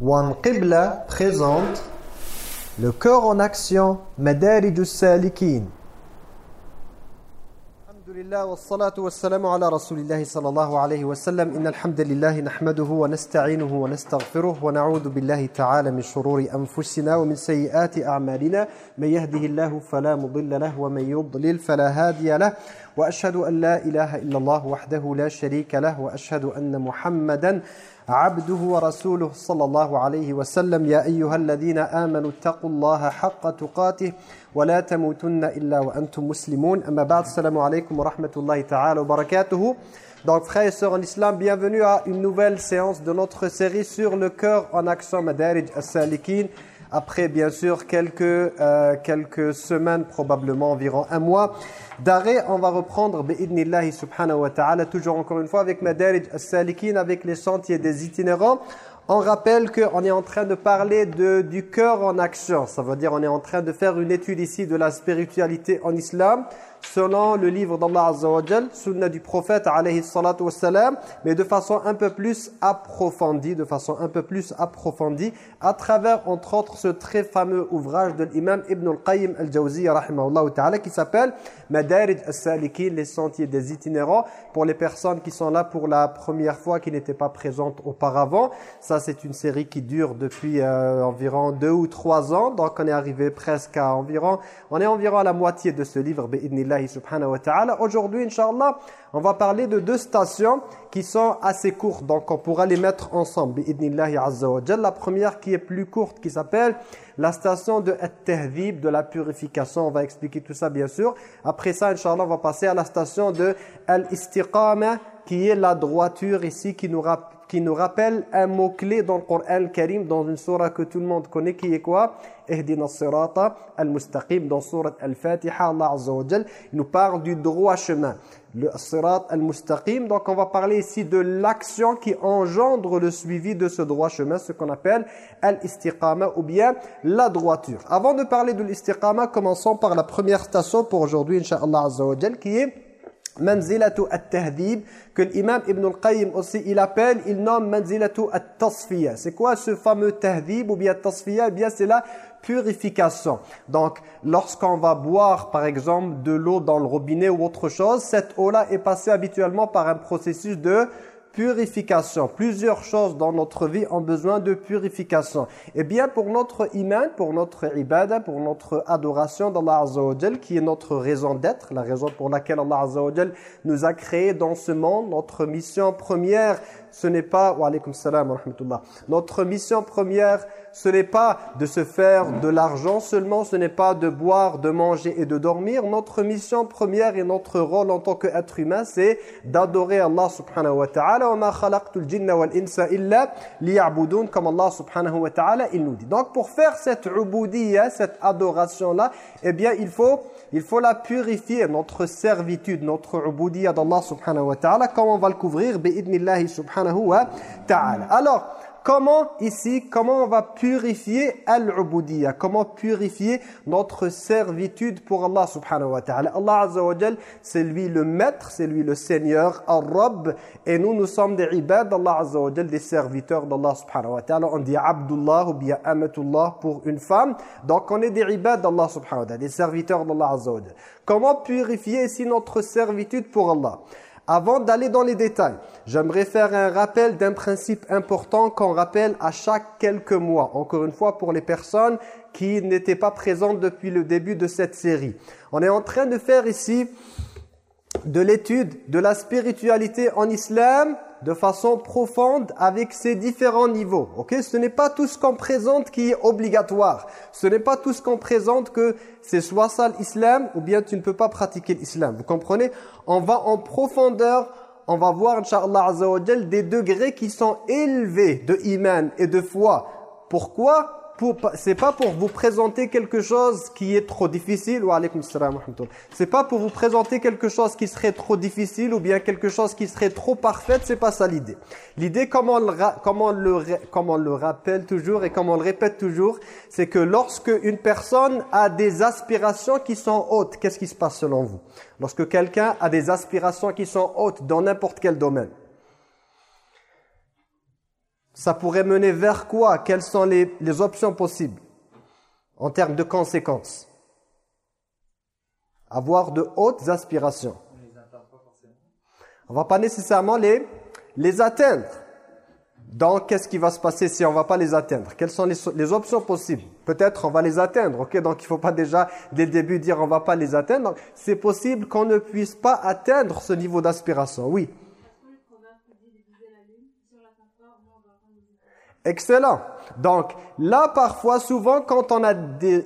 One Qibla présente le cœur en action. Madarijus Salikin. Amel Allah, wa Sallallahu alaihi wasallam. Inna alhamdulillahi nhamduhu wa nastainuhu wa nastafiruhu wa nagoobu billahi taala min shurur anfusina wa min seeyaat aamalina. Mijahdhillahu falamuzillalah wa mijuddill falahadiyala. Wa ashhadu an la ilaha illallah wahdahu la sharike lah. Wa ashhadu anna Muhammadan. عبده ورسوله صلى الله عليه وسلم يا أيها الذين آمنوا اتقوا الله حق تقاته ولا تموتن إلا وأنتم مسلمون أما بعد السلام عليكم ورحمة الله تعالى وبركاته Donc frères et sœurs en islam, bienvenue à une nouvelle séance de notre série sur le cœur en action Madarij as-Salikin. Après bien sûr quelques, euh, quelques semaines, probablement environ un mois d'arrêt, on va reprendre bi'idnillahi subhanahu wa ta'ala, toujours encore une fois avec Madarij as-Salikin, avec les sentiers des itinérants. On rappelle qu'on est en train de parler de, du cœur en action. Ça veut dire on est en train de faire une étude ici de la spiritualité en islam selon le livre d'Allah Azza wa sunna du prophète alayhi salatu wassalam, mais de façon un peu plus approfondie, de façon un peu plus approfondie, à travers entre autres ce très fameux ouvrage de l'imam Ibn al-Qayyim ta'ala qui s'appelle Madarij as-Salikin, les sentiers des itinérants, pour les personnes qui sont là pour la première fois, qui n'étaient pas présentes auparavant. Ça c'est une série qui dure depuis euh, environ deux ou trois ans, donc on est arrivé presque à environ, on est environ à la moitié de ce livre, Aujourd'hui, Inch'Allah, on va parler de deux stations qui sont assez courtes. Donc, on pourra les mettre ensemble. wa La première qui est plus courte, qui s'appelle la station de At-Tahdhib, de la purification. On va expliquer tout ça, bien sûr. Après ça, Inch'Allah, on va passer à la station de Al-Istiqama, qui est la droiture ici, qui nous rappelle qui nous rappelle un mot-clé dans le Coran Karim, dans une surah que tout le monde connaît, qui est quoi? Ihdina sirata al-mustaqim, dans surah al-Fatiha, Allah Azza wa il nous parle du droit chemin, le sirat al-mustaqim. Donc on va parler ici de l'action qui engendre le suivi de ce droit chemin, ce qu'on appelle al-istiqama ou bien la droiture. Avant de parler de l'istiqama, commençons par la première station pour aujourd'hui, Inch'Allah Azza wa qui est manzilatu at-tahdhib que l'imam Ibn al-Qayyim aussi il appelle il nomme manzilatu at-tasfiya c'est quoi ce fameux tahdhib ou bien tasfiya? Eh bien c'est la purification donc lorsqu'on va boire par exemple de l'eau dans le robinet ou autre chose cette eau là est passée habituellement par un processus de purification. Plusieurs choses dans notre vie ont besoin de purification. Et bien pour notre iman, pour notre ibadah, pour notre adoration d'Allah Azza qui est notre raison d'être, la raison pour laquelle Allah Azza wa nous a créés dans ce monde, notre mission première, ce n'est pas... Wa alaykum salam wa rahmatullah. Notre mission première, ce n'est pas de se faire de l'argent seulement, ce n'est pas de boire, de manger et de dormir. Notre mission première et notre rôle en tant qu'être humain, c'est d'adorer Allah subhanahu wa ta'ala. Comme Allah subhanahu wa ta'ala, il nous dit. Donc pour faire cette ubudiyya, cette adoration-là, eh bien il faut, il faut la purifier, notre servitude, notre ubudiyya d'Allah subhanahu wa ta'ala. Comment on va le couvrir subhanahu wa ta'ala. Alors, Comment ici, comment on va purifier al-ubudiyya? Comment purifier notre servitude pour Allah subhanahu wa ta'ala? Allah azza wa c'est lui le maître, c'est lui le seigneur, al-rabb et nous, nous sommes des ibad d'Allah azza wa des serviteurs d'Allah subhanahu wa ta'ala. On dit abdullah ou bien amatullah pour une femme. Donc on est des ibad d'Allah subhanahu wa ta'ala, des serviteurs d'Allah azza wa. Comment purifier ici notre servitude pour Allah? Avant d'aller dans les détails, j'aimerais faire un rappel d'un principe important qu'on rappelle à chaque quelques mois. Encore une fois, pour les personnes qui n'étaient pas présentes depuis le début de cette série. On est en train de faire ici de l'étude de la spiritualité en islam de façon profonde avec ses différents niveaux. Ok, Ce n'est pas tout ce qu'on présente qui est obligatoire. Ce n'est pas tout ce qu'on présente que c'est soit ça l'islam ou bien tu ne peux pas pratiquer l'islam. Vous comprenez? On va en profondeur, on va voir, Inch'Allah des degrés qui sont élevés de iman et de foi. Pourquoi? C'est pas pour vous présenter quelque chose qui est trop difficile ou c'est pas pour vous présenter quelque chose qui serait trop difficile ou bien quelque chose qui serait trop parfait c'est pas ça l'idée. L'idée comme on le le comme on le rappelle toujours et comme on le répète toujours c'est que lorsque une personne a des aspirations qui sont hautes qu'est-ce qui se passe selon vous? Lorsque quelqu'un a des aspirations qui sont hautes dans n'importe quel domaine Ça pourrait mener vers quoi? Quelles sont les, les options possibles en termes de conséquences? Avoir de hautes aspirations. On va pas nécessairement les, les atteindre. Donc, qu'est-ce qui va se passer si on ne va pas les atteindre? Quelles sont les, options possibles? Peut-être on va les atteindre, ok? Donc, il ne faut pas déjà, dès le début, dire on ne va pas les atteindre. C'est possible qu'on ne puisse pas atteindre ce niveau d'aspiration, oui. Excellent. Donc, là, parfois, souvent, quand on a de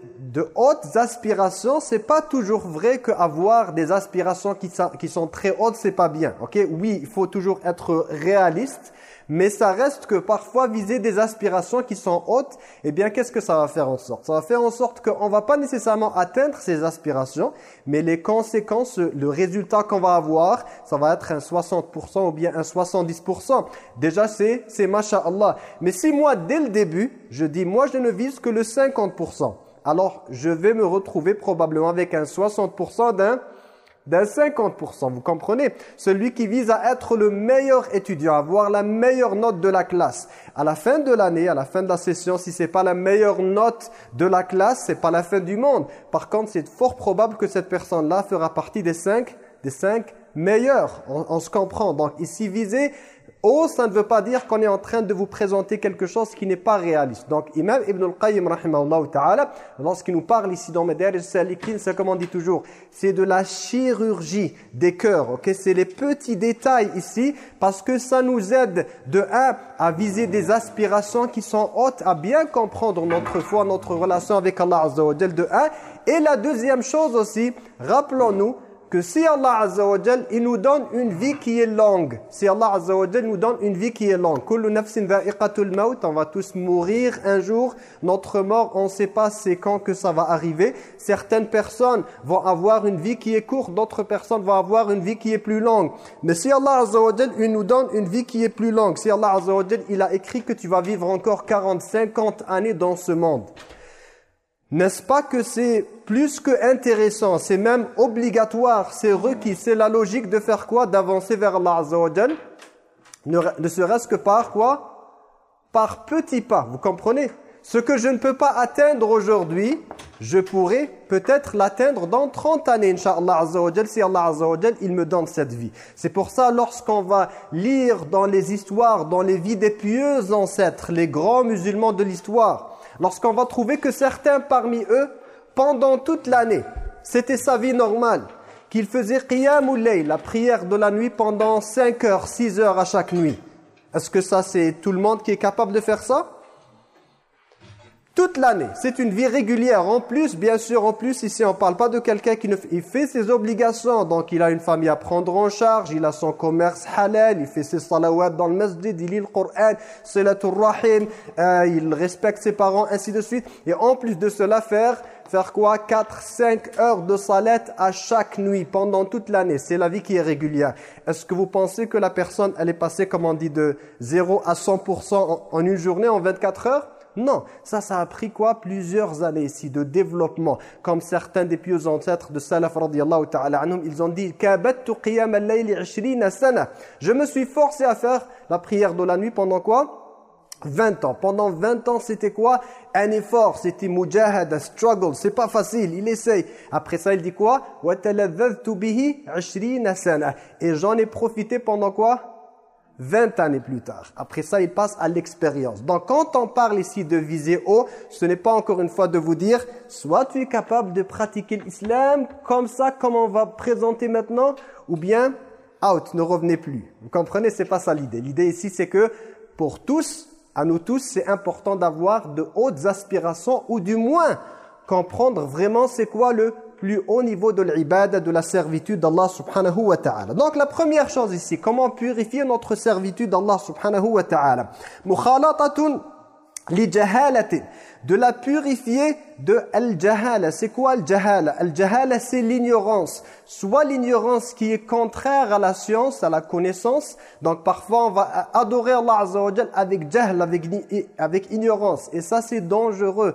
hautes aspirations, c'est pas toujours vrai qu'avoir des aspirations qui sont, qui sont très hautes, c'est pas bien. Ok? Oui, il faut toujours être réaliste mais ça reste que parfois viser des aspirations qui sont hautes, eh bien qu'est-ce que ça va faire en sorte? Ça va faire en sorte qu'on va pas nécessairement atteindre ces aspirations, mais les conséquences, le résultat qu'on va avoir, ça va être un 60% ou bien un 70%. Déjà c'est c'est Allah. Mais si moi dès le début, je dis moi je ne vise que le 50%, alors je vais me retrouver probablement avec un 60% d'un d'un 50%, vous comprenez? Celui qui vise à être le meilleur étudiant, avoir la meilleure note de la classe. À la fin de l'année, à la fin de la session, si c'est pas la meilleure note de la classe, c'est pas la fin du monde. Par contre, c'est fort probable que cette personne-là fera partie des cinq, des cinq meilleurs. On, on se comprend. Donc ici, viser Oh, ça ne veut pas dire qu'on est en train de vous présenter quelque chose qui n'est pas réaliste. Donc, Imam Ibn al-Qayyim, ta'ala, lorsqu'il nous parle ici dans Medarij Salikin, c'est comme on dit toujours, c'est de la chirurgie des cœurs. ok? C'est les petits détails ici, parce que ça nous aide, de un, à viser des aspirations qui sont hautes, à bien comprendre notre foi, notre relation avec Allah Azza de un. Et la deuxième chose aussi, rappelons-nous, que si Allah Azza il nous donne une vie qui est longue, si Allah Azza nous donne une vie qui est longue, on va tous mourir un jour, notre mort, on ne sait pas c'est quand que ça va arriver. Certaines personnes vont avoir une vie qui est courte, d'autres personnes vont avoir une vie qui est plus longue. Mais si Allah Azza il nous donne une vie qui est plus longue, si Allah Azza il a écrit que tu vas vivre encore 40, 50 années dans ce monde, n'est-ce pas que c'est plus que intéressant, c'est même obligatoire, c'est requis, c'est la logique de faire quoi? D'avancer vers Allah Azza ne, serait-ce que par quoi? Par petits pas, vous comprenez? Ce que je ne peux pas atteindre aujourd'hui, je pourrais peut-être l'atteindre dans 30 années, Inch'Allah Azza si Allah Azza il me donne cette vie. C'est pour ça, lorsqu'on va lire dans les histoires, dans les vies des pieux ancêtres, les grands musulmans de l'histoire, lorsqu'on va trouver que certains parmi eux, pendant toute l'année, c'était sa vie normale, qu'il faisait qiyam la prière de la nuit pendant 5 heures, 6 heures à chaque nuit. Est-ce que ça c'est tout le monde qui est capable de faire ça? Toute l'année. C'est une vie régulière. En plus, bien sûr, en plus, ici, on ne parle pas de quelqu'un qui ne il fait ses obligations. Donc, il a une famille à prendre en charge, il a son commerce halal, il fait ses salawats dans le masjid, il lit le Coran, salatul rahim, euh, il respecte ses parents, ainsi de suite. Et en plus de cela, faire faire quoi? 4, 5 heures de salat à chaque nuit, pendant toute l'année. C'est la vie qui est régulière. Est-ce que vous pensez que la personne, elle est passée, comme on dit, de 0 à 100% en une journée, en 24 heures? Non, ça, ça a pris quoi? Plusieurs années ici de développement. Comme certains des pieux ancêtres de Salaf radiyallahu ta'ala anhum, ils ont dit « qiyam al sana » Je me suis forcé à faire la prière de la nuit pendant quoi? 20 ans. Pendant 20 ans, c'était quoi? Un effort, c'était mujahada, struggle, c'est pas facile, il essaye. Après ça, il dit quoi? Et j'en ai profité pendant quoi? 20 années plus tard. Après ça, il passe à l'expérience. Donc, quand on parle ici de viser haut, ce n'est pas encore une fois de vous dire, soit tu es capable de pratiquer l'islam comme ça, comme on va présenter maintenant, ou bien, out, ne revenez plus. Vous comprenez, c'est pas ça l'idée. L'idée ici, c'est que pour tous, à nous tous, c'est important d'avoir de hautes aspirations, ou du moins, comprendre vraiment c'est quoi le plus haut niveau de l'ibada, de la servitude d'Allah subhanahu wa ta'ala. Donc la première chose ici, comment purifier notre servitude d'Allah subhanahu wa ta'ala? Mukhalatatun. De la purifier de al-jahala. C'est quoi al-jahala? Al-jahala c'est l'ignorance. Soit l'ignorance qui est contraire à la science, à la connaissance. Donc parfois on va adorer Allah avec jahl, avec ignorance. Et ça c'est dangereux.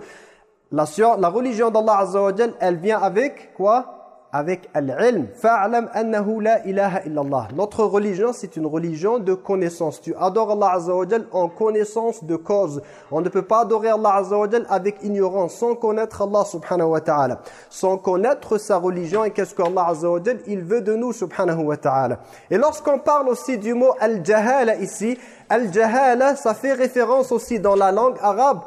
La, religion d'Allah Azza wa elle vient avec quoi? Avec al-ilm. Fa'alam annahu la ilaha illallah. Notre religion, c'est une religion de connaissance. Tu adores Allah Azza wa en connaissance de cause. On ne peut pas adorer Allah Azza wa avec ignorance, sans connaître Allah subhanahu wa ta'ala. Sans connaître sa religion et qu'est-ce qu'Allah Azza wa il veut de nous subhanahu wa ta'ala. Et lorsqu'on parle aussi du mot al-jahala ici, al-jahala, ça fait référence aussi dans la langue arabe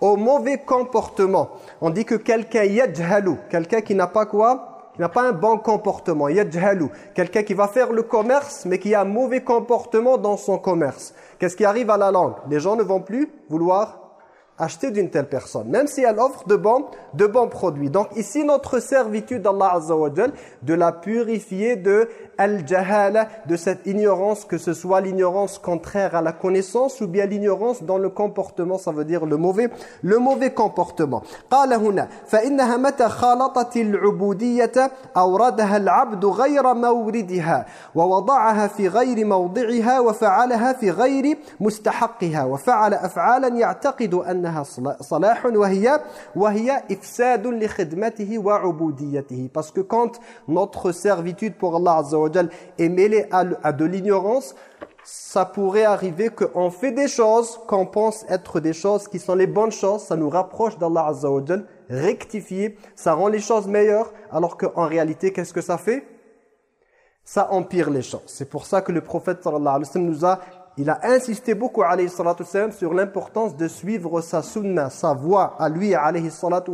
au mauvais comportement. On dit que quelqu'un yajhalu, quelqu'un qui n'a pas quoi? Qui n'a pas un bon comportement, yajhalu. Quelqu'un qui va faire le commerce mais qui a un mauvais comportement dans son commerce. Qu'est-ce qui arrive à la langue? Les gens ne vont plus vouloir acheter d'une telle personne, même si elle offre de bons, de bons produits. Donc ici, notre servitude d'Allah Azza de la purifier de al-jahala, de cette ignorance, que ce soit l'ignorance contraire à la connaissance ou bien l'ignorance dans le comportement, ça veut dire le mauvais, le mauvais comportement. قال هنا فإنها متى خالطت العبودية أوردها العبد غير موردها ووضعها في غير موضعها وفعلها في غير مستحقها وفعل أفعالا يعتقد أنها صلاح وهي وهي إفساد لخدمته وعبوديته parce que quand notre servitude pour Allah Azza wa est mêlé à, de l'ignorance, ça pourrait arriver qu'on fait des choses qu'on pense être des choses qui sont les bonnes choses, ça nous rapproche d'Allah Azza rectifier, ça rend les choses meilleures, alors qu'en réalité, qu'est-ce que ça fait? Ça empire les choses. C'est pour ça que le prophète sallallahu nous a il a insisté beaucoup alayhi salatu sur l'importance de suivre sa sunna, sa voie à lui alayhi salatu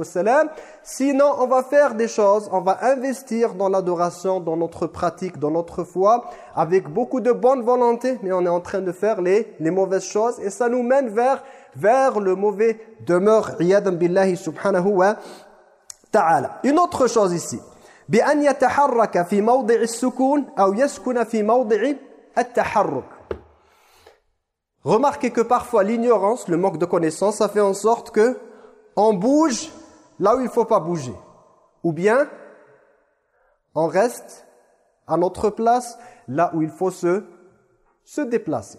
Sinon, on va faire des choses, on va investir dans l'adoration, dans notre pratique, dans notre foi, avec beaucoup de bonne volonté, mais on est en train de faire les, les mauvaises choses et ça nous mène vers, vers le mauvais demeure. billahi subhanahu wa ta'ala. Une autre chose ici. بأن يتحرك في موضع السكون أو يسكن في موضع التحرك Remarquez que parfois l'ignorance, le manque de connaissance, ça fait en sorte que on bouge là où il ne faut pas bouger. Ou bien on reste à notre place là où il faut se, se déplacer.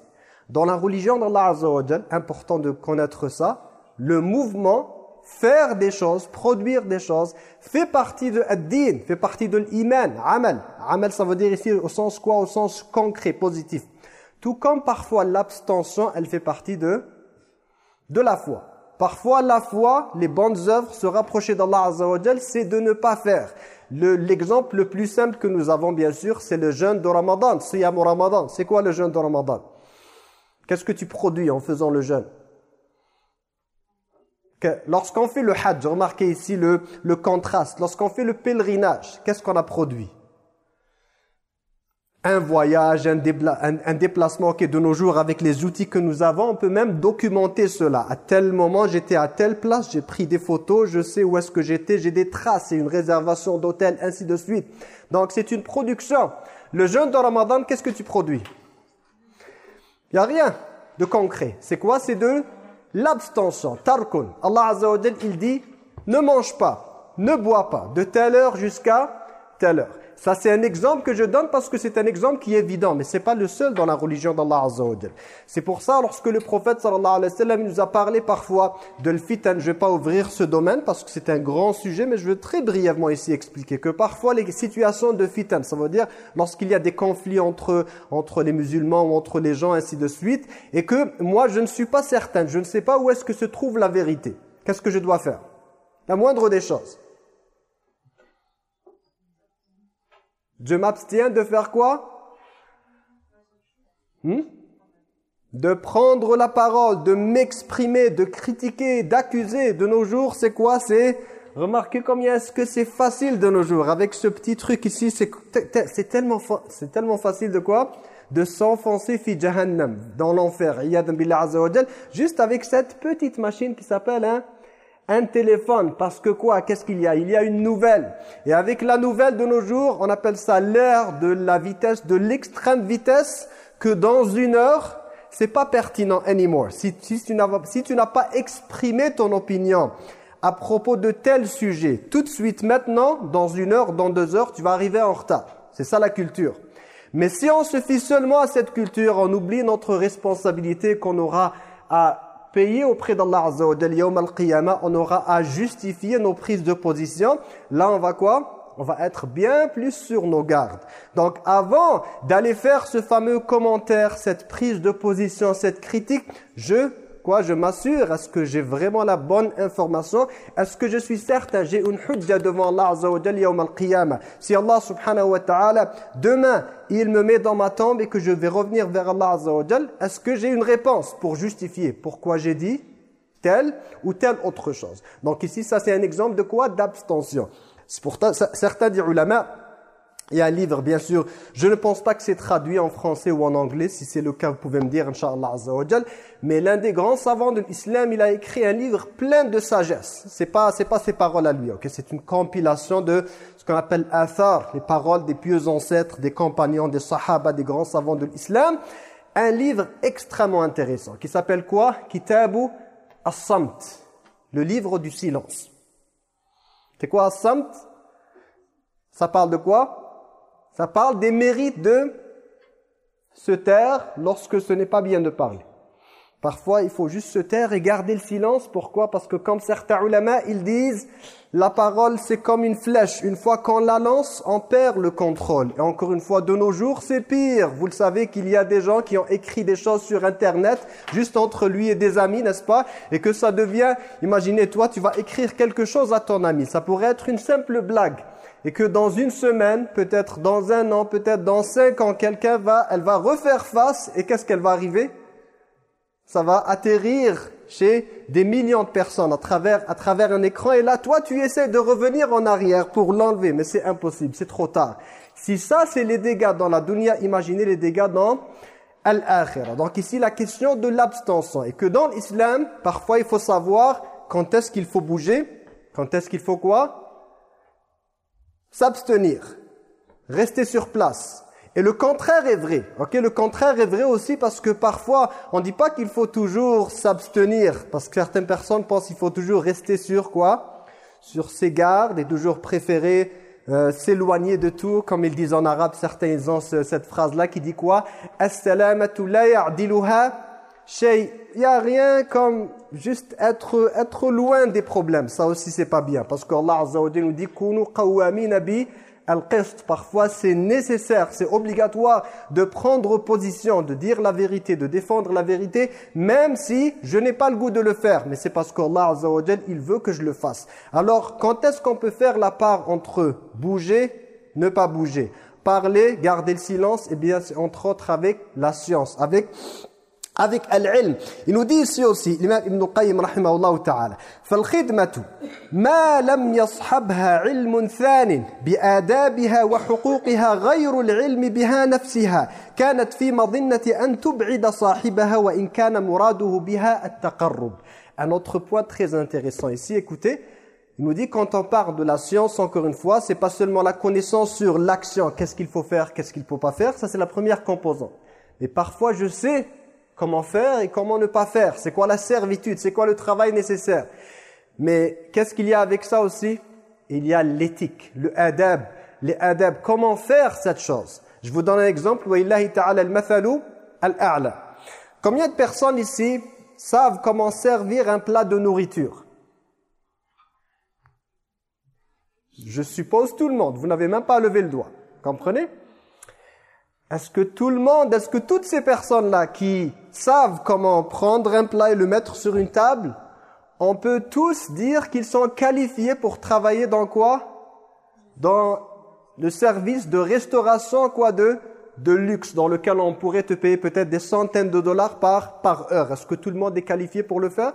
Dans la religion d'Allah Azza important de connaître ça, le mouvement, faire des choses, produire des choses, fait partie de ad-din, fait partie de l'iman, amal. Amal, ça veut dire ici au sens quoi? Au sens concret, positif. Tout comme parfois l'abstention, elle fait partie de, de la foi. Parfois la foi, les bonnes œuvres, se rapprocher d'Allah Azza c'est de ne pas faire. L'exemple le, plus simple que nous avons bien sûr, c'est le jeûne de Ramadan, Siyam Ramadan. C'est quoi le jeûne de Ramadan? Qu'est-ce que tu produis en faisant le jeûne? Lorsqu'on fait le hajj, remarquez ici le contraste. Lorsqu'on fait le pèlerinage, qu'est-ce qu'on a produit? Un voyage, un, déplacement qui est de nos jours avec les outils que nous avons, on peut même documenter cela. À tel moment, j'étais à telle place, j'ai pris des photos, je sais où est-ce que j'étais, j'ai des traces, c'est une réservation d'hôtel, ainsi de suite. Donc c'est une production. Le jeûne de Ramadan, qu'est-ce que tu produis? Il n'y a rien de concret. C'est quoi? C'est de l'abstention, tarkun. Allah Azza wa il dit, ne mange pas, ne bois pas, de telle heure jusqu'à telle heure. Ça, c'est un exemple que je donne parce que c'est un exemple qui est évident, mais ce n'est pas le seul dans la religion d'Allah Azza C'est pour ça, lorsque le prophète sallallahu alayhi wa sallam nous a parlé parfois de l'fitan, je ne vais pas ouvrir ce domaine parce que c'est un grand sujet, mais je veux très brièvement ici expliquer que parfois les situations de fitan, ça veut dire lorsqu'il y a des conflits entre, entre les musulmans ou entre les gens, ainsi de suite, et que moi je ne suis pas certain, je ne sais pas où est-ce que se trouve la vérité. Qu'est-ce que je dois faire? La moindre des choses. Je m'abstiens de faire quoi? Hmm? De prendre la parole, de m'exprimer, de critiquer, d'accuser. De nos jours, c'est quoi? C'est remarquez combien est-ce que c'est facile de nos jours. Avec ce petit truc ici, c'est tellement, facile de quoi? De s'enfoncer fi jahannam, dans l'enfer, juste avec cette petite machine qui s'appelle un un téléphone, parce que quoi? Qu'est-ce qu'il y a? Il y a une nouvelle. Et avec la nouvelle de nos jours, on appelle ça l'ère de la vitesse, de l'extrême vitesse, que dans une heure, c'est pas pertinent anymore. Si, tu n'as pas exprimé ton opinion à propos de tel sujet, tout de suite maintenant, dans une heure, dans deux heures, tu vas arriver en retard. C'est ça la culture. Mais si on se fie seulement à cette culture, on oublie notre responsabilité qu'on aura à payer auprès d'Allah Azza wa al on aura à justifier nos prises de position. Là, on va quoi? On va être bien plus sur nos gardes. Donc avant d'aller faire ce fameux commentaire, cette prise de position, cette critique, je quoi Je m'assure, est-ce que j'ai vraiment la bonne information? Est-ce que je suis certain, j'ai une hujja devant Allah Azza wa al Si Allah subhanahu wa ta'ala, demain, il me met dans ma tombe et que je vais revenir vers Allah Azza wa est-ce que j'ai une réponse pour justifier pourquoi j'ai dit telle ou telle autre chose? Donc ici, ça c'est un exemple de quoi? D'abstention. C'est pourtant, certains des ulama il y a un livre, bien sûr, je ne pense pas que c'est traduit en français ou en anglais. Si c'est le cas, vous pouvez me dire, Inch'Allah Azza Mais l'un des grands savants de l'islam, il a écrit un livre plein de sagesse. C'est pas c'est pas ses paroles à lui, ok? C'est une compilation de ce qu'on appelle athar, les paroles des pieux ancêtres, des compagnons, des sahaba, des grands savants de l'islam. Un livre extrêmement intéressant, qui s'appelle quoi? Kitabu As-Samt, le livre du silence. C'est quoi As-Samt? Ça parle de quoi? Ça parle des mérites de se taire lorsque ce n'est pas bien de parler. Parfois, il faut juste se taire et garder le silence. Pourquoi? Parce que comme certains ulama, ils disent la parole, c'est comme une flèche. Une fois qu'on la lance, on perd le contrôle. Et encore une fois, de nos jours, c'est pire. Vous le savez qu'il y a des gens qui ont écrit des choses sur Internet, juste entre lui et des amis, n'est-ce pas? Et que ça devient, imaginez, toi, tu vas écrire quelque chose à ton ami. Ça pourrait être une simple blague et que dans une semaine, peut-être dans un an, peut-être dans cinq ans, quelqu'un va, elle va refaire face et qu'est-ce qu'elle va arriver? Ça va atterrir chez des millions de personnes à travers, à travers un écran et là, toi, tu essaies de revenir en arrière pour l'enlever, mais c'est impossible, c'est trop tard. Si ça, c'est les dégâts dans la dunya, imaginez les dégâts dans al-akhirah. Donc ici, la question de l'abstention et que dans l'islam, parfois, il faut savoir quand est-ce qu'il faut bouger, quand est-ce qu'il faut quoi? S'abstenir, rester sur place. Et le contraire est vrai. Ok, Le contraire est vrai aussi parce que parfois, on ne dit pas qu'il faut toujours s'abstenir. Parce que certaines personnes pensent qu'il faut toujours rester sur quoi? Sur ses gardes et toujours préférer euh, s'éloigner de tout. Comme ils disent en arabe, certains ont cette phrase-là qui dit quoi? Il n'y a rien comme juste être, être loin des problèmes. Ça aussi, c'est pas bien. Parce qu'Allah Azza wa nous dit « Kunu qawwamina bi al-qist ». Parfois, c'est nécessaire, c'est obligatoire de prendre position, de dire la vérité, de défendre la vérité, même si je n'ai pas le goût de le faire. Mais c'est parce qu'Allah Azza wa il veut que je le fasse. Alors, quand est-ce qu'on peut faire la part entre bouger, ne pas bouger? Parler, garder le silence, et bien, c'est entre autres avec la science, avec avec l'ilm. Il nous dit ici aussi, l'imam Ibn Qayyim rahimahullah ta'ala, فالخدمة ما لم يصحبها علم ثان بآدابها وحقوقها غير العلم بها نفسها كانت في مظنة أن تبعد صاحبها وإن كان مراده بها التقرب. Un autre point très intéressant ici, écoutez, il nous dit quand on parle de la science, encore une fois, c'est pas seulement la connaissance sur l'action, qu'est-ce qu'il faut faire, qu'est-ce qu'il ne faut pas faire, ça c'est la première composante. Et parfois je sais comment faire et comment ne pas faire? C'est quoi la servitude, c'est quoi le travail nécessaire? Mais qu'est-ce qu'il y a avec ça aussi? Il y a l'éthique, le adab, les adab. Comment faire cette chose? Je vous donne un exemple. Combien de personnes ici savent comment servir un plat de nourriture? Je suppose tout le monde. Vous n'avez même pas levé le doigt. Comprenez? Est-ce que tout le monde, est-ce que toutes ces personnes-là qui savent comment prendre un plat et le mettre sur une table, on peut tous dire qu'ils sont qualifiés pour travailler dans quoi? Dans le service de restauration quoi de de luxe dans lequel on pourrait te payer peut-être des centaines de dollars par par heure. Est-ce que tout le monde est qualifié pour le faire?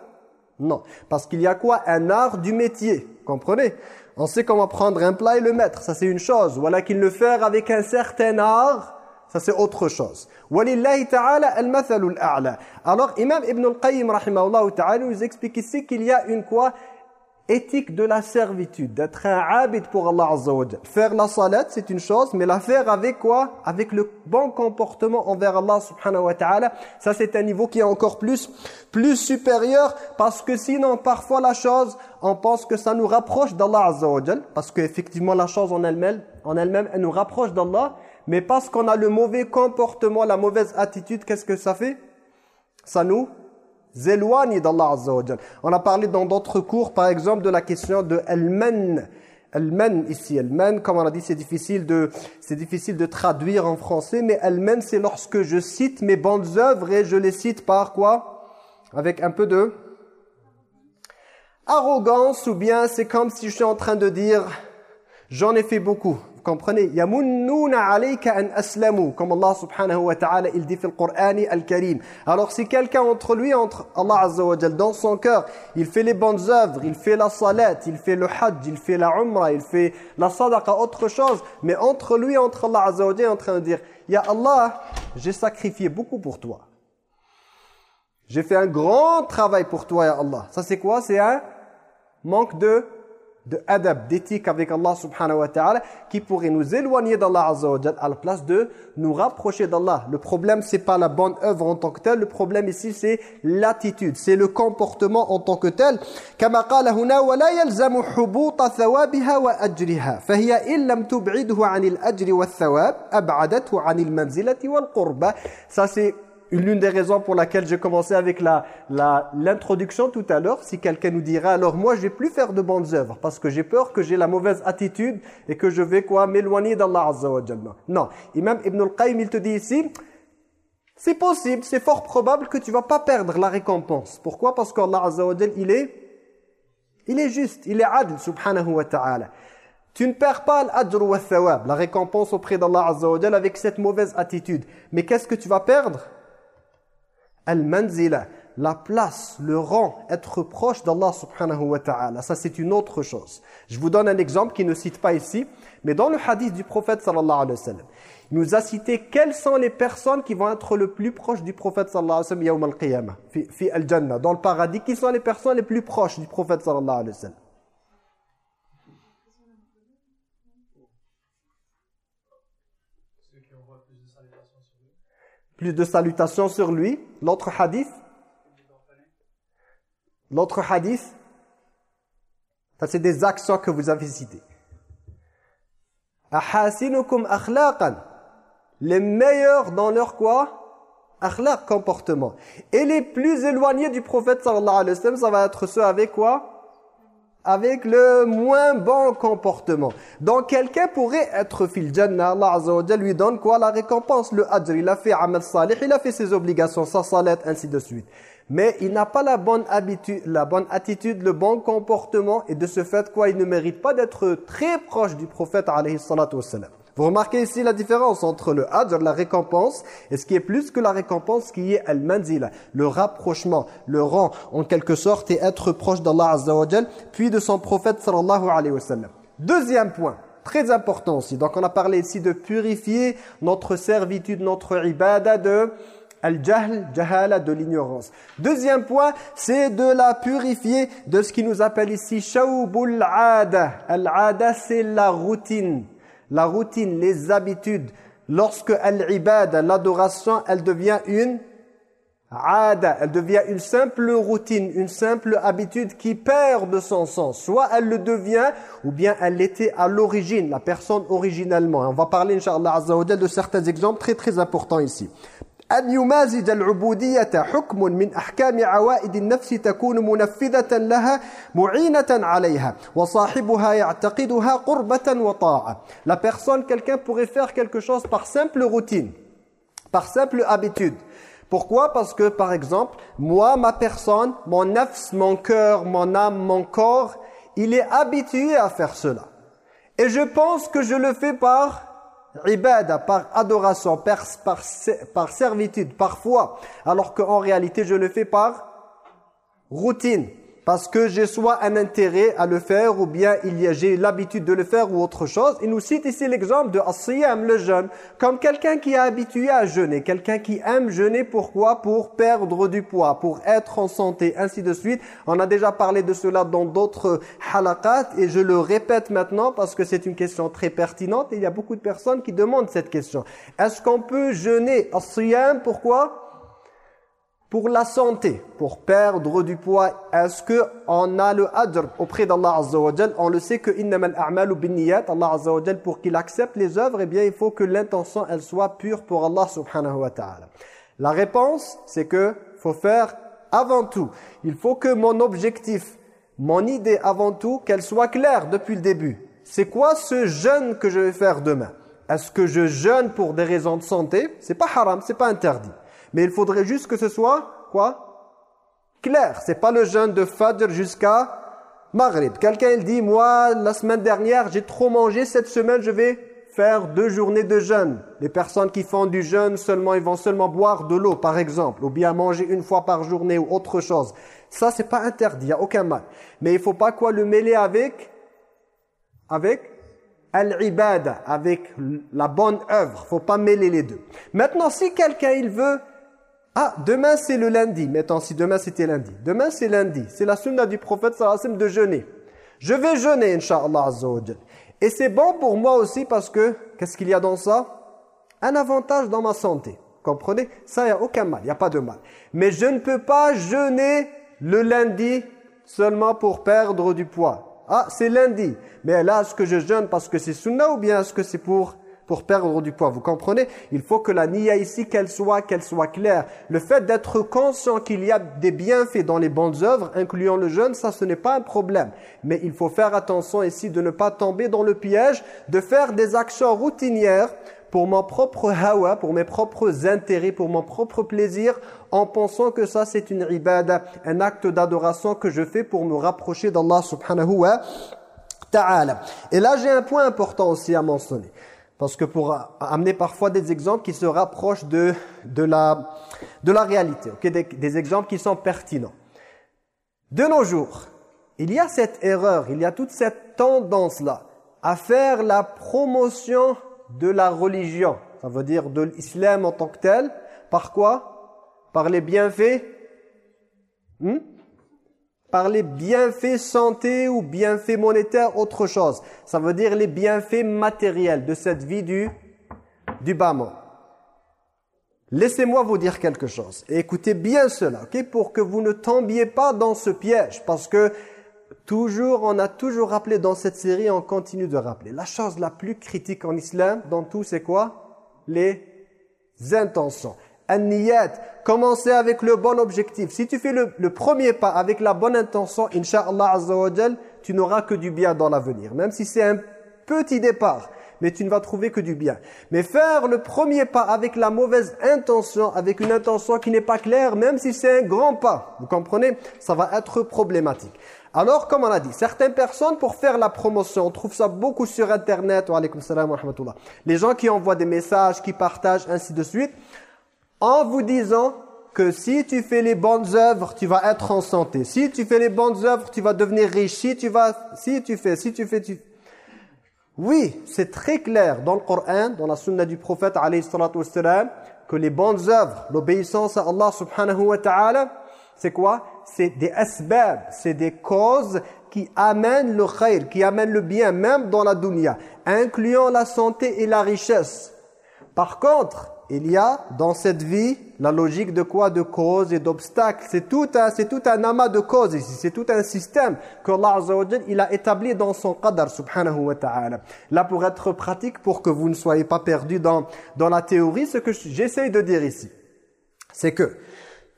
Non, parce qu'il y a quoi? Un art du métier, comprenez? On sait comment prendre un plat et le mettre, ça c'est une chose. Voilà qu'il le faire avec un certain art ça c'est autre chose. Walillahi ta'ala al-mathalul a'la. Alors Imam Ibn al-Qayyim ta'ala nous explique ici qu'il y a une quoi? Éthique de la servitude, d'être un abid pour Allah Azza wa Faire la salat, c'est une chose, mais la faire avec quoi? Avec le bon comportement envers Allah subhanahu wa ta'ala. Ça, c'est un niveau qui est encore plus, plus supérieur, parce que sinon, parfois, la chose, on pense que ça nous rapproche d'Allah Azza wa parce qu'effectivement, la chose en elle-même, en elle-même, elle nous rapproche d'Allah, mais parce qu'on a le mauvais comportement, la mauvaise attitude, qu'est-ce que ça fait? Ça nous éloigne d'Allah Azza wa On a parlé dans d'autres cours, par exemple, de la question de al-man. Al-man ici, al-man, comme on a dit, c'est difficile, de, difficile de traduire en français, mais al-man, c'est lorsque je cite mes bonnes œuvres et je les cite par quoi? Avec un peu de arrogance ou bien c'est comme si je suis en train de dire j'en ai fait beaucoup. Vous comprenez? Comme Allah subhanahu wa ta'ala il dit dans le al-Karim. Alors si quelqu'un entre lui entre Allah azza wa dans son cœur, il fait les bonnes œuvres, il fait la salat, il fait le hajj, il fait la umrah, il fait la sadaqa autre chose, mais entre lui entre Allah azza wa est en train de dire "Ya Allah, j'ai sacrifié beaucoup pour toi." J'ai fait un grand travail pour toi, ya Allah. Ça c'est quoi? C'est un manque de de adab, d'éthique avec Allah subhanahu wa ta'ala qui pourrait nous éloigner d'Allah azza wa à la place de nous rapprocher d'Allah. Le problème c'est pas la bonne œuvre en tant que telle, le problème ici c'est l'attitude, c'est le comportement en tant que tel. كما قال هنا ولا يلزم حبوط ثوابها وأجرها فهي إن لم تبعده عن الأجر والثواب أبعدته عن المنزلة والقربة. Ça c'est l'une des raisons pour laquelle j'ai commencé avec l'introduction la, tout à l'heure, si quelqu'un nous dira alors moi je vais plus faire de bonnes œuvres parce que j'ai peur que j'ai la mauvaise attitude et que je vais quoi m'éloigner d'Allah Azza Non, Imam Ibn al-Qayyim il te dit ici c'est possible, c'est fort probable que tu vas pas perdre la récompense. Pourquoi? Parce qu'Allah Azza il est il est juste, il est adl subhanahu wa ta'ala. Tu ne perds pas l'ajr wa thawab, la récompense auprès d'Allah Azza avec cette mauvaise attitude. Mais qu'est-ce que tu vas perdre? Al-manzila, la place, le rang, être proche d'Allah subhanahu wa ta'ala. Ça, c'est une autre chose. Je vous donne un exemple qui ne cite pas ici, mais dans le hadith du prophète sallallahu alayhi wa sallam, il nous a cité quelles sont les personnes qui vont être le plus proches du prophète sallallahu alayhi wa sallam al-qiyamah, fi, al-jannah, dans le paradis. Qui sont les personnes les plus proches du prophète sallallahu alayhi wa sallam? Plus de salutations sur lui. L'autre hadith L'autre hadith Ça c'est des actions que vous avez citées. Ahasinukum akhlaqan. Les meilleurs dans leur quoi? Akhlaq, comportement. Et les plus éloignés du prophète sallallahu alayhi wa sallam, ça va être ceux avec quoi? Avec le moins bon comportement. Donc quelqu'un pourrait être fil jannah, Allah Azza wa lui donne quoi? La récompense, le ajr, il a fait amal salih, il a fait ses obligations, sa salat, ainsi de suite. Mais il n'a pas la bonne habitude, la bonne attitude, le bon comportement et de ce fait quoi, il ne mérite pas d'être très proche du prophète alayhi salatu. Vous remarquez ici la différence entre le hadr, la récompense, et ce qui est plus que la récompense, qui est al-manzila, le rapprochement, le rang, en quelque sorte, et être proche d'Allah Azza wa puis de son prophète sallallahu alayhi wa sallam. Deuxième point, très important aussi. Donc on a parlé ici de purifier notre servitude, notre ibada de al-jahl, jahala, de l'ignorance. Deuxième point, c'est de la purifier de ce qui nous appelle ici shawbul ada. Al-ada, c'est la routine la routine, les habitudes, lorsque al-ibad, l'adoration, elle devient une ada, elle devient une simple routine, une simple habitude qui perd de son sens. Soit elle le devient, ou bien elle l'était à l'origine, la personne originellement. On va parler, Inch'Allah de certains exemples très très importants ici. أن يمازج العبودية حكم من أحكام عوائد النفس تكون منفذة لها معينة عليها وصاحبها يعتقدها قربة وطاعة La personne, quelqu'un pourrait faire quelque chose par simple routine, par simple habitude. Pourquoi Parce que, par exemple, moi, ma personne, mon nafs, mon cœur, mon âme, mon corps, il est habitué à faire cela. Et je pense que je le fais par ibada, par adoration, par, par, par servitude, parfois, alors qu'en réalité je le fais par routine parce que j'ai soit un intérêt à le faire ou bien j'ai l'habitude de le faire ou autre chose. Il nous cite ici l'exemple de Asiyam, le jeûne, comme quelqu'un qui est habitué à jeûner, quelqu'un qui aime jeûner, pourquoi? Pour perdre du poids, pour être en santé, ainsi de suite. On a déjà parlé de cela dans d'autres halaqat et je le répète maintenant parce que c'est une question très pertinente et il y a beaucoup de personnes qui demandent cette question. Est-ce qu'on peut jeûner Asiyam, pourquoi? Pour la santé, pour perdre du poids, est-ce que on a le adr auprès d'Allah Azza On le sait que innamal a'malu binniyat, Allah Azza pour qu'il accepte les œuvres, eh bien il faut que l'intention elle soit pure pour Allah subhanahu wa ta'ala. La réponse, c'est que faut faire avant tout. Il faut que mon objectif, mon idée avant tout, qu'elle soit claire depuis le début. c'est quoi ce jeûne que je vais faire demain? Est-ce que je jeûne pour des raisons de santé? C'est pas haram, c'est pas interdit. Mais il faudrait juste que ce soit, quoi? Clair. C'est pas le jeûne de Fajr jusqu'à Maghrib. Quelqu'un il dit, moi, la semaine dernière, j'ai trop mangé, cette semaine, je vais faire deux journées de jeûne. Les personnes qui font du jeûne, seulement, ils vont seulement boire de l'eau, par exemple, ou bien manger une fois par journée ou autre chose. Ça, c'est pas interdit, il n'y a aucun mal. Mais il faut pas quoi le mêler avec avec al-ibada, avec la bonne œuvre. faut pas mêler les deux. Maintenant, si quelqu'un, il veut... Ah, demain c'est le lundi. Mettons, si demain c'était lundi. Demain c'est lundi. C'est la sunna du prophète sallallahu de jeûner. Je vais jeûner, Inch'Allah azza Et c'est bon pour moi aussi parce que, qu'est-ce qu'il y a dans ça? Un avantage dans ma santé. Comprenez? Ça, il n'y a aucun mal, il n'y a pas de mal. Mais je ne peux pas jeûner le lundi seulement pour perdre du poids. Ah, c'est lundi. Mais là, est-ce que je jeûne parce que c'est sunna ou bien est-ce que c'est pour pour perdre du poids. Vous comprenez? Il faut que la niya ici, qu'elle soit, qu'elle soit claire. Le fait d'être conscient qu'il y a des bienfaits dans les bonnes œuvres, incluant le jeûne, ça ce n'est pas un problème. Mais il faut faire attention ici de ne pas tomber dans le piège de faire des actions routinières pour mon propre hawa, pour mes propres intérêts, pour mon propre plaisir, en pensant que ça c'est une ibada, un acte d'adoration que je fais pour me rapprocher d'Allah subhanahu wa ta'ala. Et là j'ai un point important aussi à mentionner. Parce que pour amener parfois des exemples qui se rapprochent de, de, la, de la réalité, des, des exemples qui sont pertinents. De nos jours, il y a cette erreur, il y a toute cette tendance-là à faire la promotion de la religion, ça veut dire de l'islam en tant que tel, par quoi? Par les bienfaits hmm? Par les bienfaits santé ou bienfaits monétaires, autre chose. Ça veut dire les bienfaits matériels de cette vie du, du bas Laissez-moi vous dire quelque chose. Écoutez bien cela, ok Pour que vous ne tombiez pas dans ce piège. Parce que Toujours, on a toujours rappelé dans cette série, on continue de rappeler. La chose la plus critique en islam, dans tout, c'est quoi? Les intentions. An-niyat, commencer avec le bon objectif. Si tu fais le, premier pas avec la bonne intention, Inch'Allah Azza wa tu n'auras que du bien dans l'avenir. Même si c'est un petit départ, mais tu ne vas trouver que du bien. Mais faire le premier pas avec la mauvaise intention, avec une intention qui n'est pas claire, même si c'est un grand pas, vous comprenez Ça va être problématique. Alors, comme on a dit, certaines personnes, pour faire la promotion, on trouve ça beaucoup sur Internet, wa salam wa rahmatullah. Les gens qui envoient des messages, qui partagent, ainsi de suite, en vous disant que si tu fais les bonnes œuvres, tu vas être en santé. Si tu fais les bonnes œuvres, tu vas devenir riche. Si tu vas, si tu fais, si tu fais, tu... Oui, c'est très clair dans le Coran, dans la sunna du prophète, que les bonnes œuvres, l'obéissance à Allah subhanahu wa ta'ala, c'est quoi? C'est des asbab, c'est des causes qui amènent le khair, qui amènent le bien, même dans la dunya, incluant la santé et la richesse. Par contre, il y a dans cette vie la logique de quoi De causes et d'obstacles. C'est tout, un, tout un amas de causes ici, c'est tout un système que Allah il a établi dans son qadar, subhanahu wa ta'ala. Là, pour être pratique, pour que vous ne soyez pas perdus dans, dans la théorie, ce que j'essaye de dire ici, c'est que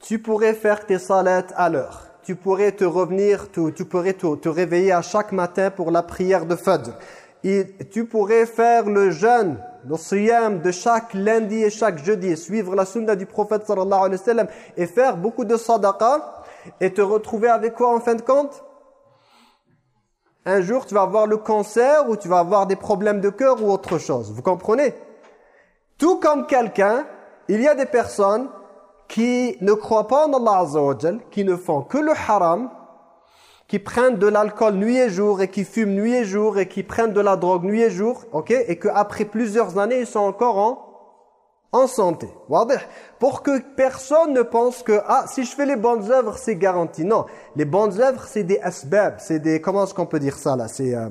tu pourrais faire tes salats à l'heure. Tu pourrais te revenir, tu, tu pourrais te, réveiller à chaque matin pour la prière de Fajr. Et tu pourrais faire le jeûne, le siyam de chaque lundi et chaque jeudi, suivre la sunna du prophète sallallahu alayhi wa sallam et faire beaucoup de sadaqa et te retrouver avec quoi en fin de compte? Un jour, tu vas avoir le cancer ou tu vas avoir des problèmes de cœur ou autre chose. Vous comprenez? Tout comme quelqu'un, il y a des personnes qui ne croient pas en Allah Azza qui ne font que le haram, qui prennent de l'alcool nuit et jour et qui fument nuit et jour et qui prennent de la drogue nuit et jour, ok, et qu'après plusieurs années, ils sont encore en, en santé. Pour que personne ne pense que, ah, si je fais les bonnes œuvres, c'est garanti. Non, les bonnes œuvres, c'est des asbab, c'est des, comment est-ce qu'on peut dire ça là? C'est euh,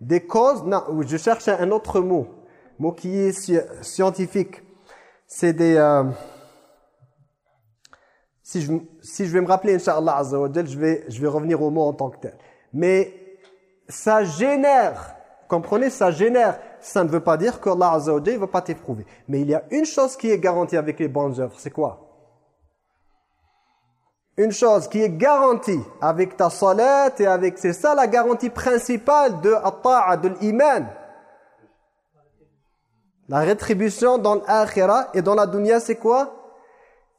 des causes, non, je cherche un autre mot, mot qui est scientifique. C'est des... Euh, si je, si je vais me rappeler, Inch'Allah Azza je vais, je vais revenir au mot en tant que tel. Mais ça génère, comprenez, ça génère. Ça ne veut pas dire qu'Allah Azza ne va pas t'éprouver. Mais il y a une chose qui est garantie avec les bonnes œuvres, c'est quoi? Une chose qui est garantie avec ta salat et avec... C'est ça la garantie principale de at de l'iman. La rétribution dans l'akhira et dans la dunya, c'est quoi?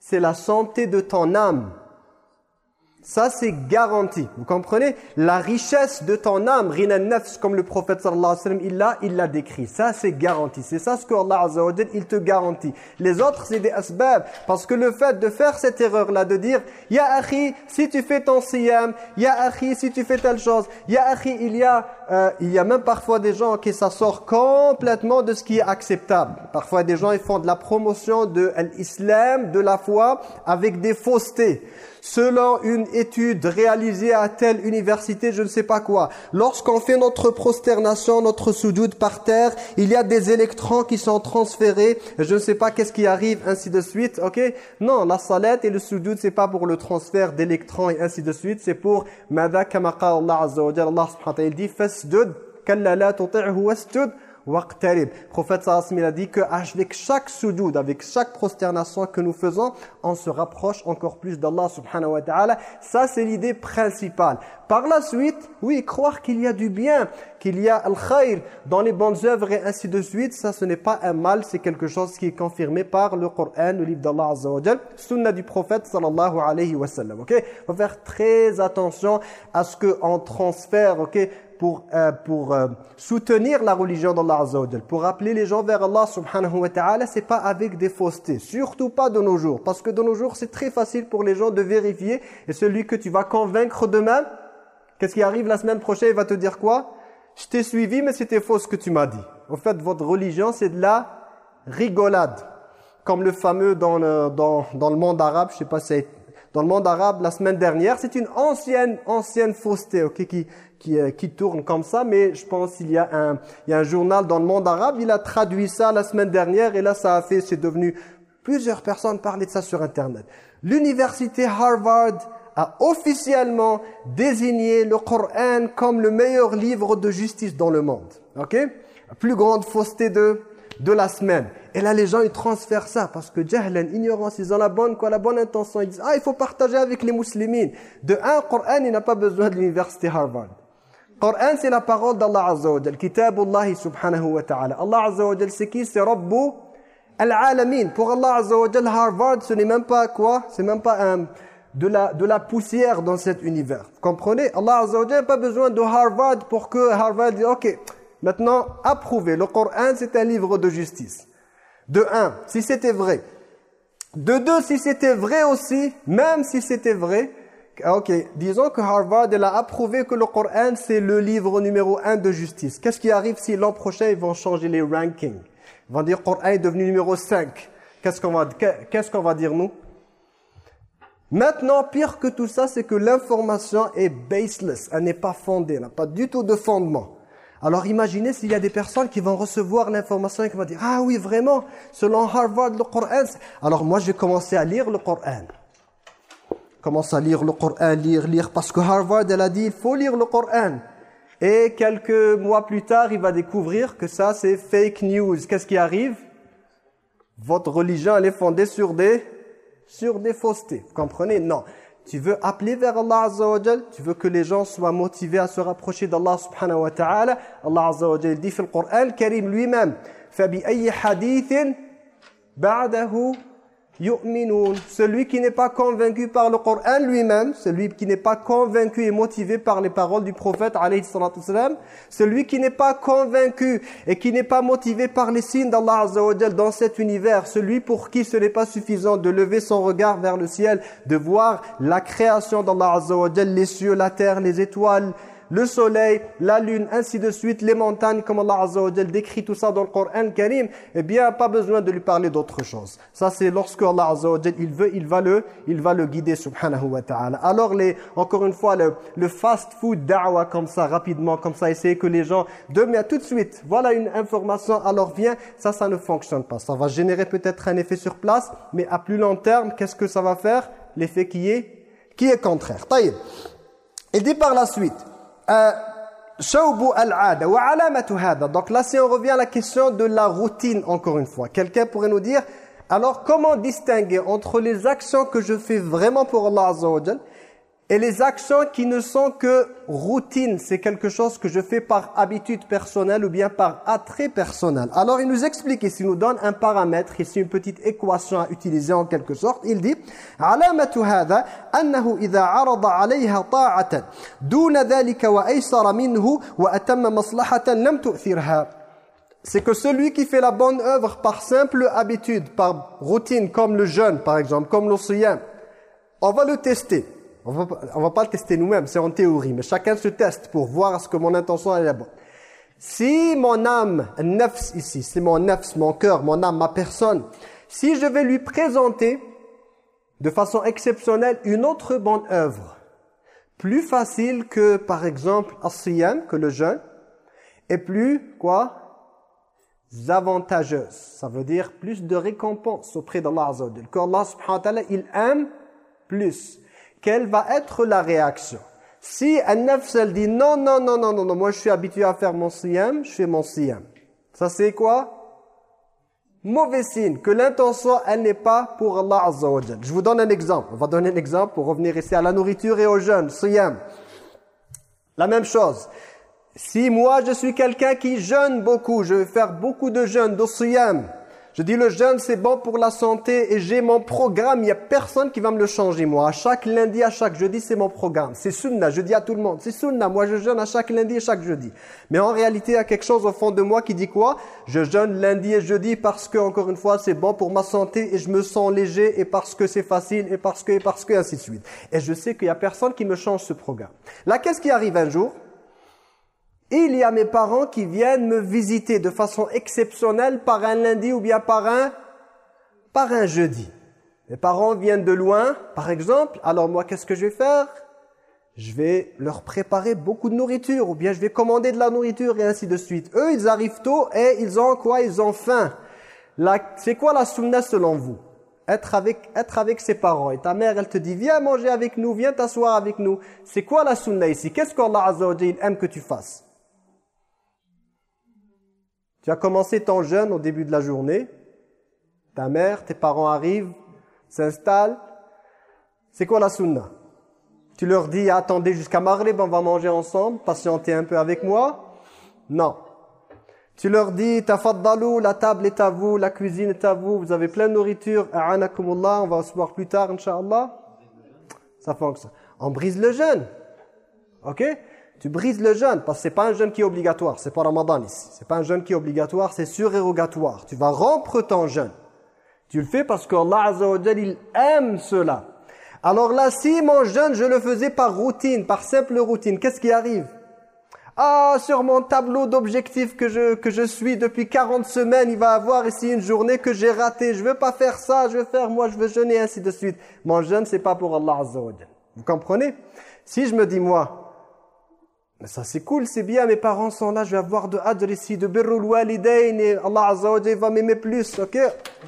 C'est la santé de ton âme. Ça, c'est garanti. Vous comprenez? La richesse de ton âme, rinan nafs, comme le prophète sallallahu alayhi wa sallam, il l'a il l'a décrit. Ça, c'est garanti. C'est ça ce que Allah azza il te garantit. Les autres, c'est des asbab. Parce que le fait de faire cette erreur-là, de dire, « Ya akhi, si tu fais ton siyam, Ya akhi, si tu fais telle chose, Ya akhi, il y a, euh, il y a même parfois des gens qui ça sort complètement de ce qui est acceptable. Parfois, des gens, ils font de la promotion de l'islam, de la foi, avec des faussetés selon une étude réalisée à telle université, je ne sais pas quoi. Lorsqu'on fait notre prosternation, notre soudoud par terre, il y a des électrons qui sont transférés, je ne sais pas qu'est-ce qui arrive, ainsi de suite, ok? Non, la salette et le soudoud, c'est pas pour le transfert d'électrons et ainsi de suite, c'est pour « Mada Allah azza wa Allah subhanahu wa ta'ala, waqtarib. Prophète sallallahu a dit que avec chaque soudoud, avec chaque prosternation que nous faisons, on se rapproche encore plus d'Allah subhanahu wa ta'ala. Ça, c'est l'idée principale. Par la suite, oui, croire qu'il y a du bien, qu'il y a al-khair dans les bonnes œuvres et ainsi de suite, ça, ce n'est pas un mal, c'est quelque chose qui est confirmé par le Coran, le livre d'Allah azza wa sunna du prophète sallallahu alayhi wa sallam, ok? Il faut faire très attention à ce qu'on transfère, ok? Pour, euh, pour euh, soutenir la religion d'Allah Azza pour appeler les gens vers Allah subhanahu wa ta'ala, c'est pas avec des faussetés, surtout pas de nos jours, parce que de nos jours c'est très facile pour les gens de vérifier, et celui que tu vas convaincre demain, qu'est-ce qui arrive la semaine prochaine, il va te dire quoi? Je t'ai suivi mais c'était faux ce que tu m'as dit. En fait, votre religion c'est de la rigolade, comme le fameux dans le, dans, dans le monde arabe, je sais pas si dans le monde arabe la semaine dernière, c'est une ancienne ancienne fausseté ok, qui, qui, euh, qui tourne comme ça, mais je pense qu'il y, a un, y a un journal dans le monde arabe, il a traduit ça la semaine dernière, et là ça a fait, c'est devenu, plusieurs personnes parlaient de ça sur Internet. L'université Harvard a officiellement désigné le Coran comme le meilleur livre de justice dans le monde. Ok? La plus grande fausseté de, de la semaine. Et là, les gens, ils transfèrent ça parce que jahlan, ignorance, ils ont la bonne, quoi, la bonne intention. Ils disent, ah, il faut partager avec les musulmans. De un, Coran, il n'a pas besoin de l'université Harvard. Coran, c'est la parole d'Allah Azza wa Jal. Kitabullah subhanahu wa ta'ala. Allah Azza wa Jal, c'est qui? C'est Rabbu al-alamin. Pour Allah Azza wa Jal, Harvard, ce n'est même pas quoi? C'est même pas un, de, la, de la poussière dans cet univers. Vous comprenez? Allah Azza wa n'a pas besoin de Harvard pour que Harvard dise, ok, maintenant, approuvé. Le Coran, c'est un livre de justice. De un, si c'était vrai. De deux, si c'était vrai aussi, même si c'était vrai, ok, disons que Harvard a approuvé que le Coran c'est le livre numéro un de justice. Qu'est-ce qui arrive si l'an prochain ils vont changer les rankings? Ils vont dire le Coran est devenu numéro 5. Qu'est-ce qu'on va, qu'est-ce va dire nous? Maintenant, pire que tout ça, c'est que l'information est baseless, elle n'est pas fondée, elle n'a pas du tout de fondement. Alors imaginez s'il y a des personnes qui vont recevoir l'information et qui vont dire « Ah oui, vraiment, selon Harvard, le Coran... » Alors moi, je vais commencer à lire le Coran commence à lire le Coran, lire, lire, parce que Harvard, elle a dit, il faut lire le Coran. Et quelques mois plus tard, il va découvrir que ça, c'est fake news. Qu'est-ce qui arrive Votre religion, elle est fondée sur des, sur des faussetés. Vous comprenez Non. Tu veux appeler vers Allah Azza wa tu veux que les gens soient motivés à se rapprocher d'Allah subhanahu wa ta'ala. Allah Azza wa dit dans le Coran Karim lui-même, فَبِأَيِّ حَدِيثٍ بَعْدَهُ celui qui n'est pas convaincu par le Coran lui-même, celui qui n'est pas convaincu et motivé par les paroles du prophète celui qui n'est pas convaincu et qui n'est pas motivé par les signes d'Allah dans cet univers, celui pour qui ce n'est pas suffisant de lever son regard vers le ciel, de voir la création d'Allah les cieux, la terre, les étoiles, le soleil, la lune, ainsi de suite, les montagnes, comme Allah Azza wa décrit tout ça dans le Coran Karim, eh bien, pas besoin de lui parler d'autre chose. Ça, c'est lorsque Allah Azza wa il veut, il va le, il va le guider, subhanahu wa ta'ala. Alors, les, encore une fois, le, le fast-food da'wah, comme ça, rapidement, comme ça, essayer que les gens, demain, tout de suite, voilà une information, alors viens, ça, ça ne fonctionne pas. Ça va générer peut-être un effet sur place, mais à plus long terme, qu'est-ce que ça va faire? L'effet qui est, qui est contraire. Taïb. Il dit par la suite, euh, donc là, si on revient à la question de la routine, encore une fois. Quelqu'un pourrait nous dire, Alors, comment distinguer entre les actions que je fais vraiment pour Allah Azza et les actions qui ne sont que routine, c'est quelque chose que je fais par habitude personnelle ou bien par attrait personnel. Alors il nous explique ici, il nous donne un paramètre, ici une petite équation à utiliser en quelque sorte. Il dit علامة هذا أنه إذا عرض عليها طاعة دون ذلك وأيسر منه وأتم مصلحة لم تؤثرها c'est que celui qui fait la bonne œuvre par simple habitude, par routine, comme le jeûne par exemple, comme le siyam, on va le tester. On va, on va pas le tester nous-mêmes, c'est en théorie, mais chacun se teste pour voir ce que mon intention est la bonne. Si mon âme, nefs ici, c'est mon nefs, mon cœur, mon âme, ma personne, si je vais lui présenter de façon exceptionnelle une autre bonne œuvre, plus facile que par exemple as que le jeûne, et plus quoi? Avantageuse. Ça veut dire plus de récompense auprès d'Allah Azza Allah subhanahu wa ta'ala, il aime plus quelle va être la réaction Si un nefs, elle dit non, non, non, non, non, non, moi je suis habitué à faire mon siyam, je fais mon siyam. Ça c'est quoi? Mauvais signe, que l'intention, elle n'est pas pour Allah Azza wa Je vous donne un exemple. On va donner un exemple pour revenir ici à la nourriture et au jeûne, siyam. La même chose. Si moi je suis quelqu'un qui jeûne beaucoup, je vais faire beaucoup de jeûnes, de siyam, je dis le jeûne c'est bon pour la santé et j'ai mon programme, il n'y a personne qui va me le changer moi. À chaque lundi, à chaque jeudi, c'est mon programme. C'est sunna, je dis à tout le monde, c'est sunna. Moi je jeûne à chaque lundi et chaque jeudi. Mais en réalité, il y a quelque chose au fond de moi qui dit quoi? Je jeûne lundi et jeudi parce que, encore une fois, c'est bon pour ma santé et je me sens léger et parce que c'est facile et parce que, et parce que, ainsi de suite. Et je sais qu'il n'y a personne qui me change ce programme. Là, qu'est-ce qui arrive un jour? Il y a mes parents qui viennent me visiter de façon exceptionnelle par un lundi ou bien par un, par un jeudi. Mes parents viennent de loin, par exemple, alors moi, qu'est-ce que je vais faire? Je vais leur préparer beaucoup de nourriture, ou bien je vais commander de la nourriture, et ainsi de suite. Eux, ils arrivent tôt, et ils ont quoi? Ils ont faim. C'est quoi la sunna selon vous? Être avec, être avec ses parents. Et ta mère, elle te dit, viens manger avec nous, viens t'asseoir avec nous. C'est quoi la sunna ici? Qu'est-ce qu'Allah Azza aime que tu fasses? Tu as commencé ton jeûne au début de la journée. Ta mère, tes parents arrivent, s'installent. C'est quoi la sunna? Tu leur dis, attendez jusqu'à Maghrib, on va manger ensemble, patientez un peu avec moi. Non. Tu leur dis, tafaddalou, la table est à vous, la cuisine est à vous, vous avez plein de nourriture, a'anakumullah, on va se voir plus tard, inshallah. Ça fonctionne. On brise le jeûne. Ok? Tu brises le jeûne, parce que ce n'est pas un jeûne qui est obligatoire, c'est pas Ramadan ici. Ce n'est pas un jeûne qui est obligatoire, c'est surérogatoire. Tu vas rompre ton jeûne. Tu le fais parce qu'Allah Azza wa il aime cela. Alors là, si mon jeûne, je le faisais par routine, par simple routine, qu'est-ce qui arrive? Ah, sur mon tableau d'objectifs que je, que je suis depuis 40 semaines, il va avoir ici une journée que j'ai ratée. Je veux pas faire ça, je veux faire, moi je veux jeûner, ainsi de suite. Mon jeûne, c'est pas pour Allah Azza wa Vous comprenez? Si je me dis, moi, mais ça c'est cool, c'est bien, mes parents sont là, je vais avoir de adr ici, de birrul walidain, et Allah Azza wa va m'aimer plus, ok?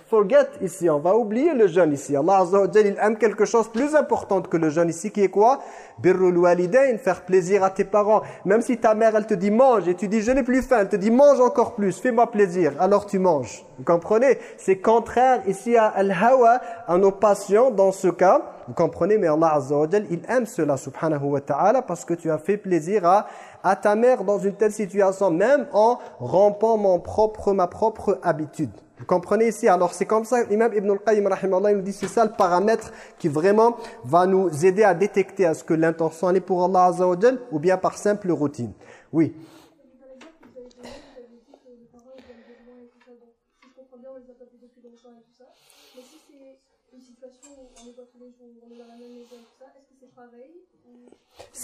Forget ici, on va oublier le jeûne ici. Allah Azza wa il aime quelque chose plus important que le jeûne ici, qui est quoi? Birrul walidain, faire plaisir à tes parents. Même si ta mère, elle te dit mange, et tu dis je n'ai plus faim, elle te dit mange encore plus, fais-moi plaisir, alors tu manges. Vous comprenez? C'est contraire ici à al-hawa, à nos passions dans ce cas. Vous comprenez Mais Allah Azza wa il aime cela, subhanahu wa ta'ala, parce que tu as fait plaisir à, à ta mère dans une telle situation, même en rompant mon propre, ma propre habitude. Vous comprenez ici? Alors c'est comme ça, l'imam Ibn al-Qayyim, il nous dit, c'est ça le paramètre qui vraiment va nous aider à détecter est-ce que l'intention est pour Allah Azza wa ou bien par simple routine. Oui.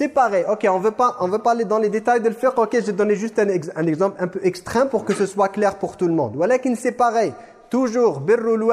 C'est pareil. Ok, on veut pas, on veut pas aller dans les détails de le faire. Ok, j'ai donné juste un, exemple un peu extrême pour que ce soit clair pour tout le monde. Voilà qu'il c'est pareil. Toujours, birrul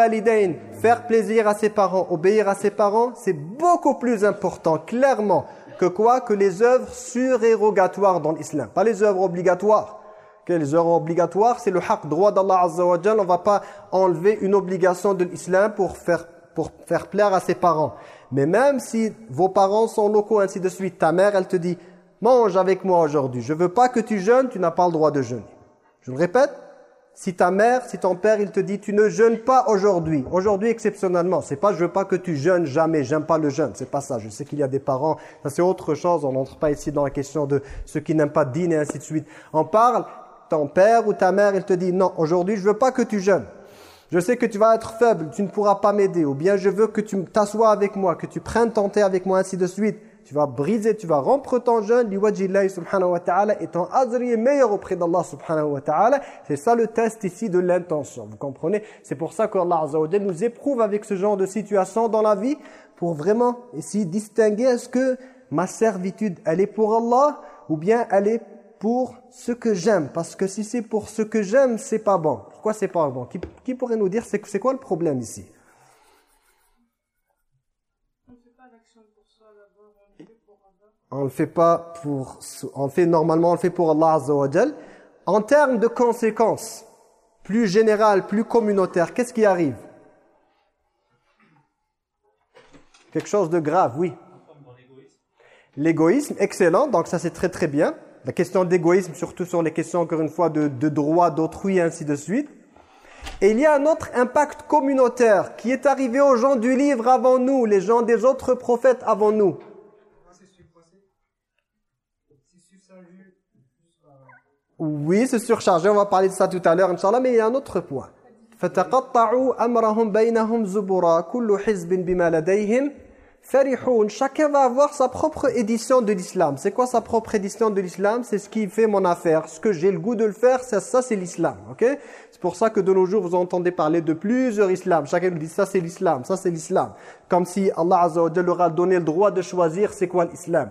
faire plaisir à ses parents, obéir à ses parents, c'est beaucoup plus important, clairement, que quoi? Que les œuvres surérogatoires dans l'islam. Pas les œuvres obligatoires. les œuvres obligatoires, c'est le haq, droit d'Allah Azza wa On va pas enlever une obligation de l'islam pour faire, pour faire plaire à ses parents. Mais même si vos parents sont locaux, ainsi de suite, ta mère, elle te dit, mange avec moi aujourd'hui. Je veux pas que tu jeûnes, tu n'as pas le droit de jeûner. Je le répète, si ta mère, si ton père, il te dit tu ne jeûnes pas aujourd'hui, aujourd'hui exceptionnellement, c'est pas je veux pas que tu jeûnes jamais, j'aime pas le jeûne, c'est pas ça. Je sais qu'il y a des parents, ça c'est autre chose, on n'entre pas ici dans la question de ceux qui n'aiment pas dîner ainsi de suite. On parle, ton père ou ta mère, il te dit non, aujourd'hui je veux pas que tu jeûnes. Je sais que tu vas être faible, tu ne pourras pas m'aider, ou bien je veux que tu t'assoies avec moi, que tu prennes ton thé avec moi, ainsi de suite tu vas briser, tu vas rompre ton jeûne, liwajillahi subhanahu wa ta'ala, et ton azri est meilleur auprès d'Allah subhanahu wa ta'ala. C'est ça le test ici de l'intention, vous comprenez? C'est pour ça qu'Allah azza wa nous éprouve avec ce genre de situation dans la vie, pour vraiment ici distinguer est-ce que ma servitude, elle est pour Allah, ou bien elle est pour ce que j'aime. Parce que si c'est pour ce que j'aime, c'est pas bon. Pourquoi c'est pas bon? Qui, pourrait nous dire c'est quoi le problème ici? On le fait pas pour on fait normalement on le fait pour Allah Azza wa en termes de conséquences plus générales plus communautaires qu'est-ce qui arrive? Quelque chose de grave oui. L'égoïsme excellent donc ça c'est très très bien la question d'égoïsme surtout sur les questions encore une fois de, de droit d'autrui ainsi de suite et il y a un autre impact communautaire qui est arrivé aux gens du livre avant nous les gens des autres prophètes avant nous Oui, c'est surchargé, on va parler de ça tout à l'heure, Inch'Allah, mais il y a un autre point. Chacun va avoir sa propre édition de l'islam. C'est quoi sa propre édition de l'islam? C'est ce qui fait mon affaire. Ce que j'ai le goût de le faire, ça, ça c'est l'islam. ok? C'est pour ça que de nos jours, vous entendez parler de plusieurs islams. Chacun nous dit ça c'est l'islam, ça c'est l'islam. Comme si Allah Azza leur a donné le droit de choisir c'est quoi l'islam.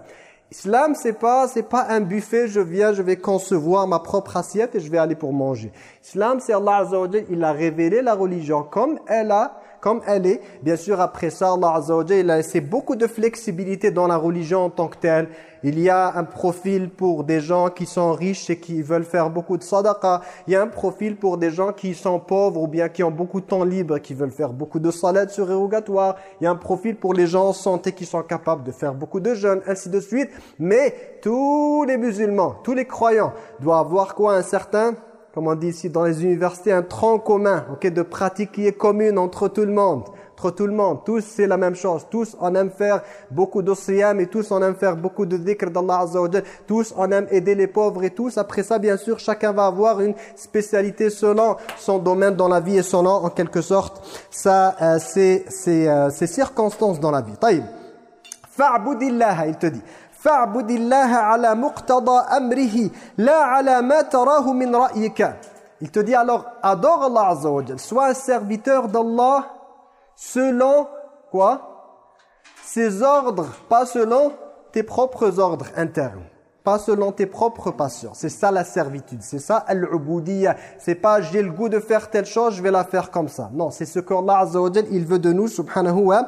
Islam, c'est pas c'est pas un buffet, je viens, je vais concevoir ma propre assiette et je vais aller pour manger. Islam, c'est Allah Azza il a révélé la religion comme elle a comme elle est. Bien sûr, après ça, Allah Azza il a laissé beaucoup de flexibilité dans la religion en tant que telle. Il y a un profil pour des gens qui sont riches et qui veulent faire beaucoup de sadaqa. Il y a un profil pour des gens qui sont pauvres ou bien qui ont beaucoup de temps libre, qui veulent faire beaucoup de salat surérogatoires. Il y a un profil pour les gens en santé qui sont capables de faire beaucoup de jeûnes, ainsi de suite. Mais tous les musulmans, tous les croyants doivent avoir quoi? Un certain comme on dit ici dans les universités, un tronc commun ok, de pratique qui est commune entre tout le monde. Entre tout le monde, tous c'est la même chose. Tous on aime faire beaucoup d'océans et tous on aime faire beaucoup de dhikr d'Allah Azza wa Tous on aime aider les pauvres et tous. Après ça, bien sûr, chacun va avoir une spécialité selon son domaine dans la vie et selon, en quelque sorte, ça, euh, ses, euh, circonstances dans la vie. Taïb. Fa'budillah, il te dit. Il te dit alors, adore Allah Azza wa Sois un serviteur d'Allah selon quoi? Ses ordres, pas selon tes propres ordres internes pas selon tes propres passions. C'est ça la servitude, c'est ça al-ubudiyya. C'est pas j'ai le goût de faire telle chose, je vais la faire comme ça. Non, c'est ce qu'Allah Azza wa il veut de nous subhanahu wa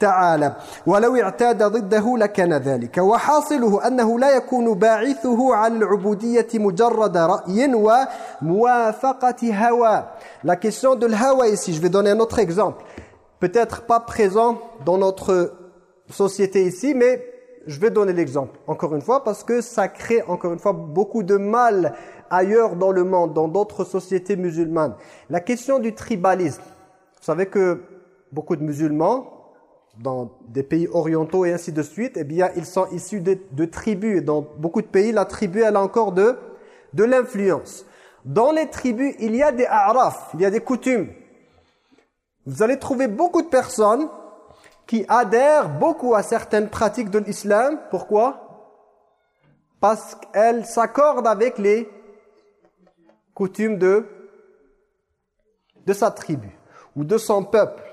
تعالى ولو اعتاد ضده لكان ذلك وحاصله أنه لا يكون باعثه على العبودية مجرد رأي وموافقة هوى La question de l'hawa ici, je vais donner un autre exemple. Peut-être pas présent dans notre société ici, mais je vais donner l'exemple, encore une fois, parce que ça crée, encore une fois, beaucoup de mal ailleurs dans le monde, dans d'autres sociétés musulmanes. La question du tribalisme. Vous savez que beaucoup de musulmans, dans des pays orientaux et ainsi de suite, eh bien, ils sont issus de, tribus. Dans beaucoup de pays, la tribu, elle a encore de, de l'influence. Dans les tribus, il y a des araf, il y a des coutumes. Vous allez trouver beaucoup de personnes qui adhèrent beaucoup à certaines pratiques de l'islam. Pourquoi? Parce qu'elles s'accordent avec les coutumes de, de sa tribu ou de son peuple.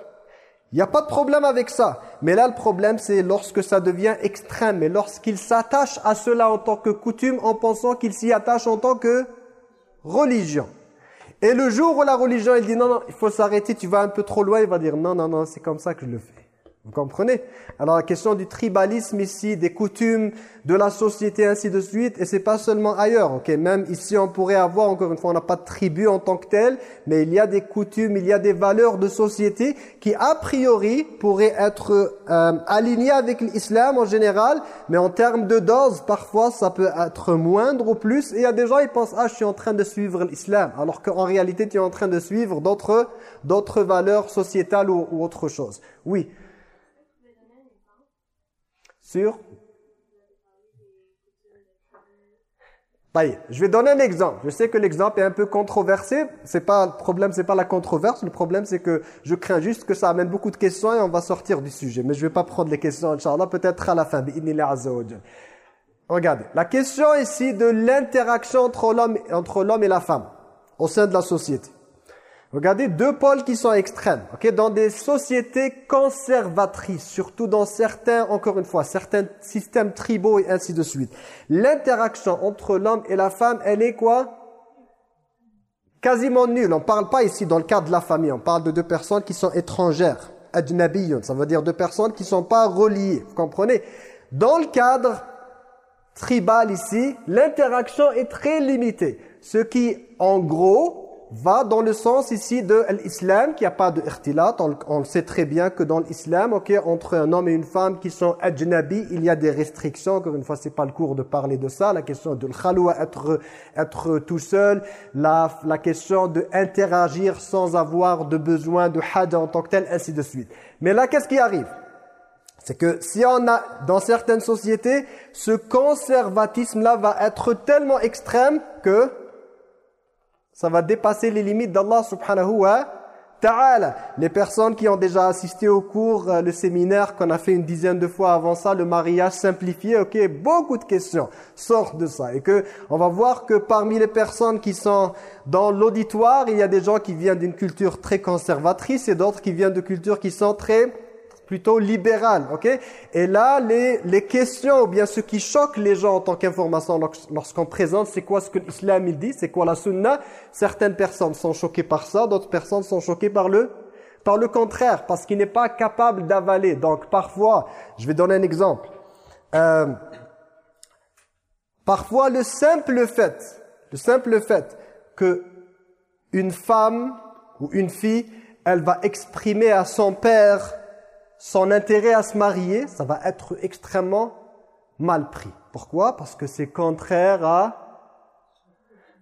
Il n'y a pas de problème avec ça. Mais là, le problème, c'est lorsque ça devient extrême. Et lorsqu'il s'attache à cela en tant que coutume, en pensant qu'il s'y attache en tant que religion. Et le jour où la religion, il dit non, non, il faut s'arrêter, tu vas un peu trop loin, il va dire non, non, non, c'est comme ça que je le fais. Vous comprenez? Alors la question du tribalisme ici, des coutumes, de la société, ainsi de suite, et c'est pas seulement ailleurs, ok? Même ici, on pourrait avoir, encore une fois, on n'a pas de tribu en tant que tel, mais il y a des coutumes, il y a des valeurs de société qui, a priori, pourraient être euh, alignées avec l'islam en général, mais en termes de dose, parfois, ça peut être moindre ou plus, et il y a des gens, ils pensent, ah, je suis en train de suivre l'islam, alors qu'en réalité, tu es en train de suivre d'autres valeurs sociétales ou autre chose. Oui sur Je vais donner un exemple. Je sais que l'exemple est un peu controversé. Pas le problème, c'est pas la controverse. Le problème, c'est que je crains juste que ça amène beaucoup de questions et on va sortir du sujet. Mais je vais pas prendre les questions, Inch'Allah, peut-être à la fin. Regardez, la question ici de l'interaction entre l'homme et la femme au sein de la société. Regardez deux pôles qui sont extrêmes. ok? Dans des sociétés conservatrices, surtout dans certains, encore une fois, certains systèmes tribaux et ainsi de suite. L'interaction entre l'homme et la femme, elle est quoi? Quasiment nulle. On ne parle pas ici dans le cadre de la famille. On parle de deux personnes qui sont étrangères. Adnabiyun, ça veut dire deux personnes qui ne sont pas reliées. Vous comprenez? Dans le cadre tribal ici, l'interaction est très limitée. Ce qui, en gros, va dans le sens ici de l'islam, qu'il n'y a pas de irtilat. On, le sait très bien que dans l'islam, ok, entre un homme et une femme qui sont ajnabi, il y a des restrictions. Encore une fois, c'est pas le cours de parler de ça. La question de l'khalwa, être, être tout seul. La, la question de interagir sans avoir de besoin de had en tant que tel, ainsi de suite. Mais là, qu'est-ce qui arrive? C'est que si on a, dans certaines sociétés, ce conservatisme-là va être tellement extrême que ça va dépasser les limites d'Allah subhanahu wa ta'ala. Les personnes qui ont déjà assisté au cours, euh, le séminaire qu'on a fait une dizaine de fois avant ça, le mariage simplifié, ok, beaucoup de questions sortent de ça. Et que on va voir que parmi les personnes qui sont dans l'auditoire, il y a des gens qui viennent d'une culture très conservatrice et d'autres qui viennent de cultures qui sont très plutôt libéral, ok? Et là, les, les questions, ou bien ce qui choque les gens en tant qu'information lorsqu'on présente, c'est quoi ce que l'islam il dit, c'est quoi la sunna? Certaines personnes sont choquées par ça, d'autres personnes sont choquées par le par le contraire, parce qu'il n'est pas capable d'avaler. Donc parfois, je vais donner un exemple. Euh, parfois, le simple fait, le simple fait que une femme ou une fille, elle va exprimer à son père son intérêt à se marier, ça va être extrêmement mal pris. Pourquoi? Parce que c'est contraire à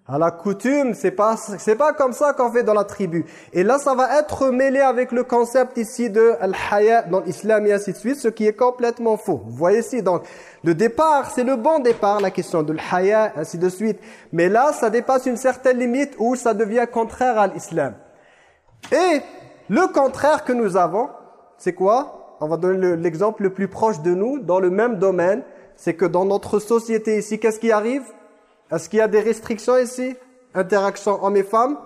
à la coutume, c'est pas c'est pas comme ça qu'on fait dans la tribu. Et là, ça va être mêlé avec le concept ici de al-haya dans l'islam et ainsi de suite, ce qui est complètement faux. Vous voyez ici, donc le départ, c'est le bon départ, la question de l'haya, ainsi de suite. Mais là, ça dépasse une certaine limite où ça devient contraire à l'islam. Et le contraire que nous avons, c'est quoi? On va donner l'exemple le, plus proche de nous, dans le même domaine. C'est que dans notre société ici, qu'est-ce qui arrive? Est-ce qu'il y a des restrictions ici? Interaction hommes et femmes?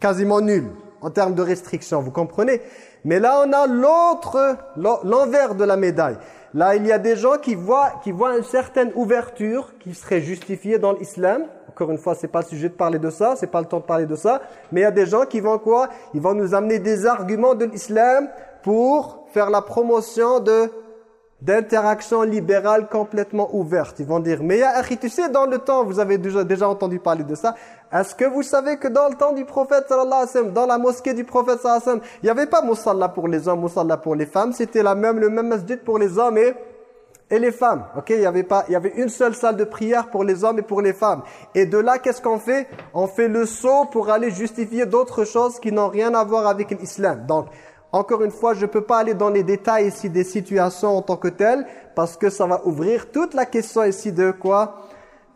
Quasiment nul en termes de restrictions, vous comprenez? Mais là, on a l'autre, l'envers de la médaille. Là, il y a des gens qui voient, qui voient une certaine ouverture qui serait justifiée dans l'islam. Encore une fois, c'est pas le sujet de parler de ça, c'est pas le temps de parler de ça. Mais il y a des gens qui vont quoi? Ils vont nous amener des arguments de l'islam pour faire la promotion de d'interaction libérale complètement ouverte. Ils vont dire, mais tu sais, dans le temps, vous avez déjà, entendu parler de ça, est-ce que vous savez que dans le temps du prophète, sallallahu alayhi wa dans la mosquée du prophète, sallallahu alayhi wa il n'y avait pas musalla pour les hommes, musalla pour les femmes, c'était la même, le même masjid pour les hommes et, et les femmes. Ok, il y avait pas, il y avait une seule salle de prière pour les hommes et pour les femmes. Et de là, qu'est-ce qu'on fait? On fait le saut pour aller justifier d'autres choses qui n'ont rien à voir avec l'islam. Donc, encore une fois, je ne peux pas aller dans les détails ici des situations en tant que telles, parce que ça va ouvrir toute la question ici de quoi?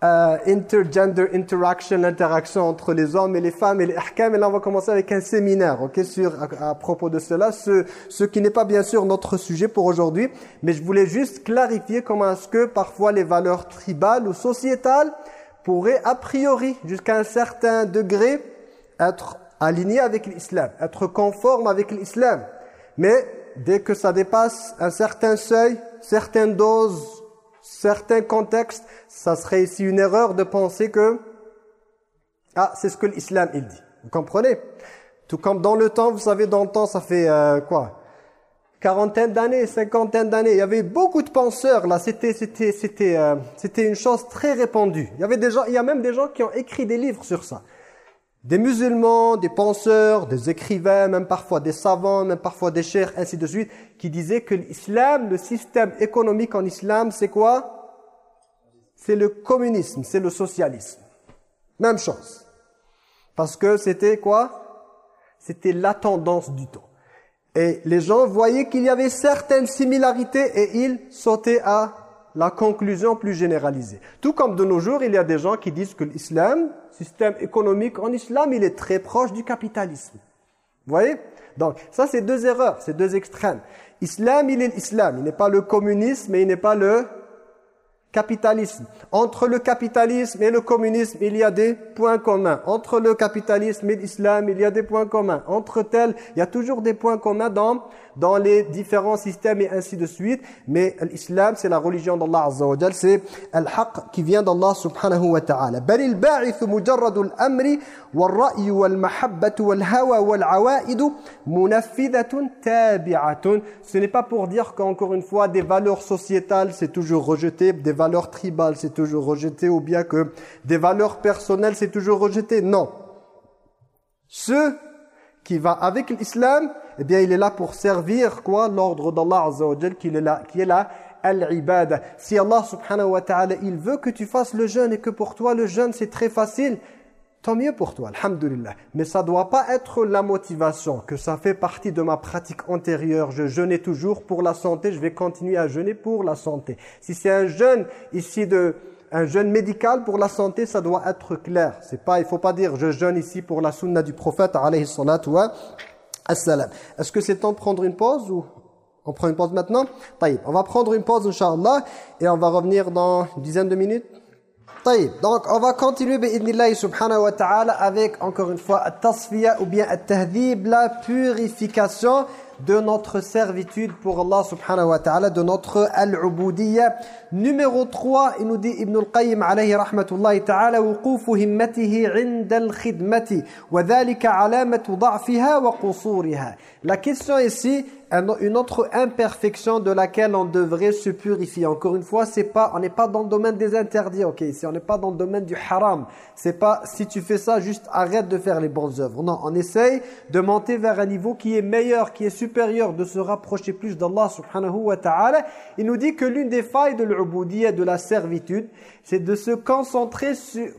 Euh, Intergender interaction, l'interaction entre les hommes et les femmes et les ahkam. Et là, on va commencer avec un séminaire ok, sur, à, propos de cela, ce, ce qui n'est pas bien sûr notre sujet pour aujourd'hui. Mais je voulais juste clarifier comment est-ce que parfois les valeurs tribales ou sociétales pourraient a priori, jusqu'à un certain degré, être aligné avec l'islam, être conforme avec l'islam. Mais dès que ça dépasse un certain seuil, certaines doses, certains contextes, ça serait ici une erreur de penser que ah, c'est ce que l'islam il dit. Vous comprenez? Tout comme dans le temps, vous savez, dans le temps, ça fait euh, quoi? Quarantaine d'années, cinquantaine d'années. Il y avait beaucoup de penseurs là. C'était c'était c'était euh, c'était une chose très répandue. Il y avait des gens, il y a même des gens qui ont écrit des livres sur ça. Des musulmans, des penseurs, des écrivains, même parfois des savants, même parfois des chers, ainsi de suite, qui disaient que l'islam, le système économique en islam, c'est quoi? C'est le communisme, c'est le socialisme. Même chose. Parce que c'était quoi? C'était la tendance du temps. Et les gens voyaient qu'il y avait certaines similarités et ils sautaient à la conclusion plus généralisée. Tout comme de nos jours, il y a des gens qui disent que l'islam, système économique en islam, il est très proche du capitalisme. Vous voyez? Donc, ça c'est deux erreurs, c'est deux extrêmes. Islam, il est l'islam, il n'est pas le communisme et il n'est pas le capitalisme. Entre le capitalisme et le communisme, il y a des points communs. Entre le capitalisme et l'islam, il y a des points communs. Entre tels, il y a toujours des points communs dans dans les différents systèmes et ainsi de suite. Mais l'islam, c'est la religion d'Allah Azza wa c'est al-haq qui vient d'Allah subhanahu wa ta'ala. بل الباعث مجرد الأمر والرأي والمحبة والهوى والعوائد منفذة تابعة. Ce n'est pas pour dire qu'encore une fois, des valeurs sociétales, c'est toujours rejeté, des valeurs tribales, c'est toujours rejeté, ou bien que des valeurs personnelles, c'est toujours rejeté. Non. Ce qui va avec l'islam, eh bien il est là pour servir quoi l'ordre d'Allah Azza wa qui est là qui est là al-ibada. Si Allah subhanahu wa ta'ala il veut que tu fasses le jeûne et que pour toi le jeûne c'est très facile, tant mieux pour toi, alhamdulillah. Mais ça doit pas être la motivation, que ça fait partie de ma pratique antérieure. Je jeûnais toujours pour la santé, je vais continuer à jeûner pour la santé. Si c'est un jeûne ici de un jeûne médical pour la santé, ça doit être clair. C'est pas, il faut pas dire je jeûne ici pour la sunna du prophète alayhi salatu est-ce que c'est temps de prendre une pause ou on prend une pause maintenant? Taïb. On va prendre une pause, Inch'Allah, et on va revenir dans une dizaine de minutes. Taïb. Donc, on va continuer, bi'idnillahi subhanahu wa ta'ala, avec, encore une fois, at-tasfiya ou bien at-tahdib, la purification de notre servitude pour Allah subhanahu wa ta'ala, de notre al-ubudiyya. Numéro 3, il nous dit Ibn al-Qayyim alayhi rahmatullahi ta'ala وقوف همته عند الخدمة وذلك علامة ضعفها وقصورها. La question ici, une autre imperfection de laquelle on devrait se purifier. Encore une fois, c'est pas, on n'est pas dans le domaine des interdits, ok? On n'est pas dans le domaine du haram. C'est pas, si tu fais ça, juste arrête de faire les bonnes œuvres. Non, on essaye de monter vers un niveau qui est meilleur, qui est supérieur, de se rapprocher plus d'Allah subhanahu wa ta'ala. Il nous dit que l'une des failles de l'ubudiyya, de la servitude, c'est de se concentrer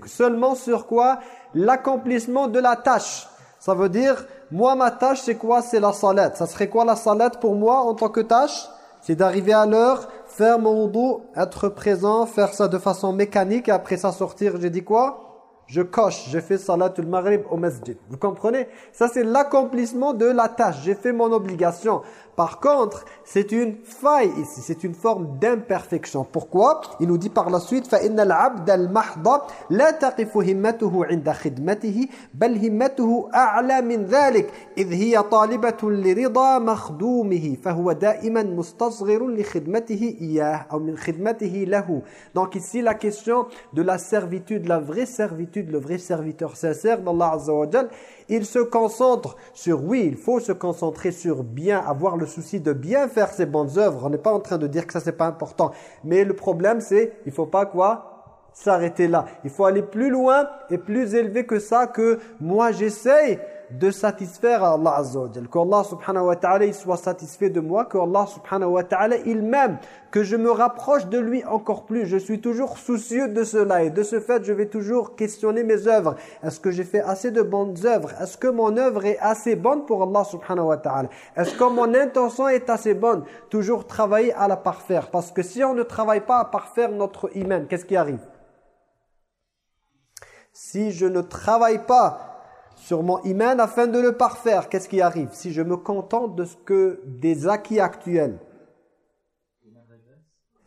seulement sur quoi? L'accomplissement de la tâche. Ça veut dire moi ma tâche c'est quoi? C'est la salat. Ça serait quoi la salat pour moi en tant que tâche? C'est d'arriver à l'heure, faire mon wudu, être présent, faire ça de façon mécanique et après ça sortir, j'ai dit quoi? Je coche, j'ai fait salatul maghrib au masjid. Vous comprenez? Ça c'est l'accomplissement de la tâche, j'ai fait mon obligation. Par contre, c'est une faille ici, c'est une forme d'imperfection. Pourquoi Il nous dit par la suite فَإِنَّ الْعَبْدَ الْمَحْضَ لَا تَقِفُ هِمَّتُهُ عِنْدَ خِدْمَتِهِ بَلْ هِمَّتُهُ أَعْلَى مِنْ ذَلِكَ إِذْ هِيَ طَالِبَةٌ لِرِضَى مَخْدُومِهِ فَهُوَ دَائِمًا مُسْتَصْغِرٌ لِخِدْمَتِهِ إِيَّهِ أو من خدمته له. Donc ici la question de la servitude, la vraie servitude, le vrai serviteur sincère d'Allah Azza wa Jal, il se concentre sur, oui, il faut se concentrer sur bien, avoir le souci de bien faire ses bonnes œuvres. On n'est pas en train de dire que ça, c'est pas important. Mais le problème, c'est, il faut pas quoi S'arrêter là. Il faut aller plus loin et plus élevé que ça, que moi, j'essaye de satisfaire Allah Azza wa Que Allah subhanahu wa ta'ala soit satisfait de moi, que Allah subhanahu wa ta'ala il m'aime, que je me rapproche de lui encore plus. Je suis toujours soucieux de cela et de ce fait je vais toujours questionner mes œuvres. Est-ce que j'ai fait assez de bonnes œuvres? Est-ce que mon œuvre est assez bonne pour Allah subhanahu wa ta'ala? Est-ce que mon intention est assez bonne? Toujours travailler à la parfaire. Parce que si on ne travaille pas à parfaire notre iman, qu'est-ce qui arrive? Si je ne travaille pas sur mon iman afin de le parfaire. Qu'est-ce qui arrive Si je me contente de ce que des acquis actuels,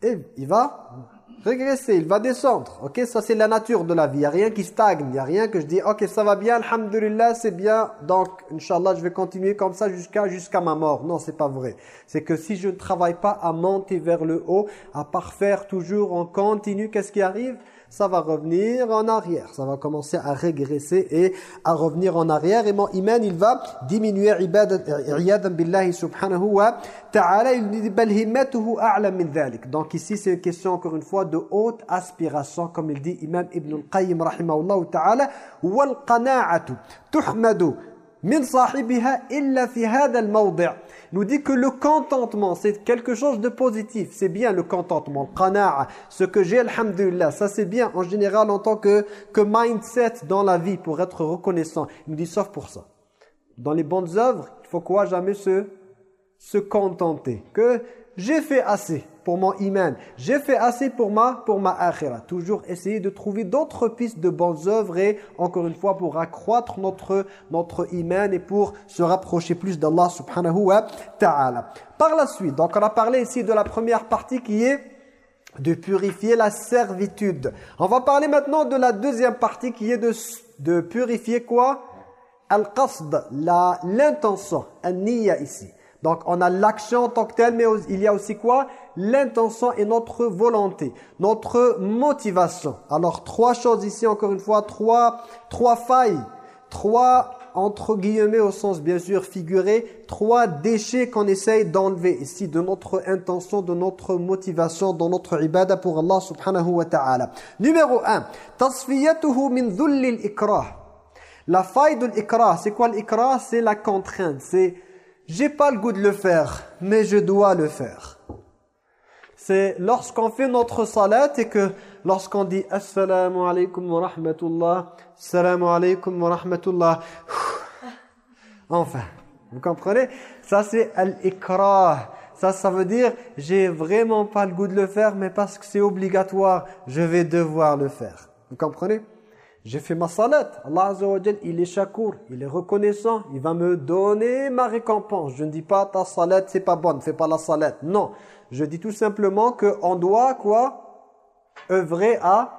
il va régresser, il va descendre. Ok, ça c'est la nature de la vie. Il n'y a rien qui stagne, il n'y a rien que je dis, ok, ça va bien, alhamdulillah, c'est bien, donc, inshallah, je vais continuer comme ça jusqu'à jusqu'à ma mort. Non, c'est pas vrai. C'est que si je ne travaille pas à monter vers le haut, à parfaire toujours en continu, qu'est-ce qui arrive ça va revenir en arrière. Ça va commencer à régresser et à revenir en arrière. Et mon iman, il va diminuer billahi subhanahu wa ta'ala. Donc ici, c'est une question encore une fois de haute aspiration. Comme il dit Imam Ibn al-Qayyim rahimahullah ta'ala. Qana'atu tuhmadu min sahibiha illa fi hadha al-mawdi' nous dit que le contentement, c'est quelque chose de positif. C'est bien le contentement, qana'a. Ce que j'ai, alhamdulillah, ça c'est bien en général en tant que, mindset dans la vie pour être reconnaissant. Il nous dit sauf pour ça. Dans les bonnes œuvres, il faut quoi? Jamais se, se contenter. Que j'ai fait assez pour mon iman. J'ai fait assez pour ma, pour ma akhira. Toujours essayer de trouver d'autres pistes de bonnes œuvres et encore une fois pour accroître notre, notre iman et pour se rapprocher plus d'Allah subhanahu wa ta'ala. Par la suite, donc on a parlé ici de la première partie qui est de purifier la servitude. On va parler maintenant de la deuxième partie qui est de, de purifier quoi? Al-qasd, l'intention, an-niyya ici. Donc on a l'action en tant que telle, mais il y a aussi quoi? L'intention et notre volonté, notre motivation. Alors trois choses ici, encore une fois, trois, trois failles, trois entre guillemets au sens bien sûr figuré, trois déchets qu'on essaye d'enlever ici de notre intention, de notre motivation, dans notre ibadah pour Allah subhanahu wa ta'ala. Numéro un, tasfiyatuhu min dhullil ikrah. La faille de l'ikrah, c'est quoi l'ikrah? C'est la contrainte, c'est j'ai pas le goût de le faire, mais je dois le faire. C'est lorsqu'on fait notre salat et que lorsqu'on dit Assalamu alaikum wa rahmatullah, Assalamu alaikum wa rahmatullah, enfin, vous comprenez? Ça c'est al-ikrah. Ça, ça veut dire, j'ai vraiment pas le goût de le faire, mais parce que c'est obligatoire, je vais devoir le faire. Vous comprenez? J'ai fait ma salat. Allah Azza wa il est shakur, il est reconnaissant, il va me donner ma récompense. Je ne dis pas ta salat c'est pas bonne, fais pas la salat. Non, je dis tout simplement qu'on doit quoi œuvrer à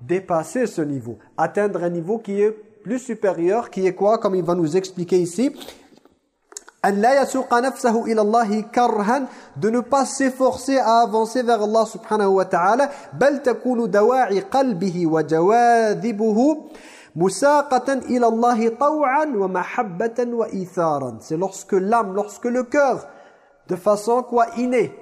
dépasser ce niveau, atteindre un niveau qui est plus supérieur, qui est quoi Comme il va nous expliquer ici, de ne pas s'efforcer à avancer vers Allah subhanahu wa ta'ala بل تكون دواعي قلبه وجواذبه مساقة إلى الله طوعا ومحبة وإيثارا c'est lorsque l'âme, lorsque le cœur de façon quoi innée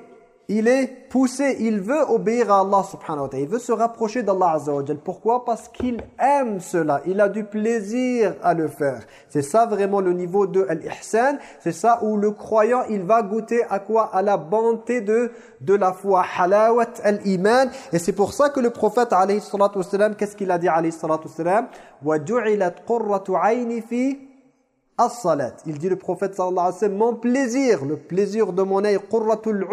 il est poussé, il veut obéir à Allah subhanahu wa ta'ala, il veut se rapprocher d'Allah azza wa Pourquoi Parce qu'il aime cela, il a du plaisir à le faire. C'est ça vraiment le niveau de l'ihsan, c'est ça où le croyant, il va goûter à quoi À la bonté de, de la foi, halawat al-iman. Et c'est pour ça que le prophète alayhi salatu qu'est-ce qu'il a dit alayhi salatu wassalam وَجُعِلَتْ قُرَّةُ عَيْنِ فِي as-salat. Il dit le prophète sallallahu alayhi wa sallam, mon plaisir, le plaisir de mon œil, qurratul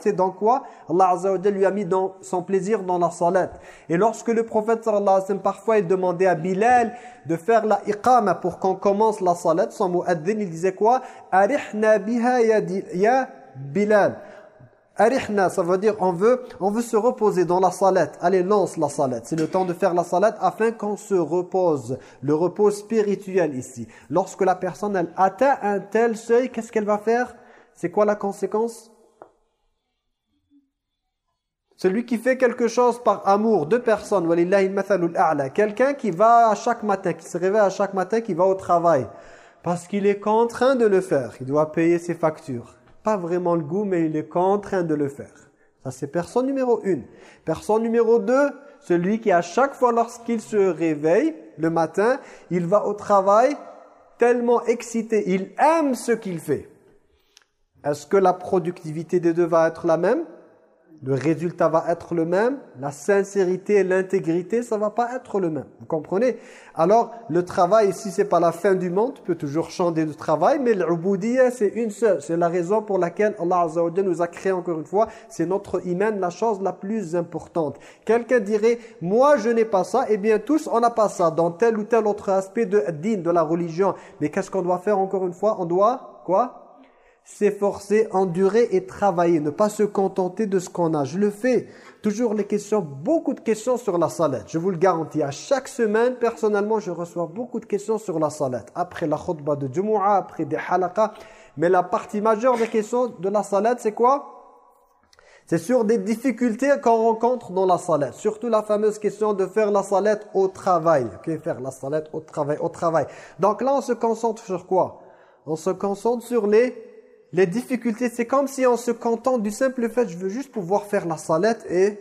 c'est dans quoi? Allah azza lui a mis dans son plaisir dans la salat. Et lorsque le prophète sallallahu alayhi wa sallam, parfois il demandait à Bilal de faire la iqama pour qu'on commence la salat, son muaddin, il disait quoi? Biha ya Bilal. Arihna, ça veut dire on veut, on veut se reposer dans la salette. Allez, lance la salette. C'est le temps de faire la salette afin qu'on se repose. Le repos spirituel ici. Lorsque la personne elle atteint un tel seuil, qu'est-ce qu'elle va faire? C'est quoi la conséquence? Celui qui fait quelque chose par amour de personnes, quelqu'un qui va à chaque matin, qui se réveille à chaque matin, qui va au travail, parce qu'il est contraint de le faire, il doit payer ses factures pas vraiment le goût, mais il est contraint de le faire. Ça, c'est personne numéro une. Personne numéro deux, celui qui à chaque fois lorsqu'il se réveille le matin, il va au travail tellement excité, il aime ce qu'il fait. Est-ce que la productivité des deux va être la même? Le résultat va être le même, la sincérité et l'intégrité, ça va pas être le même. Vous comprenez? Alors, le travail, si c'est pas la fin du monde, tu peux toujours changer de travail, mais l'ubudiyya, c'est une seule. C'est la raison pour laquelle Allah Azza nous a créé encore une fois. C'est notre iman, la chose la plus importante. Quelqu'un dirait, moi je n'ai pas ça, eh bien tous on n'a pas ça, dans tel ou tel autre aspect de din, de la religion. Mais qu'est-ce qu'on doit faire encore une fois? On doit, quoi? S'efforcer, endurer et travailler, ne pas se contenter de ce qu'on a. Je le fais. Toujours les questions, beaucoup de questions sur la salade. Je vous le garantis. À chaque semaine, personnellement, je reçois beaucoup de questions sur la salade. Après la khutbah de Jumu'ah, après des halaqa. Mais la partie majeure des questions de la salade, c'est quoi? C'est sur des difficultés qu'on rencontre dans la salat. Surtout la fameuse question de faire la salat au travail. Ok, faire la salat au travail, au travail. Donc là, on se concentre sur quoi? On se concentre sur les, les difficultés. C'est comme si on se contente du simple fait, je veux juste pouvoir faire la salat et,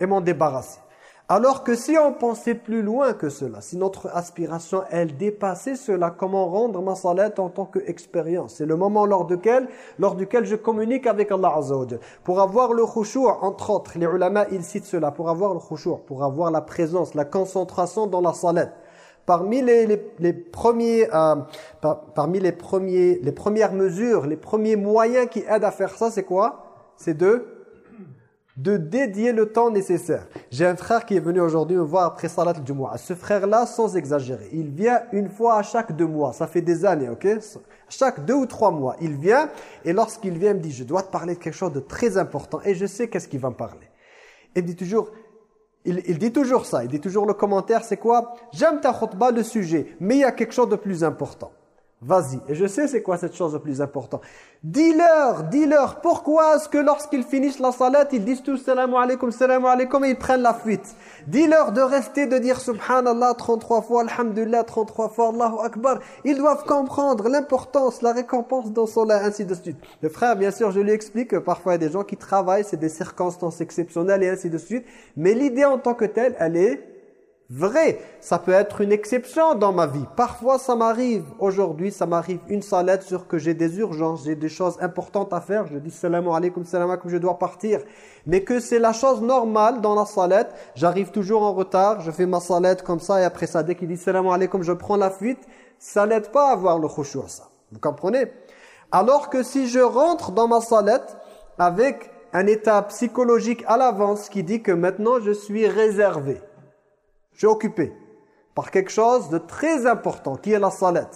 et m'en débarrasser. Alors que si on pensait plus loin que cela, si notre aspiration, elle dépassait cela, comment rendre ma salat en tant qu'expérience? C'est le moment lors duquel, lors duquel je communique avec Allah Azza Pour avoir le khushu' entre autres, les ulama, ils citent cela, pour avoir le khushu', pour avoir la présence, la concentration dans la salat. Parmi les, les, premiers, euh, parmi les, premiers, les premières mesures, les premiers moyens qui aident à faire ça, c'est quoi? C'est de de dédier le temps nécessaire. J'ai un frère qui est venu aujourd'hui me voir après Salat al Ce frère-là, sans exagérer, il vient une fois à chaque deux mois. Ça fait des années, ok? Chaque deux ou trois mois, il vient et lorsqu'il vient, il me dit, je dois te parler de quelque chose de très important et je sais qu'est-ce qu'il va me parler. Il dit toujours, il, dit toujours ça, il dit toujours le commentaire, c'est quoi? J'aime ta khutbah, le sujet, mais il y a quelque chose de plus important. Vas-y. Et je sais c'est quoi cette chose la plus importante. Dis-leur, dis-leur, pourquoi est-ce que lorsqu'ils finissent la salat, ils disent tous salam alaikum, salam alaikum et ils prennent la fuite? Dis-leur de rester, de dire subhanallah 33 fois, alhamdulillah 33 fois, Allahu akbar. Ils doivent comprendre l'importance, la récompense dans salat, ainsi de suite. Le frère, bien sûr, je lui explique que parfois il y a des gens qui travaillent, c'est des circonstances exceptionnelles et ainsi de suite. Mais l'idée en tant que telle, elle est vrai. Ça peut être une exception dans ma vie. Parfois, ça m'arrive. Aujourd'hui, ça m'arrive une salette sur que j'ai des urgences, j'ai des choses importantes à faire. Je dis salam alaikum, salam alaikum, je dois partir. Mais que c'est la chose normale dans la salette. J'arrive toujours en retard, je fais ma salette comme ça et après ça, dès qu'il dit salam alaikum, je prends la fuite. Ça n'aide pas à avoir le khushu' ça. Vous comprenez? Alors que si je rentre dans ma salette avec un état psychologique à l'avance qui dit que maintenant je suis réservé je suis occupé par quelque chose de très important qui est la salat.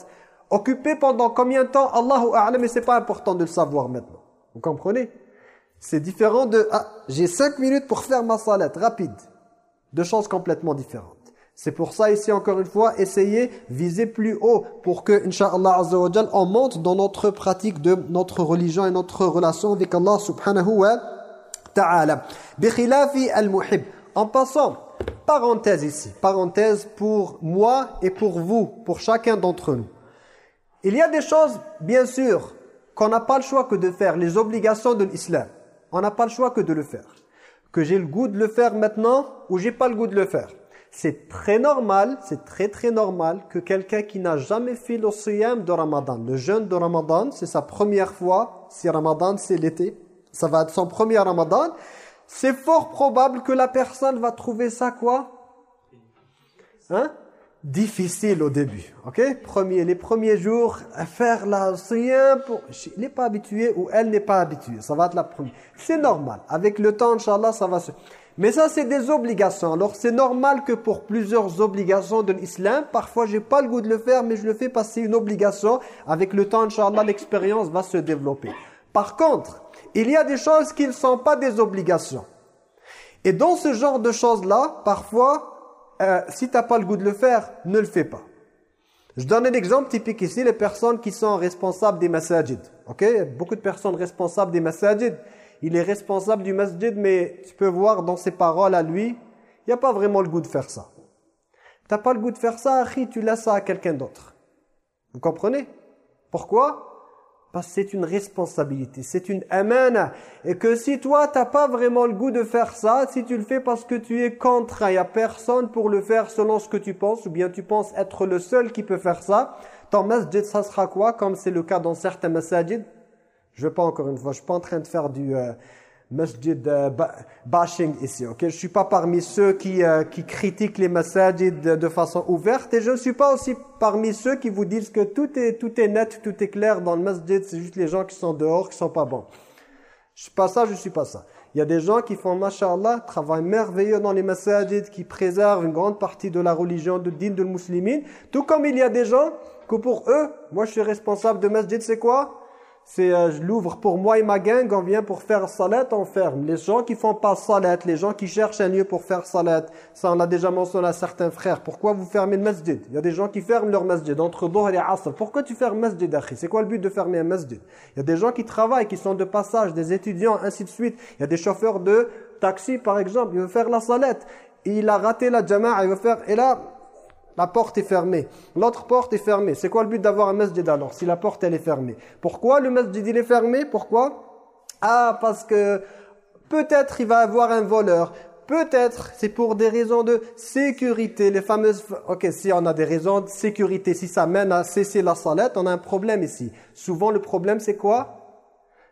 Occupé pendant combien de temps? Allahu A'lam mais c'est pas important de le savoir maintenant. Vous comprenez? C'est différent de ah, j'ai cinq minutes pour faire ma salat rapide. Deux choses complètement différentes. C'est pour ça ici encore une fois essayez viser plus haut pour que inshallah azza wa on monte dans notre pratique de notre religion et notre relation avec Allah subhanahu wa ta'ala. Bi khilafi al-muhib. En passant parenthèse ici, parenthèse pour moi et pour vous, pour chacun d'entre nous. Il y a des choses, bien sûr, qu'on n'a pas le choix que de faire, les obligations de l'islam. On n'a pas le choix que de le faire. Que j'ai le goût de le faire maintenant ou j'ai pas le goût de le faire. C'est très normal, c'est très très normal que quelqu'un qui n'a jamais fait le siyam de Ramadan, le jeûne de Ramadan, c'est sa première fois, si Ramadan c'est l'été, ça va être son premier Ramadan, c'est fort probable que la personne va trouver ça quoi? Hein? Difficile au début, ok? Premier, Les premiers jours, faire la siyam, pour... il n'est pas habitué ou elle n'est pas habituée, ça va être la première. C'est normal, avec le temps, Inch'Allah, ça va se... Mais ça, c'est des obligations. Alors, c'est normal que pour plusieurs obligations de l'islam, parfois, j'ai pas le goût de le faire, mais je le fais c'est une obligation. Avec le temps, Inch'Allah, l'expérience va se développer. Par contre, il y a des choses qui ne sont pas des obligations. Et dans ce genre de choses-là, parfois, euh, si tu n'as pas le goût de le faire, ne le fais pas. Je donne un exemple typique ici, les personnes qui sont responsables des masajid. Ok? Beaucoup de personnes responsables des masajid. Il est responsable du masjid, mais tu peux voir dans ses paroles à lui, il n'y a pas vraiment le goût de faire ça. Tu n'as pas le goût de faire ça, tu laisses ça à quelqu'un d'autre. Vous comprenez? Pourquoi? Parce que c'est une responsabilité, c'est une amana. Et que si toi, tu n'as pas vraiment le goût de faire ça, si tu le fais parce que tu es contraint, il n'y a personne pour le faire selon ce que tu penses, ou bien tu penses être le seul qui peut faire ça, ton masjid, ça sera quoi Comme c'est le cas dans certains masajid. Je ne veux pas encore une fois, je ne suis pas en train de faire du... Euh, masjid euh, bashing ici. ok? Je ne suis pas parmi ceux qui, euh, qui critiquent les masajid de, façon ouverte et je ne suis pas aussi parmi ceux qui vous disent que tout est, tout est net, tout est clair dans le masjid, c'est juste les gens qui sont dehors qui sont pas bons. Je suis pas ça, je suis pas ça. Il y a des gens qui font, mashallah, travail merveilleux dans les masajid, qui préservent une grande partie de la religion de din de muslimin. Tout comme il y a des gens que pour eux, moi je suis responsable de masjid, c'est quoi? C'est euh, je l'ouvre pour moi et ma gang, on vient pour faire salat, on ferme. Les gens qui font pas salat, les gens qui cherchent un lieu pour faire salat, ça on a déjà mentionné à certains frères. Pourquoi vous fermez le masjid? Il y a des gens qui ferment leur masjid entre Dhuhr et Asr. Pourquoi tu fermes le masjid, C'est quoi le but de fermer un masjid? Il y a des gens qui travaillent, qui sont de passage, des étudiants, ainsi de suite. Il y a des chauffeurs de taxi par exemple, il veut faire la salat. Il a raté la jama'a, il veut faire... Et là, la porte est fermée. L'autre porte est fermée. C'est quoi le but d'avoir un masjid alors si la porte elle est fermée? Pourquoi le masjid il est fermé? Pourquoi? Ah parce que peut-être il va avoir un voleur. Peut-être c'est pour des raisons de sécurité. Les fameuses... Ok, si on a des raisons de sécurité, si ça mène à cesser la salette, on a un problème ici. Souvent le problème c'est quoi?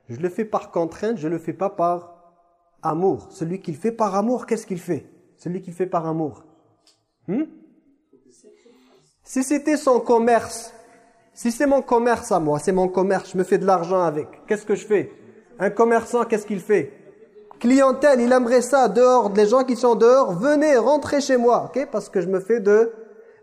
Je le fais par contrainte, je le fais pas par amour. Celui qui le fait par amour, qu'est-ce qu'il fait? Celui qui le fait par amour. Hmm? Si c'était son commerce, si c'est mon commerce à moi, c'est mon commerce, je me fais de l'argent avec, qu'est-ce que je fais? Un commerçant, qu'est-ce qu'il fait? Clientèle, il aimerait ça, dehors, les gens qui sont dehors, venez, rentrez chez moi, ok? Parce que je me fais de,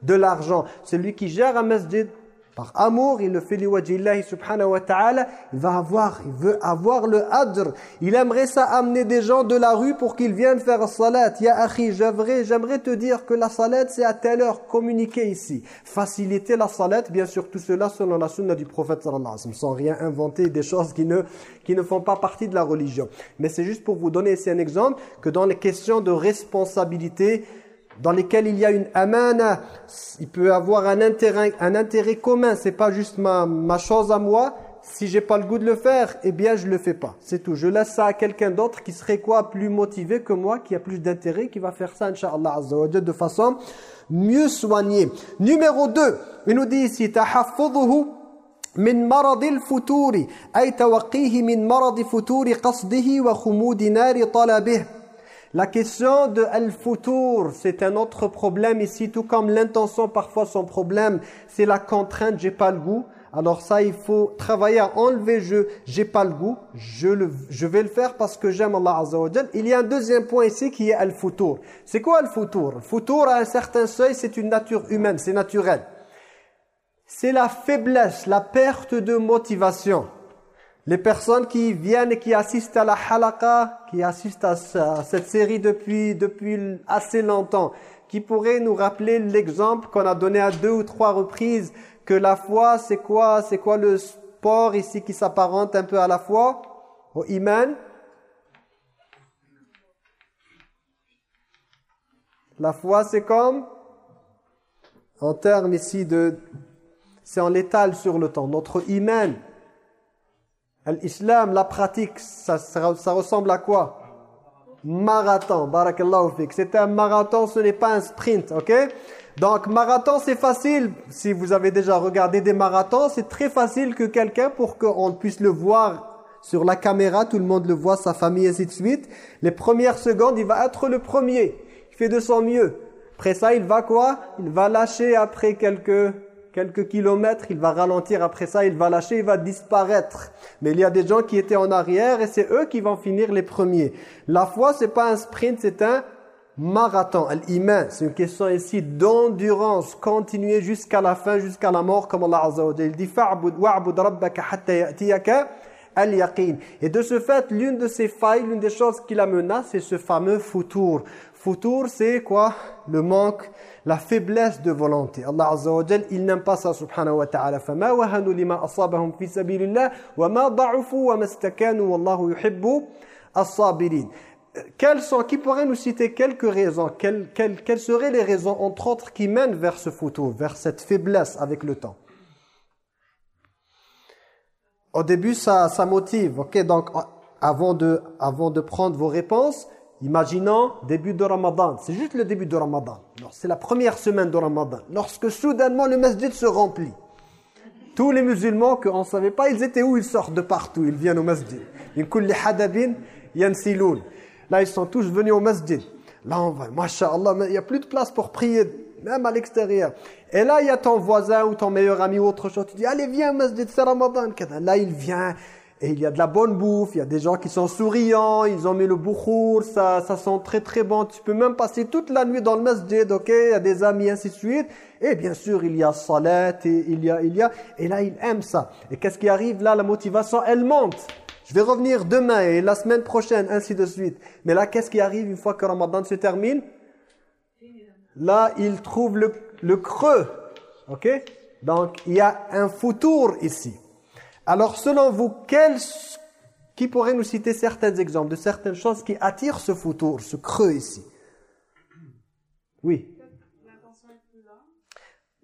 de l'argent. Celui qui gère un masjid, par amour, il le fait liwajillahi subhanahu wa ta'ala, il va avoir, il veut avoir le adr. Il aimerait ça amener des gens de la rue pour qu'ils viennent faire salat. Ya akhi, j'aimerais te dire que la salat c'est à telle heure, communiquer ici. Faciliter la salat, bien sûr tout cela selon la sunna du prophète sallallahu alayhi wa sallam, sans rien inventer des choses qui ne, qui ne font pas partie de la religion. Mais c'est juste pour vous donner ici un exemple que dans les questions de responsabilité, dans lesquels il y a une amana, il peut avoir un intérêt, un intérêt commun, c'est pas juste ma, ma chose à moi, si j'ai pas le goût de le faire, eh bien je le fais pas, c'est tout. Je laisse ça à quelqu'un d'autre qui serait quoi plus motivé que moi, qui a plus d'intérêt, qui va faire ça, Inch'Allah Azza wa de façon mieux soignée. Numéro 2, il nous dit ici, تحفظه من مرض الفتور أي توقيه من مرض فتور قصده وخمود نار طلبه la question de al-futur, c'est un autre problème ici, tout comme l'intention parfois son problème, c'est la contrainte, j'ai pas le goût. Alors ça, il faut travailler à enlever je j'ai pas le goût, je, le, je vais le faire parce que j'aime Allah Azza wa Il y a un deuxième point ici qui est al-futur. C'est quoi al-futur Al-futur, à un certain seuil, c'est une nature humaine, c'est naturel. C'est la faiblesse, la perte de motivation. Les personnes qui viennent et qui assistent à la halaqa, qui assistent à, cette série depuis, depuis assez longtemps, qui pourraient nous rappeler l'exemple qu'on a donné à deux ou trois reprises, que la foi, c'est quoi C'est quoi le sport ici qui s'apparente un peu à la foi? Au iman? La foi, c'est comme? En termes ici de... C'est en l'étale sur le temps. Notre iman, L'islam, la pratique, ça, ça, ressemble à quoi? Marathon, barakallahu fik. C'est un marathon, ce n'est pas un sprint, ok? Donc marathon, c'est facile. Si vous avez déjà regardé des marathons, c'est très facile que quelqu'un, pour qu'on puisse le voir sur la caméra, tout le monde le voit, sa famille, ainsi de suite. Les premières secondes, il va être le premier. Il fait de son mieux. Après ça, il va quoi? Il va lâcher après quelques quelques kilomètres, il va ralentir après ça, il va lâcher, il va disparaître. Mais il y a des gens qui étaient en arrière et c'est eux qui vont finir les premiers. La foi, c'est pas un sprint, c'est un marathon. L'iman, c'est une question ici d'endurance, continuer jusqu'à la fin, jusqu'à la mort, comme Allah Azza wa dit Et de ce fait, l'une de ces failles, l'une des choses qui la menace, c'est ce fameux futur. Futur, c'est quoi? Le manque la faiblesse de volonté. Allah Azza wa Jal, il n'aime pas ça subhanahu wa ta'ala. فَمَا وَهَنُوا لِمَا أَصَابَهُمْ فِي سَبِيلِ اللَّهِ وَمَا ضَعُفُوا وَمَا اسْتَكَانُوا وَاللَّهُ يُحِبُّ الصَّابِرِينَ quelles sont, qui pourrait nous citer quelques raisons quelles, quelles, quelles seraient les raisons, entre autres, qui mènent vers ce photo, vers cette faiblesse avec le temps Au début, ça, ça motive. Ok, donc avant de, avant de prendre vos réponses, Imaginons début de Ramadan, c'est juste le début de Ramadan. C'est la première semaine de Ramadan. Lorsque soudainement le masjid se remplit. Tous les musulmans qu'on ne savait pas, ils étaient où? Ils sortent de partout, ils viennent au masjid. Là, ils sont tous venus au masjid. Là, on va, il n'y a plus de place pour prier, même à l'extérieur. Et là, il y a ton voisin ou ton meilleur ami ou autre chose. Tu dis, allez, viens au masjid, c'est Ramadan. Là, il vient, Et il y a de la bonne bouffe, il y a des gens qui sont souriants, ils ont mis le bouchour, ça, ça sent très très bon. Tu peux même passer toute la nuit dans le masjid, ok, il y a des amis, ainsi de suite. Et bien sûr, il y a salat, et il y a, il y a, et là, il aime ça. Et qu'est-ce qui arrive? Là La motivation, elle monte. Je vais revenir demain et la semaine prochaine, ainsi de suite. Mais là, qu'est-ce qui arrive une fois que Ramadan se termine? Là, il trouve le, le creux, ok? Donc, il y a un futur ici. Alors, selon vous, qui pourrait nous citer certains exemples de certaines choses qui attirent ce futur, ce creux ici? Oui.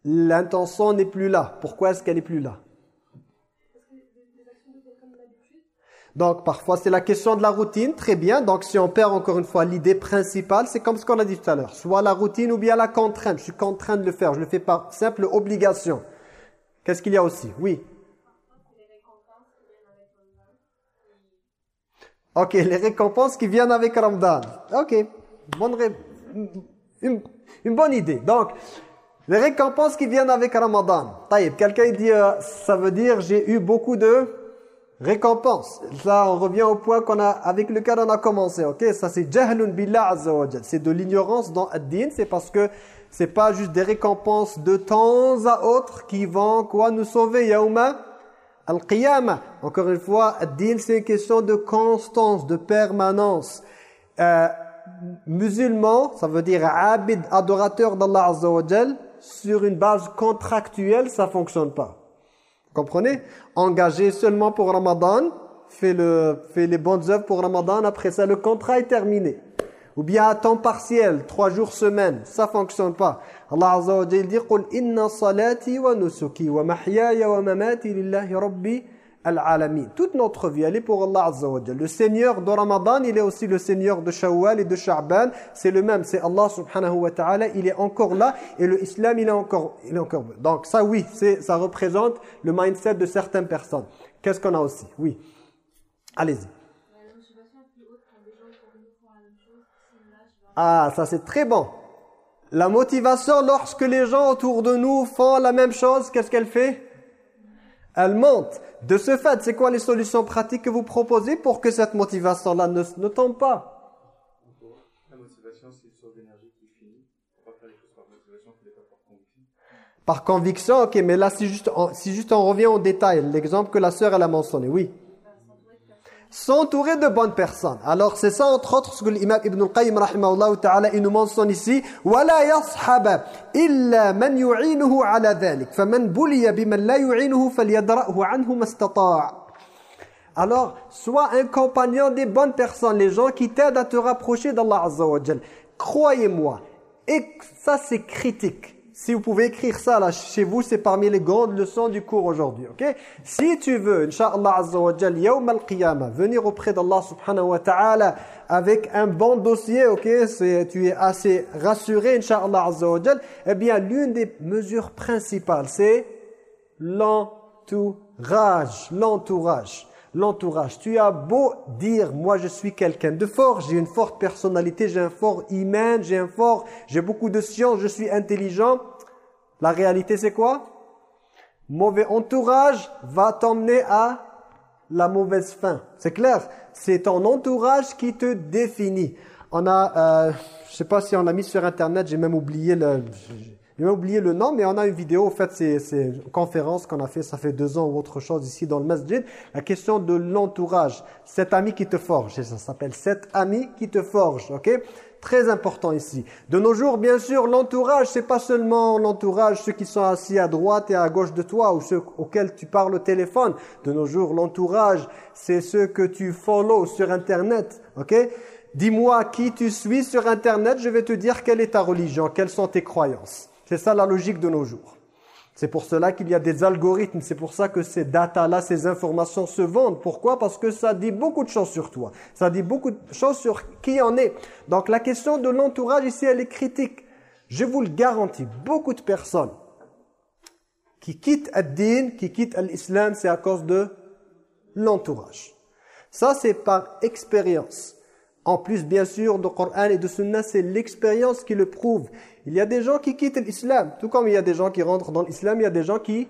L'intention n'est plus là. Pourquoi est-ce qu'elle n'est plus là? Donc parfois c'est la question de la routine, très bien. Donc si on perd encore une fois l'idée principale, c'est comme ce qu'on a dit tout à l'heure. Soit la routine ou bien la contrainte. Je suis contraint de le faire, je le fais par simple obligation. Qu'est-ce qu'il y a aussi? Oui. Ok, les récompenses qui viennent avec Ramadan. Ok, une, bonne idée. Donc, les récompenses qui viennent avec Ramadan. Quelqu'un dit, euh, ça veut dire j'ai eu beaucoup de récompenses. Là, on revient au point a, avec lequel on a commencé. Ok, ça c'est jahlun billah azza C'est de l'ignorance dans ad-din. C'est parce que c'est pas juste des récompenses de temps à autre qui vont quoi nous sauver. Yaouma? Al-Qiyamah, encore une fois, din c'est une question de constance, de permanence. Euh, musulman, ça veut dire abid, adorateur d'Allah Azza wa sur une base contractuelle, ça fonctionne pas. Vous comprenez? Engagé seulement pour Ramadan, fait, le, fait les bonnes œuvres pour Ramadan, après ça, le contrat est terminé. Ou bien à temps partiel, trois jours semaine, ça fonctionne pas. Allah Azza wa Jalla dit inna salati wa nusuki wa mahyaya wa mamati lillahi rabbi al-alamin. Toute notre vie elle est pour Allah Azza wa Jalla. Le Seigneur de Ramadan, il est aussi le Seigneur de Shawwal et de Sha'ban, c'est le même, c'est Allah subhanahu wa ta'ala, il est encore là et le islam il est encore il est encore Donc ça oui, c'est ça représente le mindset de certaines personnes. Qu'est-ce qu'on a aussi? Oui. Allez-y. Ah, ça c'est très bon. La motivation, lorsque les gens autour de nous font la même chose, qu'est-ce qu'elle fait? Elle monte. De ce fait, c'est quoi les solutions pratiques que vous proposez pour que cette motivation-là ne, ne tombe pas? La motivation, c'est une source d'énergie qui finit. On va faire les choses par motivation, pas par conviction. Par conviction, ok, mais là, si juste, si juste on revient au détail, l'exemple que la sœur, elle a mentionné, oui s'entourer de bonnes personnes. Alors c'est ça entre autres ce que l'imam Ibn al-Qayyim rahimahullah ta'ala il nous mentionne ici ولا يصحب إلا من يعينه على ذلك فمن بلي بمن يعينه فليدرأه عنه ما استطاع Alors, sois un compagnon des bonnes personnes, les gens qui t'aident à te rapprocher d'Allah Azza wa Croyez-moi, et ça c'est critique. Si vous pouvez écrire ça là chez vous, c'est parmi les grandes leçons du cours aujourd'hui, ok? Si tu veux, Inch'Allah Azza wa Jal, Yawm al-Qiyamah, venir auprès d'Allah subhanahu wa ta'ala avec un bon dossier, ok? Tu es assez rassuré, Inch'Allah Azza wa Jal, eh bien, l'une des mesures principales, c'est l'entourage, l'entourage l'entourage. Tu as beau dire, moi je suis quelqu'un de fort, j'ai une forte personnalité, j'ai un fort humain, j'ai un fort, j'ai beaucoup de science, je suis intelligent. La réalité c'est quoi? Mauvais entourage va t'emmener à la mauvaise fin. C'est clair? C'est ton entourage qui te définit. On a, euh, je sais pas si on l'a mis sur internet, j'ai même oublié le... J'ai oublié le nom, mais on a une vidéo, en fait, c'est une conférence qu'on a fait, ça fait deux ans ou autre chose ici dans le masjid. La question de l'entourage. Cet ami qui te forge, ça s'appelle cet ami qui te forge, ok? Très important ici. De nos jours, bien sûr, l'entourage, c'est pas seulement l'entourage, ceux qui sont assis à droite et à gauche de toi ou ceux auxquels tu parles au téléphone. De nos jours, l'entourage, c'est ceux que tu follow sur Internet, ok? Dis-moi qui tu suis sur Internet, je vais te dire quelle est ta religion, quelles sont tes croyances. C'est ça la logique de nos jours. C'est pour cela qu'il y a des algorithmes, c'est pour ça que ces data-là, ces informations se vendent. Pourquoi? Parce que ça dit beaucoup de choses sur toi. Ça dit beaucoup de choses sur qui en est. Donc la question de l'entourage ici, elle est critique. Je vous le garantis, beaucoup de personnes qui quittent ad-din, qui quittent l'islam, c'est à cause de l'entourage. Ça, c'est par expérience. En plus, bien sûr, de Coran et de Sunna, c'est l'expérience qui le prouve. Il y a des gens qui quittent l'islam. Tout comme il y a des gens qui rentrent dans l'islam, il y a des gens qui,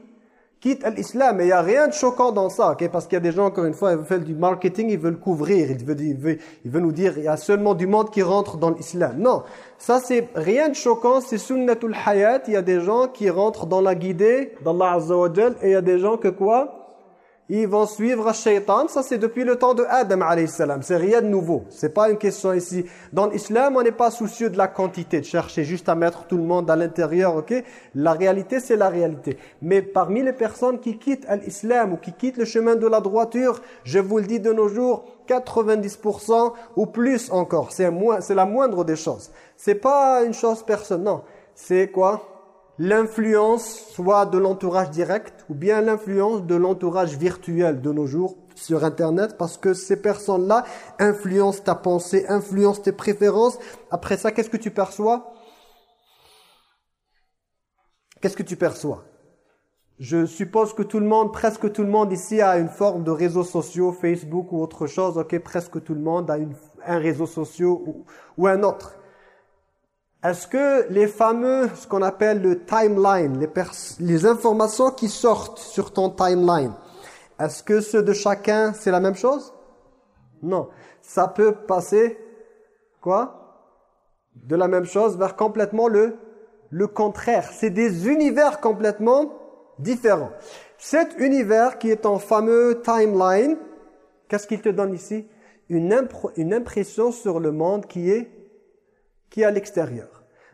quitte l'islam. Et il n'y a rien de choquant dans ça, ok? Parce qu'il y a des gens, encore une fois, ils veulent du marketing, ils veulent couvrir, ils veulent, ils veulent, nous dire il y a seulement du monde qui rentre dans l'islam. Non, ça c'est rien de choquant, c'est sunnatul hayat. Il y a des gens qui rentrent dans la guidée d'Allah Azza wa et il y a des gens que quoi? Ils vont suivre Shaitan. Ça, c'est depuis le temps de Adam, salam. C'est rien de nouveau. C'est pas une question ici. Dans l'islam, on n'est pas soucieux de la quantité, de chercher juste à mettre tout le monde à l'intérieur, ok? La réalité, c'est la réalité. Mais parmi les personnes qui quittent l'islam ou qui quittent le chemin de la droiture, je vous le dis de nos jours, 90% ou plus encore. C'est la moindre des choses. C'est pas une chose personnelle, non. C'est quoi? L'influence soit de l'entourage direct ou bien l'influence de l'entourage virtuel de nos jours sur Internet parce que ces personnes-là influencent ta pensée, influencent tes préférences. Après ça, qu'est-ce que tu perçois? Qu'est-ce que tu perçois? Je suppose que tout le monde, presque tout le monde ici a une forme de réseaux sociaux, Facebook ou autre chose. Ok, presque tout le monde a un réseau social ou, ou un autre. Est-ce que les fameux, ce qu'on appelle le timeline, les, les informations qui sortent sur ton timeline, est-ce que ceux de chacun, c'est la même chose? Non. Ça peut passer, quoi? De la même chose vers complètement le, le contraire. C'est des univers complètement différents. Cet univers qui est en fameux timeline, qu'est-ce qu'il te donne ici? Une, une impression sur le monde qui est qui est à l'extérieur.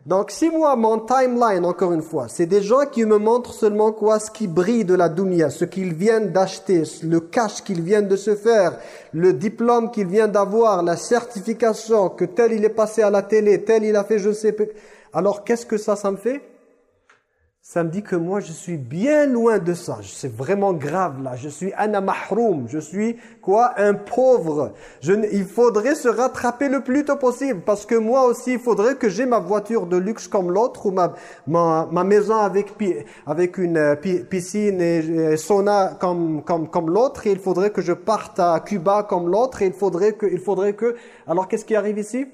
Donc si moi, mon timeline, encore une fois, c'est des gens qui me montrent seulement quoi Ce qui brille de la dunya, ce qu'ils viennent d'acheter, le cash qu'ils viennent de se faire, le diplôme qu'ils viennent d'avoir, la certification, que tel il est passé à la télé, tel il a fait je sais... Alors qu'est-ce que ça, ça me fait? Ça me dit que moi je suis bien loin de ça. C'est vraiment grave là. Je suis ana mahroum. Je suis quoi Un pauvre. Je, il faudrait se rattraper le plus tôt possible parce que moi aussi il faudrait que j'ai ma voiture de luxe comme l'autre ou ma, ma, ma, maison avec, avec une euh, piscine et, sauna comme, comme, comme l'autre. Et il faudrait que je parte à Cuba comme l'autre. Et il faudrait que... Il faudrait que... Alors qu'est-ce qui arrive ici?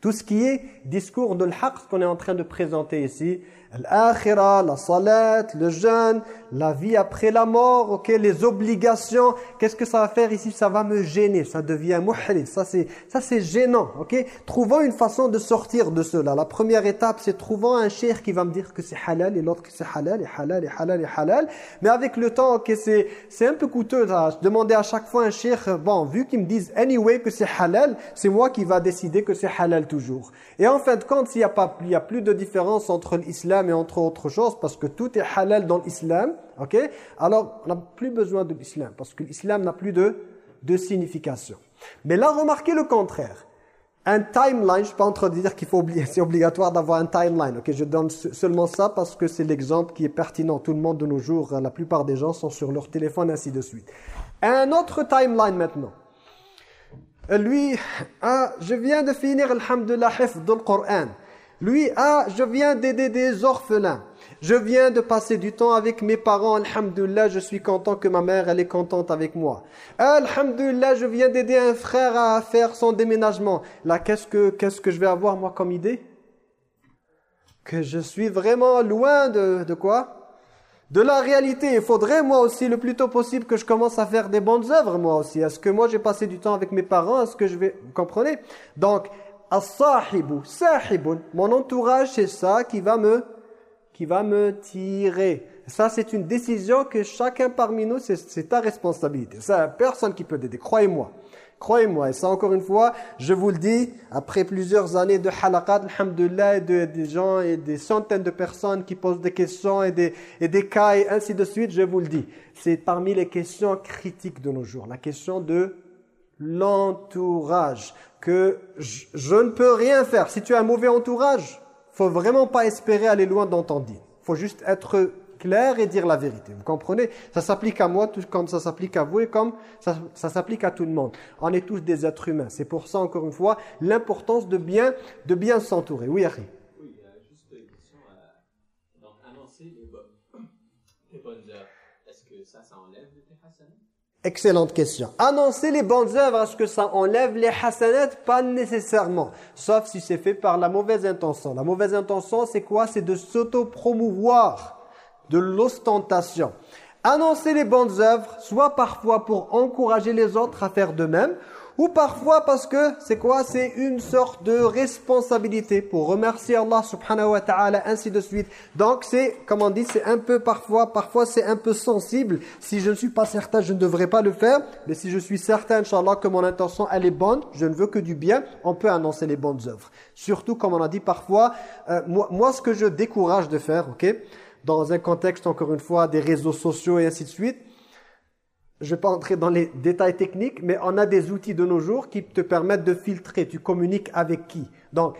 Tout ce qui est discours de l'haq qu'on est en train de présenter ici, l'akhira, la salat, le jeûne, la vie après la mort, ok, les obligations, qu'est-ce que ça va faire ici? Ça va me gêner, ça devient muhlil, ça c'est gênant, ok? Trouvons une façon de sortir de cela. La première étape, c'est trouvant un cheikh qui va me dire que c'est halal et l'autre que c'est halal et halal et halal et halal. Mais avec le temps, ok, c'est c'est un peu coûteux. Là. Demander à chaque fois un cheikh, bon, vu qu'ils me disent anyway que c'est halal, c'est moi qui va décider que c'est halal toujours. Et en fin de compte, s'il n'y a pas, il y a plus de différence entre l'islam et entre autres choses, parce que tout est halal dans l'islam, ok? Alors, on n'a plus besoin de l'islam, parce que l'islam n'a plus de, de signification. Mais là, remarquez le contraire. Un timeline, je ne suis pas en train de dire qu'il faut c'est obligatoire d'avoir un timeline. ok? Je donne seulement ça parce que c'est l'exemple qui est pertinent. Tout le monde de nos jours, la plupart des gens sont sur leur téléphone, ainsi de suite. Un autre timeline maintenant. Lui, ah, je viens de finir, alhamdulillah, hifd le Coran. Lui, ah, je viens d'aider des orphelins. Je viens de passer du temps avec mes parents. Alhamdulillah, je suis content que ma mère, elle est contente avec moi. Alhamdulillah, je viens d'aider un frère à faire son déménagement. Là, qu'est-ce que, qu'est-ce que je vais avoir, moi, comme idée? Que je suis vraiment loin de, de quoi? De la réalité. Il faudrait, moi aussi, le plus tôt possible, que je commence à faire des bonnes œuvres, moi aussi. Est-ce que moi, j'ai passé du temps avec mes parents? Est-ce que je vais... Vous comprenez? Donc, as-sahibu, sahibun. Mon entourage, c'est ça qui va me qui va me tirer. Ça, c'est une décision que chacun parmi nous, c'est ta responsabilité. Ça, personne qui peut t'aider. Croyez-moi. Croyez-moi. Et ça, encore une fois, je vous le dis, après plusieurs années de halaqat, alhamdulillah, et de, des gens et des centaines de personnes qui posent des questions et des, et des cas et ainsi de suite, je vous le dis. C'est parmi les questions critiques de nos jours. La question de l'entourage que je, ne peux rien faire. Si tu as un mauvais entourage, faut vraiment pas espérer aller loin dans ton faut juste être clair et dire la vérité. Vous comprenez? Ça s'applique à moi tout comme ça s'applique à vous et comme ça, ça s'applique à tout le monde. On est tous des êtres humains. C'est pour ça, encore une fois, l'importance de bien, de bien s'entourer. Oui, Harry Oui, juste une question. Euh, donc, annoncer les, bonnes heures, est-ce que ça, ça enlève les Excellente question. Annoncer les bonnes œuvres, est-ce que ça enlève les hasanats? Pas nécessairement. Sauf si c'est fait par la mauvaise intention. La mauvaise intention, c'est quoi? C'est de s'auto-promouvoir de l'ostentation. Annoncer les bonnes œuvres, soit parfois pour encourager les autres à faire de même, ou parfois parce que, c'est quoi? C'est une sorte de responsabilité pour remercier Allah subhanahu wa ta'ala, ainsi de suite. Donc c'est, comme on dit, c'est un peu parfois, parfois c'est un peu sensible. Si je ne suis pas certain, je ne devrais pas le faire. Mais si je suis certain, Inch'Allah, que mon intention, elle est bonne, je ne veux que du bien, on peut annoncer les bonnes œuvres. Surtout, comme on a dit parfois, euh, moi, moi ce que je décourage de faire, ok dans un contexte, encore une fois, des réseaux sociaux et ainsi de suite, je ne vais pas entrer dans les détails techniques, mais on a des outils de nos jours qui te permettent de filtrer. Tu communiques avec qui Donc,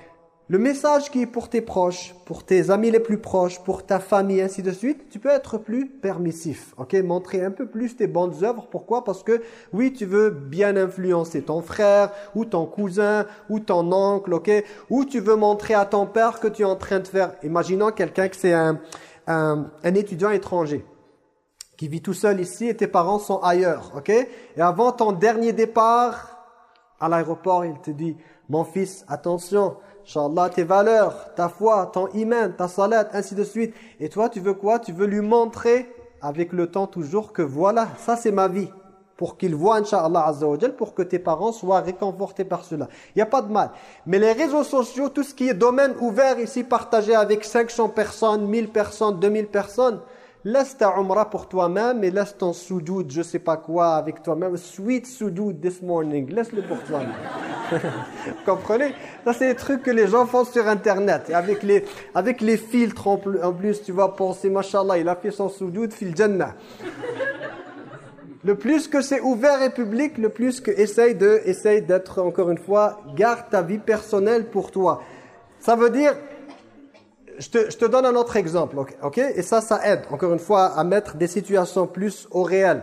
le message qui est pour tes proches, pour tes amis les plus proches, pour ta famille, ainsi de suite, tu peux être plus permissif. ok? Montrer un peu plus tes bonnes œuvres. Pourquoi? Parce que, oui, tu veux bien influencer ton frère, ou ton cousin, ou ton oncle, ok? Ou tu veux montrer à ton père que tu es en train de faire... Imaginons quelqu'un que c'est un, un, un étudiant étranger qui vit tout seul ici et tes parents sont ailleurs, ok? Et avant ton dernier départ à l'aéroport, il te dit, mon fils, attention, Inch'Allah, tes valeurs, ta foi, ton iman, ta salat, ainsi de suite. Et toi, tu veux quoi? Tu veux lui montrer, avec le temps toujours, que voilà, ça c'est ma vie. Pour qu'il voit, Inch'Allah Azza pour que tes parents soient réconfortés par cela. Il n'y a pas de mal. Mais les réseaux sociaux, tout ce qui est domaine ouvert ici, partagé avec 500 personnes, 1000 personnes, 2000 personnes, Laisse ta umrah pour toi-même et laisse ton soudoud, je sais pas quoi, avec toi-même. Sweet soudoud this morning. Laisse-le pour toi-même. Vous comprenez? Ça, c'est des trucs que les gens font sur Internet. Et avec les, avec les filtres en plus, tu vas penser, mashallah, il a fait son soudoud fil jannah. Le plus que c'est ouvert et public, le plus que essaye de, essaye d'être, encore une fois, garde ta vie personnelle pour toi. Ça veut dire, je te, donne un autre exemple, ok Et ça, ça aide, encore une fois, à mettre des situations plus au réel.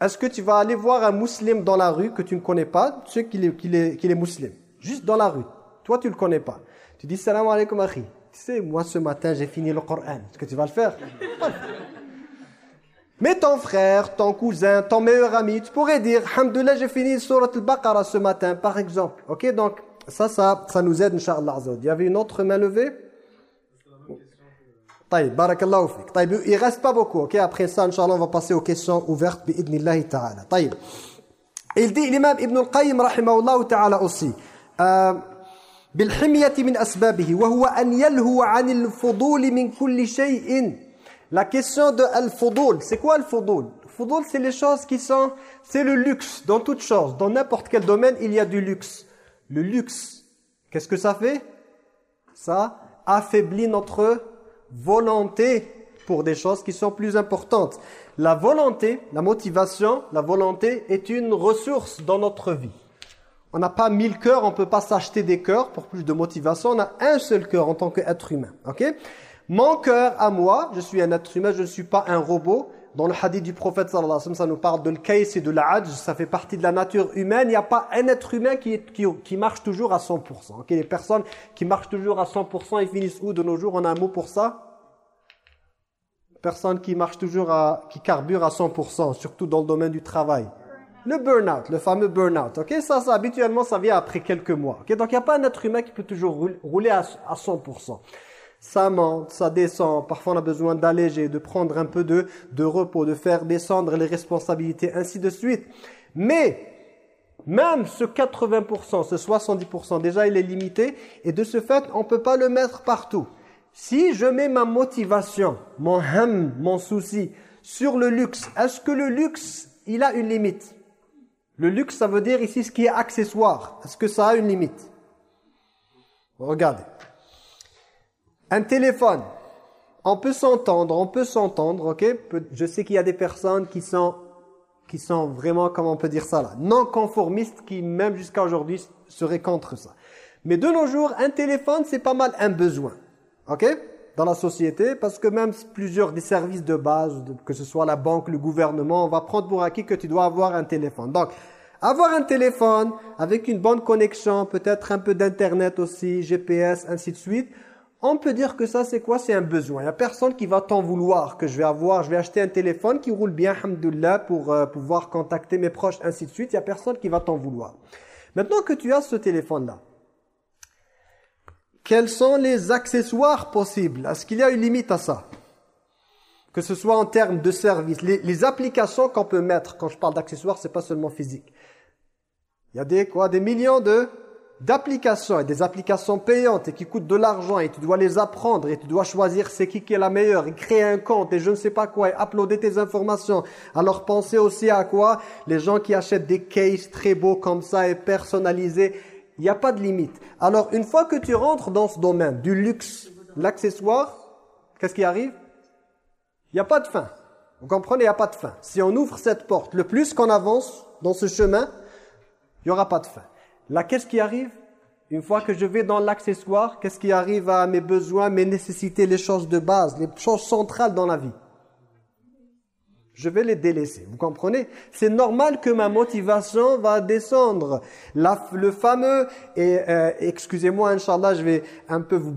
Est-ce que tu vas aller voir un musulman dans la rue que tu ne connais pas, tu sais qu'il est, est, est musulman, juste dans la rue. Toi, tu ne le connais pas. Tu dis « Salam alaikum akhi ». Tu sais, moi, ce matin, j'ai fini le Coran. Est-ce que tu vas le faire? Mais ton frère, ton cousin, ton meilleur ami, tu pourrais dire « Alhamdoulilah, j'ai fini Surat al-Baqarah ce matin », par exemple. Ok, donc ça, ça, ça nous aide, Inch'Allah. Il y avait une autre main levée? طيب بارك الله فيك طيب il reste pas beaucoup ok après ça inchallah on va passer aux questions ouvertes باذن الله تعالى طيب il dit l'imam Ibn al-Qayyim رحمه الله تعالى aussi euh, بالحمية من أسبابه وهو أن يلهو عن الفضول من كل شيء la question de al-fudul c'est quoi al-fudul fudul c'est les choses qui sont c'est le luxe dans toute chose dans n'importe quel domaine il y a du luxe le luxe qu'est-ce que ça fait ça affaiblit notre volonté pour des choses qui sont plus importantes. La volonté, la motivation, la volonté est une ressource dans notre vie. On n'a pas mille cœurs, on ne peut pas s'acheter des cœurs pour plus de motivation. On a un seul cœur en tant qu'être humain. ok? Mon cœur à moi, je suis un être humain, je ne suis pas un robot. Dans le hadith du prophète sallallahu alayhi wa sallam, ça nous parle de l'kaïs et de l'adj, ça fait partie de la nature humaine. Il n'y a pas un être humain qui, marche toujours à 100%. ok Les personnes qui marchent toujours à 100%, ils finissent où de nos jours? On a un mot pour ça? Personne qui marche toujours à, qui carbure à 100%, surtout dans le domaine du travail. Le burn-out, le fameux burn-out. ça, ça, habituellement, ça vient après quelques mois. ok Donc, il n'y a pas un être humain qui peut toujours rouler à 100%. Ça monte, ça descend. Parfois, on a besoin d'alléger, de prendre un peu de, de repos, de faire descendre les responsabilités, ainsi de suite. Mais, même ce 80%, ce 70%, déjà, il est limité. Et de ce fait, on ne peut pas le mettre partout. Si je mets ma motivation, mon ham, mon souci sur le luxe, est-ce que le luxe, il a une limite? Le luxe, ça veut dire ici ce qui est accessoire. Est-ce que ça a une limite? Regardez. Un téléphone. On peut s'entendre, on peut s'entendre, ok? Je sais qu'il y a des personnes qui sont, qui sont vraiment, comment on peut dire ça là, non conformistes, qui même jusqu'à aujourd'hui seraient contre ça. Mais de nos jours, un téléphone, c'est pas mal un besoin ok? Dans la société, parce que même plusieurs des services de base, que ce soit la banque, le gouvernement, on va prendre pour acquis que tu dois avoir un téléphone. Donc, avoir un téléphone avec une bonne connexion, peut-être un peu d'internet aussi, GPS, ainsi de suite, on peut dire que ça c'est quoi? C'est un besoin. Il n'y a personne qui va t'en vouloir que je vais avoir, je vais acheter un téléphone qui roule bien, hamdoullah, pour euh, pouvoir contacter mes proches, ainsi de suite. Il n'y a personne qui va t'en vouloir. Maintenant que tu as ce téléphone-là, quels sont les accessoires possibles? Est-ce qu'il y a une limite à ça? Que ce soit en termes de service. Les, les applications qu'on peut mettre, quand je parle d'accessoires, c'est pas seulement physique. Il y a des, quoi, des millions de d'applications et des applications payantes et qui coûtent de l'argent et tu dois les apprendre et tu dois choisir c'est qui qui est la meilleure et créer un compte et je ne sais pas quoi et uploader tes informations. Alors pensez aussi à quoi? Les gens qui achètent des cases très beaux comme ça et personnalisés, il n'y a pas de limite. Alors une fois que tu rentres dans ce domaine du luxe, l'accessoire, qu'est-ce qui arrive? Il n'y a pas de fin. Vous comprenez, il n'y a pas de fin. Si on ouvre cette porte, le plus qu'on avance dans ce chemin, il n'y aura pas de fin. Là, qu'est-ce qui arrive? Une fois que je vais dans l'accessoire, qu'est-ce qui arrive à mes besoins, mes nécessités, les choses de base, les choses centrales dans la vie? Je vais les délaisser. Vous comprenez? C'est normal que ma motivation va descendre. le fameux, et euh, excusez-moi, Inch'Allah, je vais un peu vous,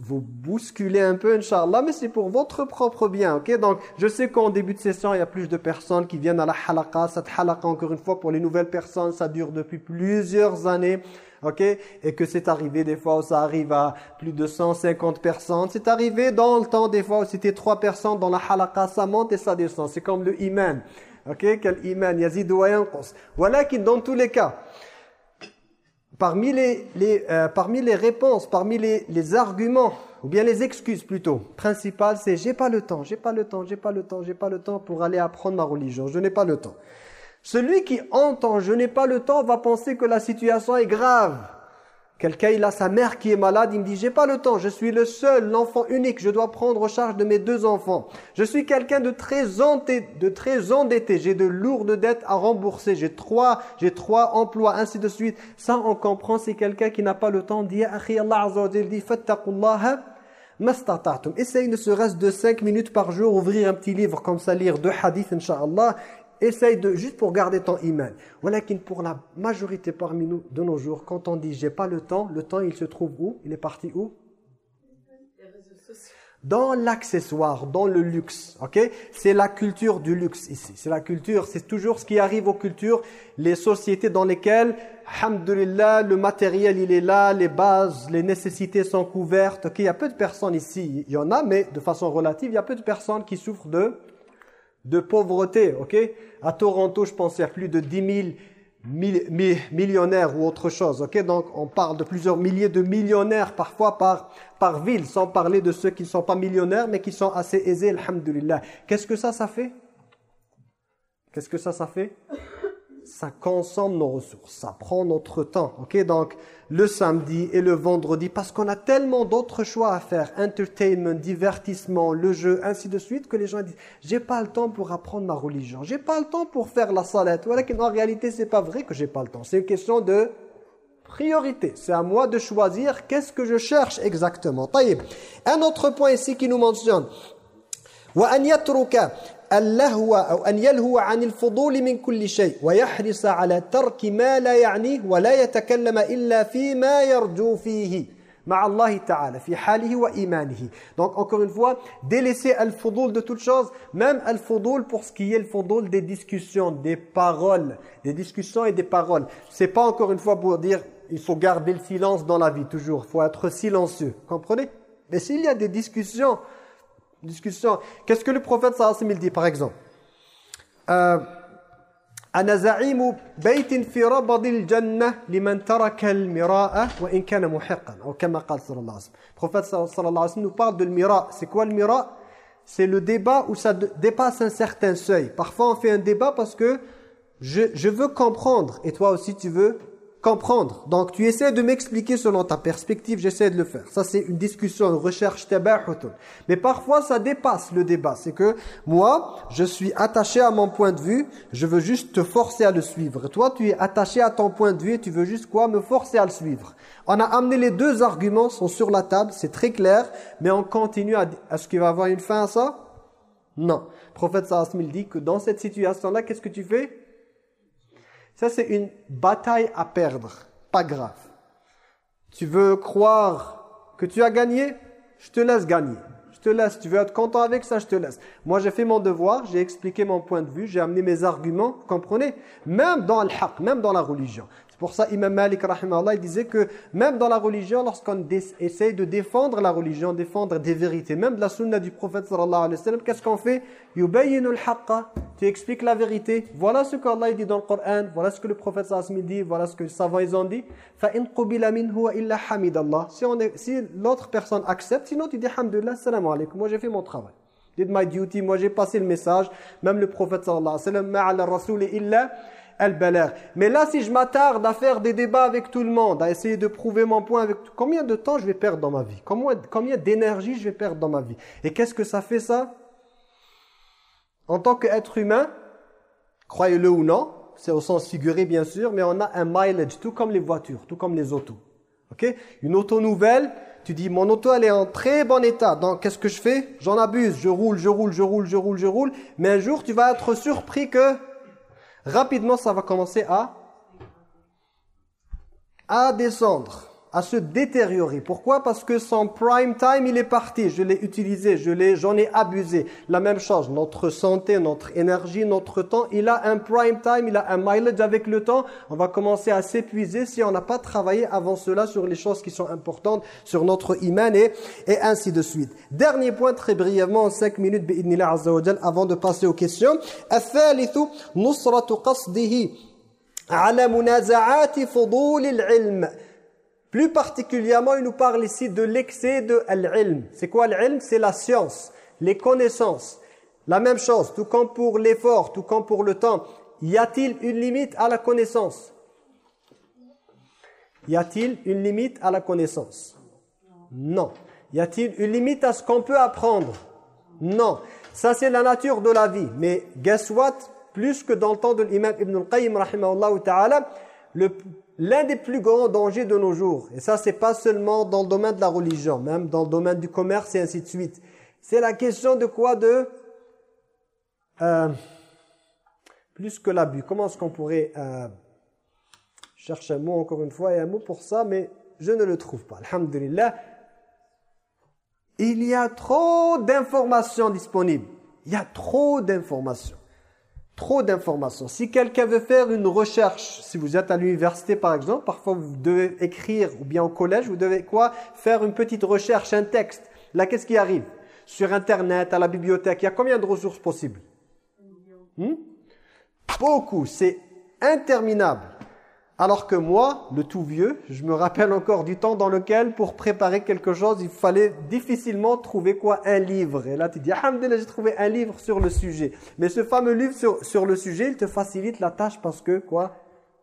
vous bousculer un peu, Inch'Allah, mais c'est pour votre propre bien, ok? Donc, je sais qu'en début de session, il y a plus de personnes qui viennent à la halaqa. Cette halaqa, encore une fois, pour les nouvelles personnes, ça dure depuis plusieurs années ok? Et que c'est arrivé des fois où ça arrive à plus de 150 personnes. C'est arrivé dans le temps des fois où c'était trois personnes dans la halaqa, ça monte et ça descend. C'est comme le iman. Ok? Quel iman? Yazid wa Voilà qui dans tous les cas, parmi les, les euh, parmi les réponses, parmi les, les arguments, ou bien les excuses plutôt, principales, c'est j'ai pas le temps, j'ai pas le temps, j'ai pas le temps, j'ai pas le temps pour aller apprendre ma religion, je n'ai pas le temps. Celui qui entend « je n'ai pas le temps » va penser que la situation est grave. Quelqu'un, il a sa mère qui est malade, il me dit « j'ai pas le temps, je suis le seul, l'enfant unique, je dois prendre charge de mes deux enfants. Je suis quelqu'un de très endetté, j'ai de lourdes dettes à rembourser, j'ai trois, j'ai trois emplois, ainsi de suite. » Ça, on comprend, c'est quelqu'un qui n'a pas le temps. Dit « Akhi Allah Azza wa dit « Fattaqullaha Essaye ne serait-ce de cinq minutes par jour, ouvrir un petit livre comme ça, lire deux hadiths, Inch'Allah, essaye de, juste pour garder ton iman. Voilà pour la majorité parmi nous de nos jours, quand on dit j'ai pas le temps, le temps il se trouve où? Il est parti où? Dans l'accessoire, dans le luxe, ok? C'est la culture du luxe ici. C'est la culture, c'est toujours ce qui arrive aux cultures, les sociétés dans lesquelles, alhamdulillah, le matériel il est là, les bases, les nécessités sont couvertes. Ok, il y a peu de personnes ici, il y en a, mais de façon relative, il y a peu de personnes qui souffrent de de pauvreté, ok? À Toronto, je pense qu'il y a plus de 10 000 millionnaires ou autre chose, ok? Donc, on parle de plusieurs milliers de millionnaires parfois par, par ville, sans parler de ceux qui ne sont pas millionnaires, mais qui sont assez aisés, alhamdulillah. Qu'est-ce que ça, ça fait? Qu'est-ce que ça, ça fait? Ça consomme nos ressources, ça prend notre temps, ok? Donc, le samedi et le vendredi parce qu'on a tellement d'autres choix à faire, entertainment, divertissement, le jeu, ainsi de suite, que les gens disent « j'ai pas le temps pour apprendre ma religion, j'ai pas le temps pour faire la salat ». Voilà qu'en réalité, c'est pas vrai que j'ai pas le temps. C'est une question de priorité. C'est à moi de choisir qu'est-ce que je cherche exactement. Un autre point ici qui nous mentionne « Wa an yatruka اللهو أو أن يلهو عن الفضول من كل شيء ويحرص على ترك ما لا يعنيه ولا يتكلم إلا فيما يرجو فيه مع الله تعالى في حاله وإيمانه donc encore une fois délaisser al-fudul de toute chose même al-fudul pour ce qui est le fudul des discussions des paroles des discussions et des paroles c'est pas encore une fois pour dire il faut garder le silence dans la vie toujours il faut être silencieux comprenez mais s'il y a des discussions discussion. Qu'est-ce que le prophète sallallahu alayhi wa sallam dit par exemple euh, أنا زعيم بيت في ربض الجنة لمن ترك المراء وإن كان محقا أو كما قال صلى الله عليه وسلم. Le prophète sallallahu alayhi wa sallam nous parle de mira. C'est quoi le mira C'est le débat où ça dépasse un certain seuil. Parfois on fait un débat parce que je, je veux comprendre et toi aussi tu veux comprendre. Donc tu essaies de m'expliquer selon ta perspective, j'essaie de le faire. Ça c'est une discussion, une recherche Mais parfois ça dépasse le débat. C'est que moi, je suis attaché à mon point de vue, je veux juste te forcer à le suivre. Toi, tu es attaché à ton point de vue tu veux juste quoi Me forcer à le suivre. On a amené les deux arguments, sont sur la table, c'est très clair, mais on continue à... Est-ce qu'il va avoir une fin à ça? Non. Le prophète sallallahu dit que dans cette situation-là, qu'est-ce que tu fais? Ça, c'est une bataille à perdre. Pas grave. Tu veux croire que tu as gagné? Je te laisse gagner. Je te laisse. Tu veux être content avec ça? Je te laisse. Moi, j'ai fait mon devoir. J'ai expliqué mon point de vue. J'ai amené mes arguments. Comprenez? Même dans le haq, même dans la religion. C'est pour ça Imam Malik il disait que même dans la religion, lorsqu'on essaye de défendre la religion, défendre des vérités, même de la sunna du prophète sallallahu alayhi wa sallam, qu'est-ce qu'on fait? Tu expliques la vérité. Voilà ce qu'Allah dit dans le Coran, voilà ce que le prophète sallallahu alayhi wa sallam dit, voilà ce que les savants ils ont dit. Si, si l'autre personne accepte, sinon tu dis Alhamdulillah, salam alaykum, moi j'ai fait mon travail. Did my duty, moi j'ai passé le message, même le prophète sallallahu alayhi wa sallam, illa mais là, si je m'attarde à faire des débats avec tout le monde, à essayer de prouver mon point avec tout, combien de temps je vais perdre dans ma vie? Combien, combien d'énergie je vais perdre dans ma vie? Et qu'est-ce que ça fait ça? En tant qu'être humain, croyez-le ou non, c'est au sens figuré bien sûr, mais on a un mileage, tout comme les voitures, tout comme les autos. Ok? Une auto nouvelle, tu dis mon auto elle est en très bon état, donc qu'est-ce que je fais? J'en abuse, je roule, je roule, je roule, je roule, je roule, mais un jour tu vas être surpris que rapidement ça va commencer à, à descendre à se détériorer. Pourquoi? Parce que son prime time, il est parti. Je l'ai utilisé, j'en ai abusé. La même chose, notre santé, notre énergie, notre temps, il a un prime time, il a un mileage avec le temps. On va commencer à s'épuiser si on n'a pas travaillé avant cela sur les choses qui sont importantes, sur notre iman et, ainsi de suite. Dernier point, très brièvement, en 5 minutes, avant de passer aux questions. Plus particulièrement, il nous parle ici de l'excès de l'ilm. C'est quoi l'ilm? C'est la science, les connaissances. La même chose, tout comme pour l'effort, tout comme pour le temps. Y a-t-il une limite à la connaissance? Y a-t-il une limite à la connaissance? Non. Y a-t-il une limite à ce qu'on peut apprendre? Non. Ça, c'est la nature de la vie. Mais guess what? Plus que dans le temps de l'imam Ibn al-Qayyim, le l'un des plus grands dangers de nos jours, et ça c'est pas seulement dans le domaine de la religion, même dans le domaine du commerce et ainsi de suite, c'est la question de quoi De euh, plus que l'abus. Comment est-ce qu'on pourrait euh, chercher un mot encore une fois et un mot pour ça, mais je ne le trouve pas. Alhamdulillah. Il y a trop d'informations disponibles. Il y a trop d'informations trop d'informations. Si quelqu'un veut faire une recherche, si vous êtes à l'université par exemple, parfois vous devez écrire, ou bien au collège, vous devez quoi? Faire une petite recherche, un texte. Là, qu'est-ce qui arrive? Sur Internet, à la bibliothèque, il y a combien de ressources possibles? Hmm? Beaucoup, c'est interminable. Alors que moi, le tout vieux, je me rappelle encore du temps dans lequel, pour préparer quelque chose, il fallait difficilement trouver quoi? Un livre. Et là, tu dis, alhamdoulilah, j'ai trouvé un livre sur le sujet. Mais ce fameux livre sur, sur le sujet, il te facilite la tâche parce que, quoi?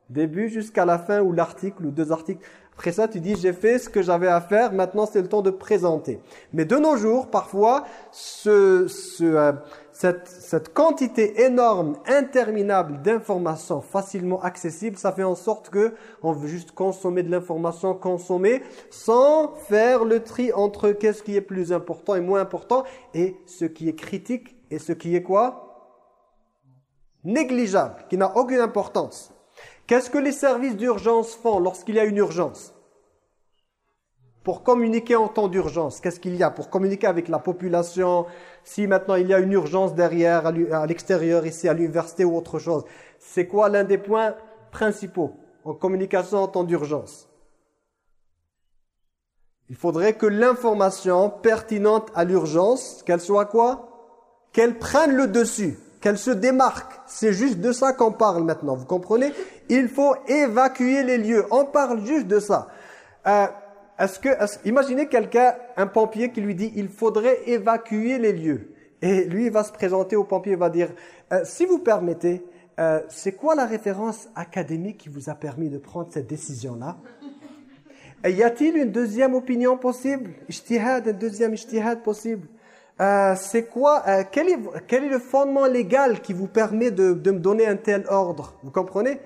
Début jusqu'à la fin, ou l'article, ou deux articles. Après ça, tu dis, j'ai fait ce que j'avais à faire, maintenant c'est le temps de présenter. Mais de nos jours, parfois, ce... ce cette, quantité énorme, interminable d'informations facilement accessibles, ça fait en sorte que on veut juste consommer de l'information, consommer, sans faire le tri entre qu'est-ce qui est plus important et moins important, et ce qui est critique et ce qui est quoi? Négligeable, qui n'a aucune importance. Qu'est-ce que les services d'urgence font lorsqu'il y a une urgence? Pour communiquer en temps d'urgence, qu'est-ce qu'il y a Pour communiquer avec la population, si maintenant il y a une urgence derrière, à l'extérieur, ici à l'université ou autre chose? C'est quoi l'un des points principaux en communication en temps d'urgence? Il faudrait que l'information pertinente à l'urgence, qu'elle soit quoi? Qu'elle prenne le dessus, qu'elle se démarque. C'est juste de ça qu'on parle maintenant, vous comprenez? Il faut évacuer les lieux, on parle juste de ça. Euh, imaginez quelqu'un, un pompier qui lui dit il faudrait évacuer les lieux. Et lui, il va se présenter au pompier, il va dire euh, si vous permettez, euh, c'est quoi la référence académique qui vous a permis de prendre cette décision-là? Y a-t-il une deuxième opinion possible? Ijtihad, un deuxième ijtihad possible. Euh, C'est quoi quel est, le fondement légal qui vous permet de me donner un tel ordre? Vous comprenez?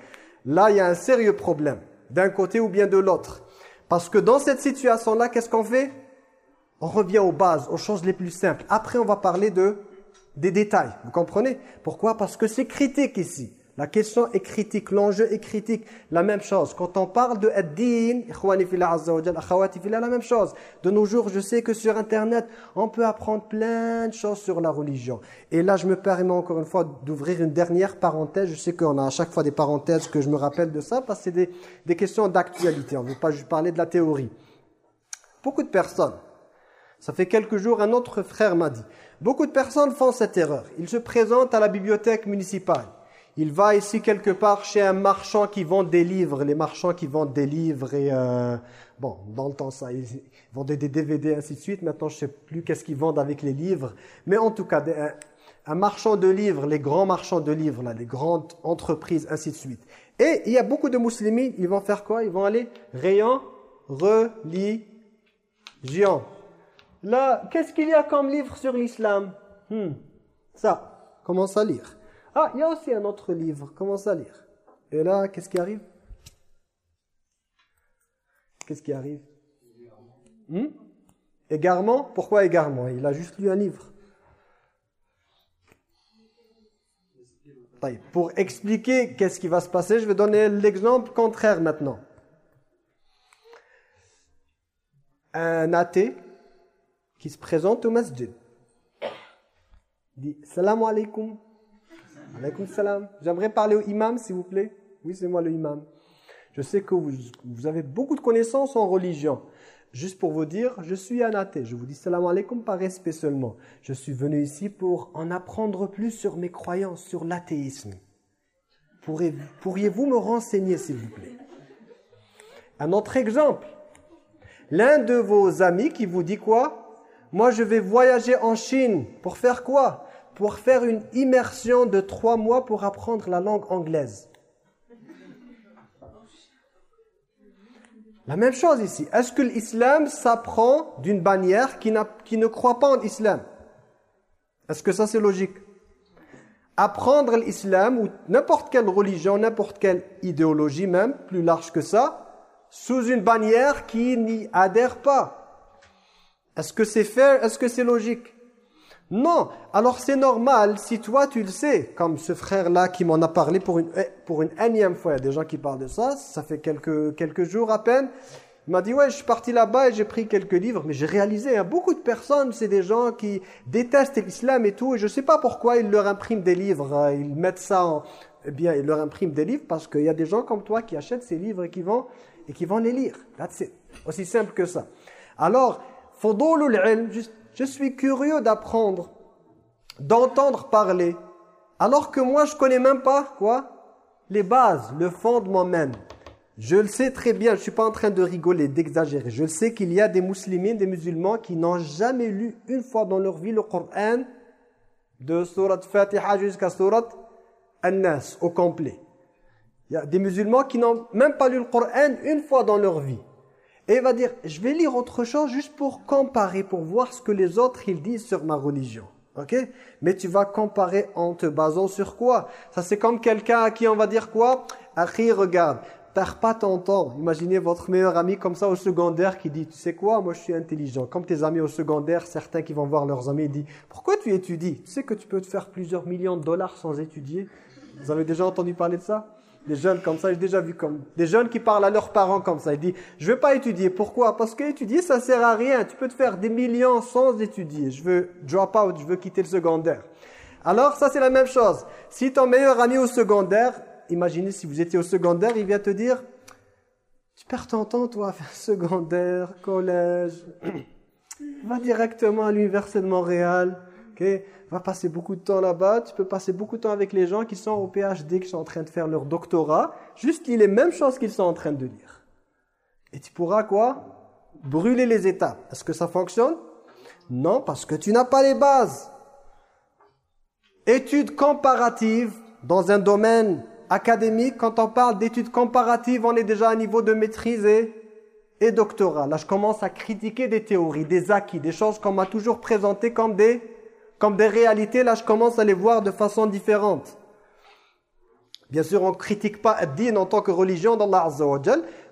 Là, il y a un sérieux problème, d'un côté ou bien de l'autre. Parce que dans cette situation-là, qu'est-ce qu'on fait? On revient aux bases, aux choses les plus simples. Après, on va parler de des détails. Vous comprenez? Pourquoi? Parce que c'est critique ici. La question est critique, l'enjeu est critique. La même chose. Quand on parle de ad-din, la même chose. De nos jours, je sais que sur Internet, on peut apprendre plein de choses sur la religion. Et là, je me permets encore une fois d'ouvrir une dernière parenthèse. Je sais qu'on a à chaque fois des parenthèses que je me rappelle de ça, parce que c'est des, des questions d'actualité. On ne veut pas juste parler de la théorie. Beaucoup de personnes, ça fait quelques jours, un autre frère m'a dit, beaucoup de personnes font cette erreur. Ils se présentent à la bibliothèque municipale. Il va ici quelque part chez un marchand qui vend des livres, les marchands qui vendent des livres et euh, bon, dans le temps ça, ils vendaient des DVD ainsi de suite. Maintenant, je sais plus qu'est-ce qu'ils vendent avec les livres, mais en tout cas, un, marchand de livres, les grands marchands de livres, là, les grandes entreprises ainsi de suite. Et il y a beaucoup de musulmans, ils vont faire quoi? Ils vont aller rayon religion. Là, qu'est-ce qu'il y a comme livre sur l'islam? Hmm. Ça, commence à lire. Ah, il y a aussi un autre livre, commence à lire? Et là, qu'est-ce qui arrive? Qu'est-ce qui arrive? Hmm? Égarement? Pourquoi égarement? Il a juste lu un livre. Pour expliquer qu'est-ce qui va se passer, je vais donner l'exemple contraire maintenant. Un athée qui se présente au masjid dit « Salam alaikum » Alaykoum salam. J'aimerais parler au imam, s'il vous plaît. Oui, c'est moi le imam. Je sais que vous, avez beaucoup de connaissances en religion. Juste pour vous dire, je suis un athée. Je vous dis salam alaikum par respect seulement. Je suis venu ici pour en apprendre plus sur mes croyances, sur l'athéisme. Pourriez-vous me renseigner, s'il vous plaît? Un autre exemple. L'un de vos amis qui vous dit quoi? Moi, je vais voyager en Chine. Pour faire quoi? Pour faire une immersion de trois mois pour apprendre la langue anglaise. La même chose ici. Est-ce que l'islam s'apprend d'une bannière qui, ne croit pas en l'islam Est-ce que ça c'est logique? Apprendre l'islam ou n'importe quelle religion, n'importe quelle idéologie même, plus large que ça, sous une bannière qui n'y adhère pas. Est-ce que c'est fait Est-ce que c'est logique? Non, alors c'est normal si toi tu le sais, comme ce frère-là qui m'en a parlé pour une, eh, pour une énième fois. Il y a des gens qui parlent de ça, ça fait quelques, quelques jours à peine. Il m'a dit, ouais, je suis parti là-bas et j'ai pris quelques livres. Mais j'ai réalisé, hein, beaucoup de personnes, c'est des gens qui détestent l'islam et tout. Et je ne sais pas pourquoi ils leur impriment des livres. Hein. Ils mettent ça en... Eh bien, ils leur impriment des livres parce qu'il y a des gens comme toi qui achètent ces livres et qui vont, et qui vont les lire. C'est Aussi simple que ça. Alors, fudulul ilm, juste je suis curieux d'apprendre, d'entendre parler, alors que moi je connais même pas quoi les bases, le fondement même. Je le sais très bien, je suis pas en train de rigoler, d'exagérer. Je sais qu'il y a des musulmans, des musulmans qui n'ont jamais lu une fois dans leur vie le Coran de surat Fatiha jusqu'à surat An-Nas au complet. Il y a des musulmans qui n'ont même pas lu le Coran une fois dans leur vie. Et il va dire, je vais lire autre chose juste pour comparer, pour voir ce que les autres ils disent sur ma religion. Ok? Mais tu vas comparer en te basant sur quoi? Ça c'est comme quelqu'un à qui on va dire quoi? Akhi, regarde, perds pas ton temps. Imaginez votre meilleur ami comme ça au secondaire qui dit, tu sais quoi, moi je suis intelligent. Comme tes amis au secondaire, certains qui vont voir leurs amis et disent, pourquoi tu étudies? Tu sais que tu peux te faire plusieurs millions de dollars sans étudier? Vous avez déjà entendu parler de ça? Des jeunes comme ça, j'ai déjà vu comme des jeunes qui parlent à leurs parents comme ça. Ils disent, je veux pas étudier. Pourquoi? Parce que étudier, ça sert à rien. Tu peux te faire des millions sans étudier. Je veux drop out, je veux quitter le secondaire. Alors, ça c'est la même chose. Si ton meilleur ami au secondaire, imaginez si vous étiez au secondaire, il vient te dire, tu perds ton temps toi, secondaire, collège. Va directement à l'université de Montréal. Okay? Va passer beaucoup de temps là-bas. Tu peux passer beaucoup de temps avec les gens qui sont au PhD, qui sont en train de faire leur doctorat. Juste lis les mêmes choses qu'ils sont en train de lire. Et tu pourras quoi? Brûler les étapes. Est-ce que ça fonctionne? Non, parce que tu n'as pas les bases. Études comparatives dans un domaine académique, quand on parle d'études comparatives, on est déjà à niveau de maîtrise et doctorat. Là, je commence à critiquer des théories, des acquis, des choses qu'on m'a toujours présentées comme des comme des réalités, là je commence à les voir de façon différente. Bien sûr, on ne critique pas ad en tant que religion d'Allah Azza wa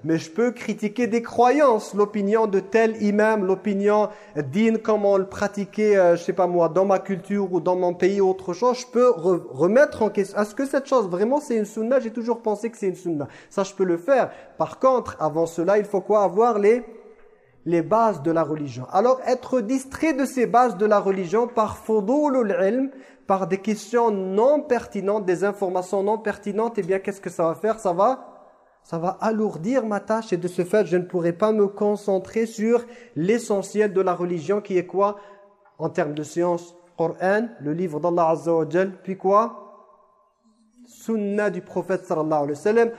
mais je peux critiquer des croyances, l'opinion de tel imam, l'opinion din, comment le pratiquer, euh, je sais pas moi, dans ma culture ou dans mon pays ou autre chose. Je peux remettre en question, est-ce que cette chose vraiment c'est une sunna J'ai toujours pensé que c'est une sunna. Ça, je peux le faire. Par contre, avant cela, il faut quoi? Avoir les les bases de la religion. Alors, être distrait de ces bases de la religion par fudulul ilm, par des questions non pertinentes, des informations non pertinentes, eh bien, qu'est-ce que ça va faire? Ça va ça va alourdir ma tâche et de ce fait, je ne pourrai pas me concentrer sur l'essentiel de la religion qui est quoi? En termes de science, Coran, le livre d'Allah Azza wa puis quoi? Sunna du prophète sallallahu alayhi wa sallam,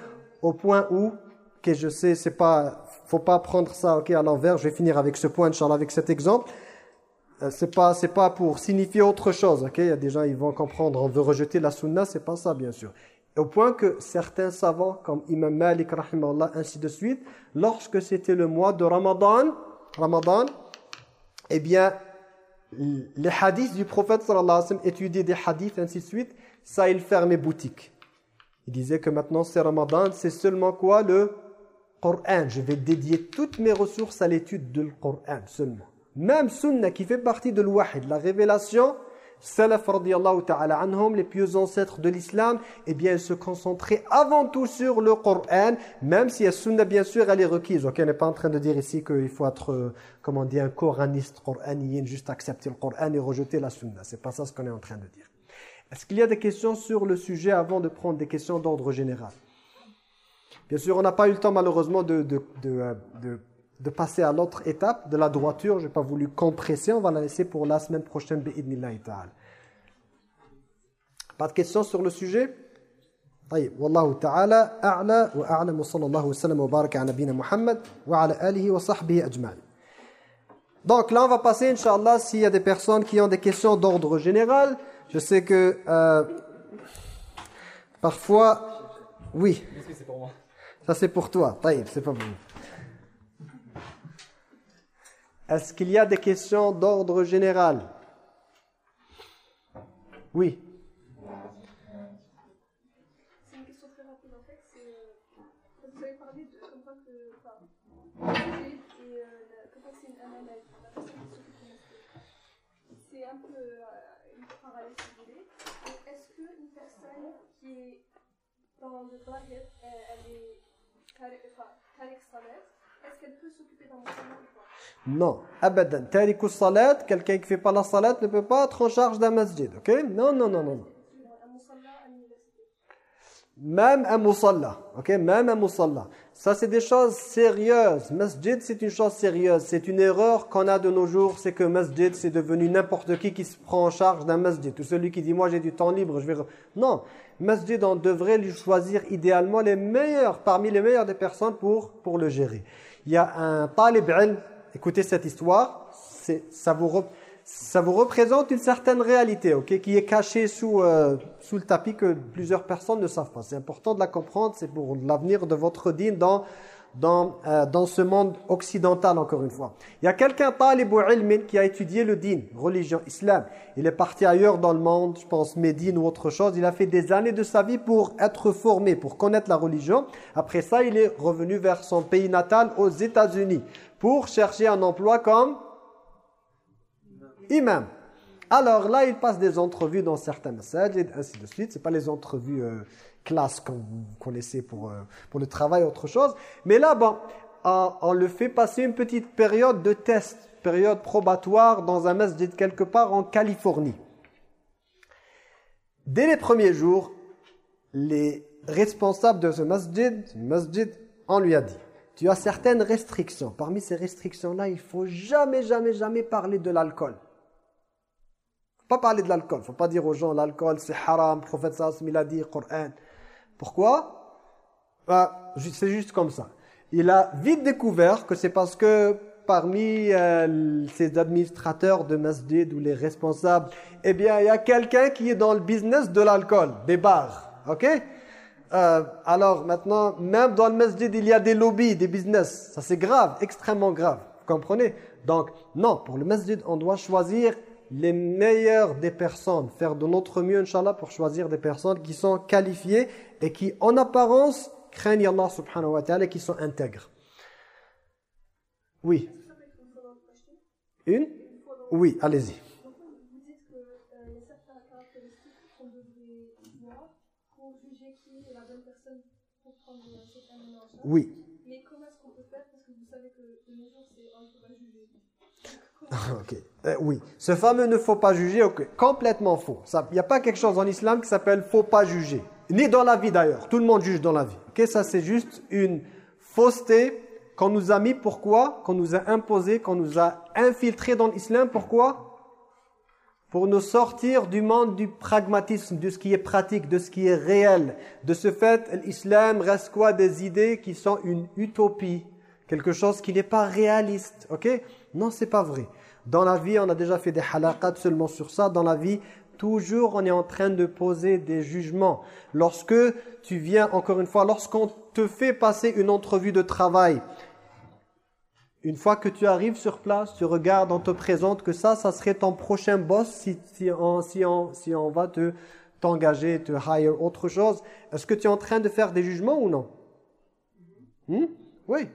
au point où, que je sais, c'est pas, faut pas prendre ça ok à l'envers, je vais finir avec ce point, Inch'Allah, avec cet exemple. Euh, c'est pas c'est pas pour signifier autre chose, ok Il y a des gens ils vont comprendre, on veut rejeter la sunna, c'est pas ça bien sûr. Au point que certains savants, comme Imam Malik, ainsi de suite, lorsque c'était le mois de Ramadan, Ramadan, eh bien, les hadiths du prophète, sallallahu alayhi wa sallam, étudier des hadiths, ainsi de suite, ça, il fermait boutique. Il disait que maintenant, c'est Ramadan, c'est seulement quoi Le Coran. Je vais dédier toutes mes ressources à l'étude du Coran seulement. Même Sunna, qui fait partie de l'Wahid, la révélation, Salaf ta'ala anhum, les pieux ancêtres de l'islam, eh bien, ils se concentraient avant tout sur le Coran, même si la sunna, bien sûr, elle est requise. Ok, on n'est pas en train de dire ici qu'il faut être, euh, comment dit, un coraniste coranien, juste accepter le Coran et rejeter la sunna. C'est pas ça ce qu'on est en train de dire. Est-ce qu'il y a des questions sur le sujet avant de prendre des questions d'ordre général? Bien sûr, on n'a pas eu le temps, malheureusement, de, de, de, de de passer à l'autre étape de la droiture. Je n'ai pas voulu compresser, on va la laisser pour la semaine prochaine. Pas de questions sur le sujet طيب والله تعالى أعلى وأعلم وصلى الله وسلم وبارك على نبينا محمد وعلى آله وصحبه أجمعين Donc là, on va passer, Inch'Allah, s'il y a des personnes qui ont des questions d'ordre général. Je sais que euh, parfois... Oui. Ça, c'est pour toi. c'est pas pour est-ce qu'il y a des questions d'ordre général? Oui. C'est une question très rapide en fait. Euh. Est-ce qu'une personne qui est dans le Zahir, elle est non, abadan. Tariku salat, quelqu'un qui fait pas la salat ne peut pas être en charge d'un masjid, ok Non, non, non, non. Même un musalla, ok Même un musalla. Ça, c'est des choses sérieuses. Masjid, c'est une chose sérieuse. C'est une erreur qu'on a de nos jours, c'est que masjid, c'est devenu n'importe qui qui se prend en charge d'un masjid. Tout celui qui dit, moi, j'ai du temps libre, je vais... Non, masjid, on devrait lui choisir idéalement les meilleurs, parmi les meilleures des personnes pour, pour le gérer. Il y a un talib écoutez cette histoire, ça vous, ça vous représente une certaine réalité, ok, qui est cachée sous, euh, sous le tapis que plusieurs personnes ne savent pas. C'est important de la comprendre, c'est pour l'avenir de votre dîne dans, dans, euh, dans ce monde occidental, encore une fois. Il y a quelqu'un, talibou ilmin, qui a étudié le dîne, religion, islam. Il est parti ailleurs dans le monde, je pense Médine ou autre chose. Il a fait des années de sa vie pour être formé, pour connaître la religion. Après ça, il est revenu vers son pays natal, aux États-Unis pour chercher un emploi comme imam. Alors là, il passe des entrevues dans certains et ainsi de suite. Ce pas les entrevues euh, classe que vous connaissez pour, euh, pour le travail, autre chose. Mais là, bon, on, le fait passer une petite période de test, période probatoire dans un masjid quelque part en Californie. Dès les premiers jours, les responsables de ce masjid, masjid on lui a dit tu as certaines restrictions. Parmi ces restrictions-là, il faut jamais, jamais, jamais parler de l'alcool. Pas parler de l'alcool. faut pas dire aux gens l'alcool c'est haram, prophète sallallahu il a dit, Coran. Pourquoi? Bah, C'est juste comme ça. Il a vite découvert que c'est parce que parmi euh, ces administrateurs de masjid ou les responsables, eh bien, il y a quelqu'un qui est dans le business de l'alcool, des bars. OK? Euh, alors maintenant, même dans le masjid, il y a des lobbies, des business. Ça c'est grave, extrêmement grave. Vous comprenez? Donc non, pour le masjid, on doit choisir les meilleures des personnes, faire de notre mieux, Inch'Allah, pour choisir des personnes qui sont qualifiées et qui, en apparence, craignent Allah subhanahu wa ta'ala et qui sont intègres. Oui. Une? Oui, allez-y. Oui. Mais comment est-ce qu'on peut faire? Parce que vous savez que de nos jours, c'est on ne peut pas juger. Ok. Euh, oui. Ce fameux ne faut pas juger, ok, complètement faux. Il n'y a pas quelque chose en islam qui s'appelle faut pas juger. Ni dans la vie d'ailleurs. Tout le monde juge dans la vie. Ok, ça c'est juste une fausseté qu'on nous a mis. Pourquoi? Qu'on nous a imposé, qu'on nous a infiltré dans l'islam. Pourquoi? Pour nous sortir du monde du pragmatisme, de ce qui est pratique, de ce qui est réel. De ce fait, l'islam reste quoi? Des idées qui sont une utopie. Quelque chose qui n'est pas réaliste. Ok? Non, c'est pas vrai. Dans la vie, on a déjà fait des halaqat seulement sur ça. Dans la vie, toujours on est en train de poser des jugements. Lorsque tu viens, encore une fois, lorsqu'on te fait passer une entrevue de travail, une fois que tu arrives sur place, tu regardes, on te présente que ça, ça serait ton prochain boss si on va te t'engager, te hire autre chose. Est-ce que tu es en train de faire des jugements ou non? Hmm? Oui.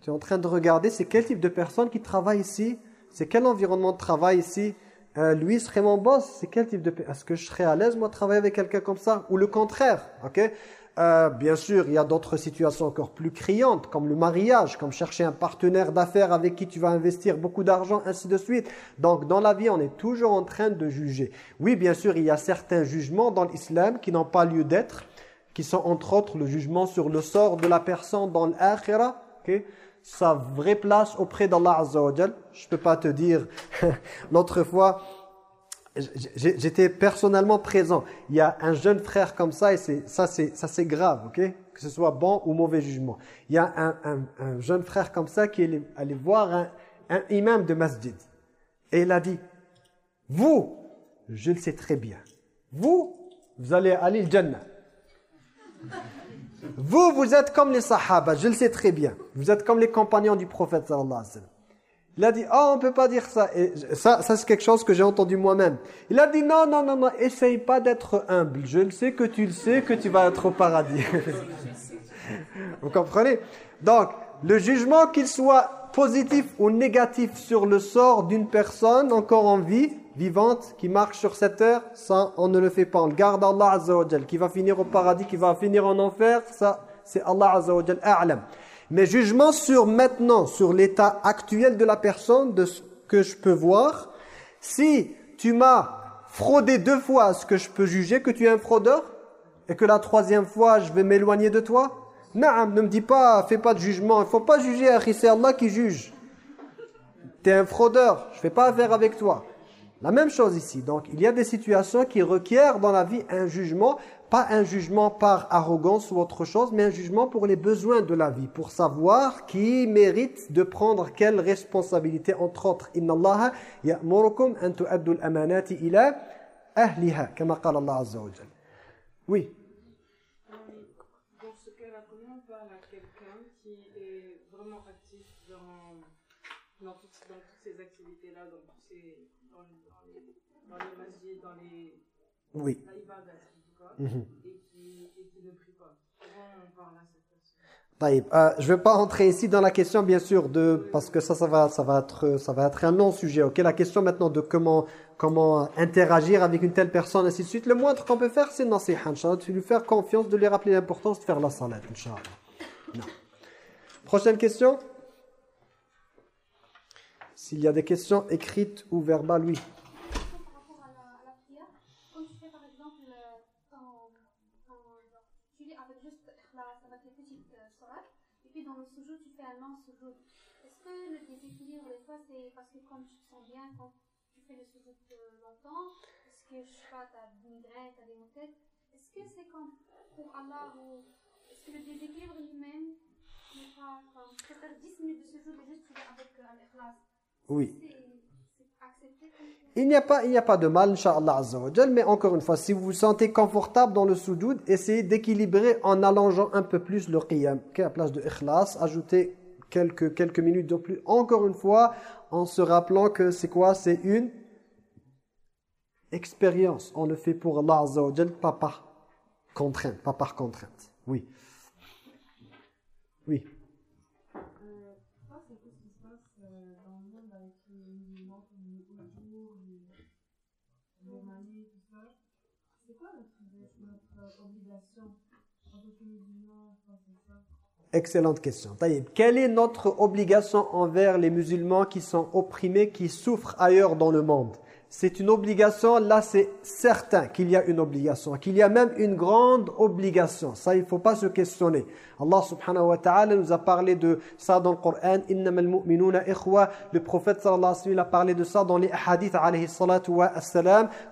Tu es en train de regarder c'est quel type de personne qui travaille ici, c'est quel environnement de travail ici. Euh, lui serait mon boss, c'est quel type de... Est-ce que je serais à l'aise moi de travailler avec quelqu'un comme ça? Ou le contraire, ok? Euh, Bien sûr, il y a d'autres situations encore plus criantes, comme le mariage, comme chercher un partenaire d'affaires avec qui tu vas investir beaucoup d'argent, ainsi de suite. Donc dans la vie, on est toujours en train de juger. Oui, bien sûr, il y a certains jugements dans l'islam qui n'ont pas lieu d'être, qui sont entre autres le jugement sur le sort de la personne dans l'akhira, ok? Sa vraie place auprès d'Allah Azza wa. Je peux pas te dire, l'autre fois, j'étais personnellement présent. Il y a un jeune frère comme ça, et ça c'est grave, ok? Que ce soit bon ou mauvais jugement. Il y a un, un, un jeune frère comme ça qui est allé- voir un, un imam de masjid. Et il a dit, vous, je le sais très bien, vous, vous allez aller au Jannah. Vous, vous êtes comme les sahaba, je le sais très bien. Vous êtes comme les compagnons du prophète sallallahu. Il a dit, oh, on peut pas dire ça. Ça, ça c'est quelque chose que j'ai entendu moi-même. Il a dit, non, non, non, non, essaye pas d'être humble. Je le sais que tu le sais, que tu vas être au paradis. Vous comprenez? Donc, le jugement, qu'il soit positif ou négatif sur le sort d'une personne encore en vie, vivante, qui marche sur cette terre, ça, on ne le fait pas. On garde Allah Azza wa Jal, qui va finir au paradis, qui va finir en enfer, ça, c'est Allah Azza wa a'lam. Mais jugement sur maintenant, sur l'état actuel de la personne, de ce que je peux voir, si tu m'as fraudé deux fois, est-ce que je peux juger que tu es un fraudeur et que la troisième fois, je vais m'éloigner de toi Naam, ne me dis pas, fais pas de jugement. Il ne faut pas juger, c'est Allah qui juge. Tu es un fraudeur, je ne fais pas affaire avec toi. La même chose ici. Donc, il y a des situations qui requièrent dans la vie un jugement, pas un jugement par arrogance ou autre chose, mais un jugement pour les besoins de la vie, pour savoir qui mérite de prendre quelle responsabilité, entre autres. « Inna Allah ya'murukum an tu'addu al-amanati ila ahliha » kama qala Allah Azza wa Jal. Oui. Dans ce cas-là, comment on parle à quelqu'un qui est vraiment actif toutes, dans toutes ces activités-là, dans, tous ces, dans les dans les Oui. Mhm. et, qui, et qui ne prie pas Comment on parle à cette personne Taïb. Euh, je ne vais pas entrer ici dans la question, bien sûr, de parce que ça, ça va, ça va être, ça va être un long sujet. Ok, la question maintenant de comment, comment interagir avec une telle personne, ainsi de suite. Le moindre qu'on peut faire, c'est nasiha, Inch'Allah, de lui faire confiance, de lui rappeler l'importance de faire la salat, Inch'Allah. Non. Prochaine question. S'il y a des questions écrites ou verbales, oui. par rapport à la, à la prière, quand tu fais par exemple euh, ton, ton- genre, tu lis avec juste ikhlas, avec les petites euh, sourates, et puis dans le sujoud, tu fais un long sujoud. Est-ce que le déséquilibre, des fois, c'est parce que comme tu te sens bien quand tu fais le euh, longtemps, est-ce que, je sais pas, t'as des migraines, t'as des maux de tête, est-ce que c'est comme pour Allah ou est-ce que le déséquilibre lui-même n'est pas comme, peut-être 10 minutes de sujoud juste avec euh, un ikhlas Oui. Il n'y a pas, il n'y a pas de mal, Inch'Allah Azza wa Jal, mais encore une fois, si vous vous sentez confortable dans le soudoud, essayez d'équilibrer en allongeant un peu plus le qiyam. Ok, à place de ikhlas, ajoutez quelques, quelques minutes de plus. Encore une fois, en se rappelant que c'est quoi? C'est une expérience. On le fait pour Allah Azza wa pas par contrainte, pas par contrainte. Oui. Oui. Obligation en tant que Excellente question. Quelle est notre obligation envers les musulmans qui sont opprimés, qui souffrent ailleurs dans le monde? C'est une obligation, là c'est certain qu'il y a une obligation, qu'il y a même une grande obligation. Ça, il ne faut pas se questionner. Allah subhanahu wa ta'ala nous a parlé de ça dans le Coran. Mu'minuna. Le prophète sallallahu alayhi wa sallam a parlé de ça dans les hadiths wa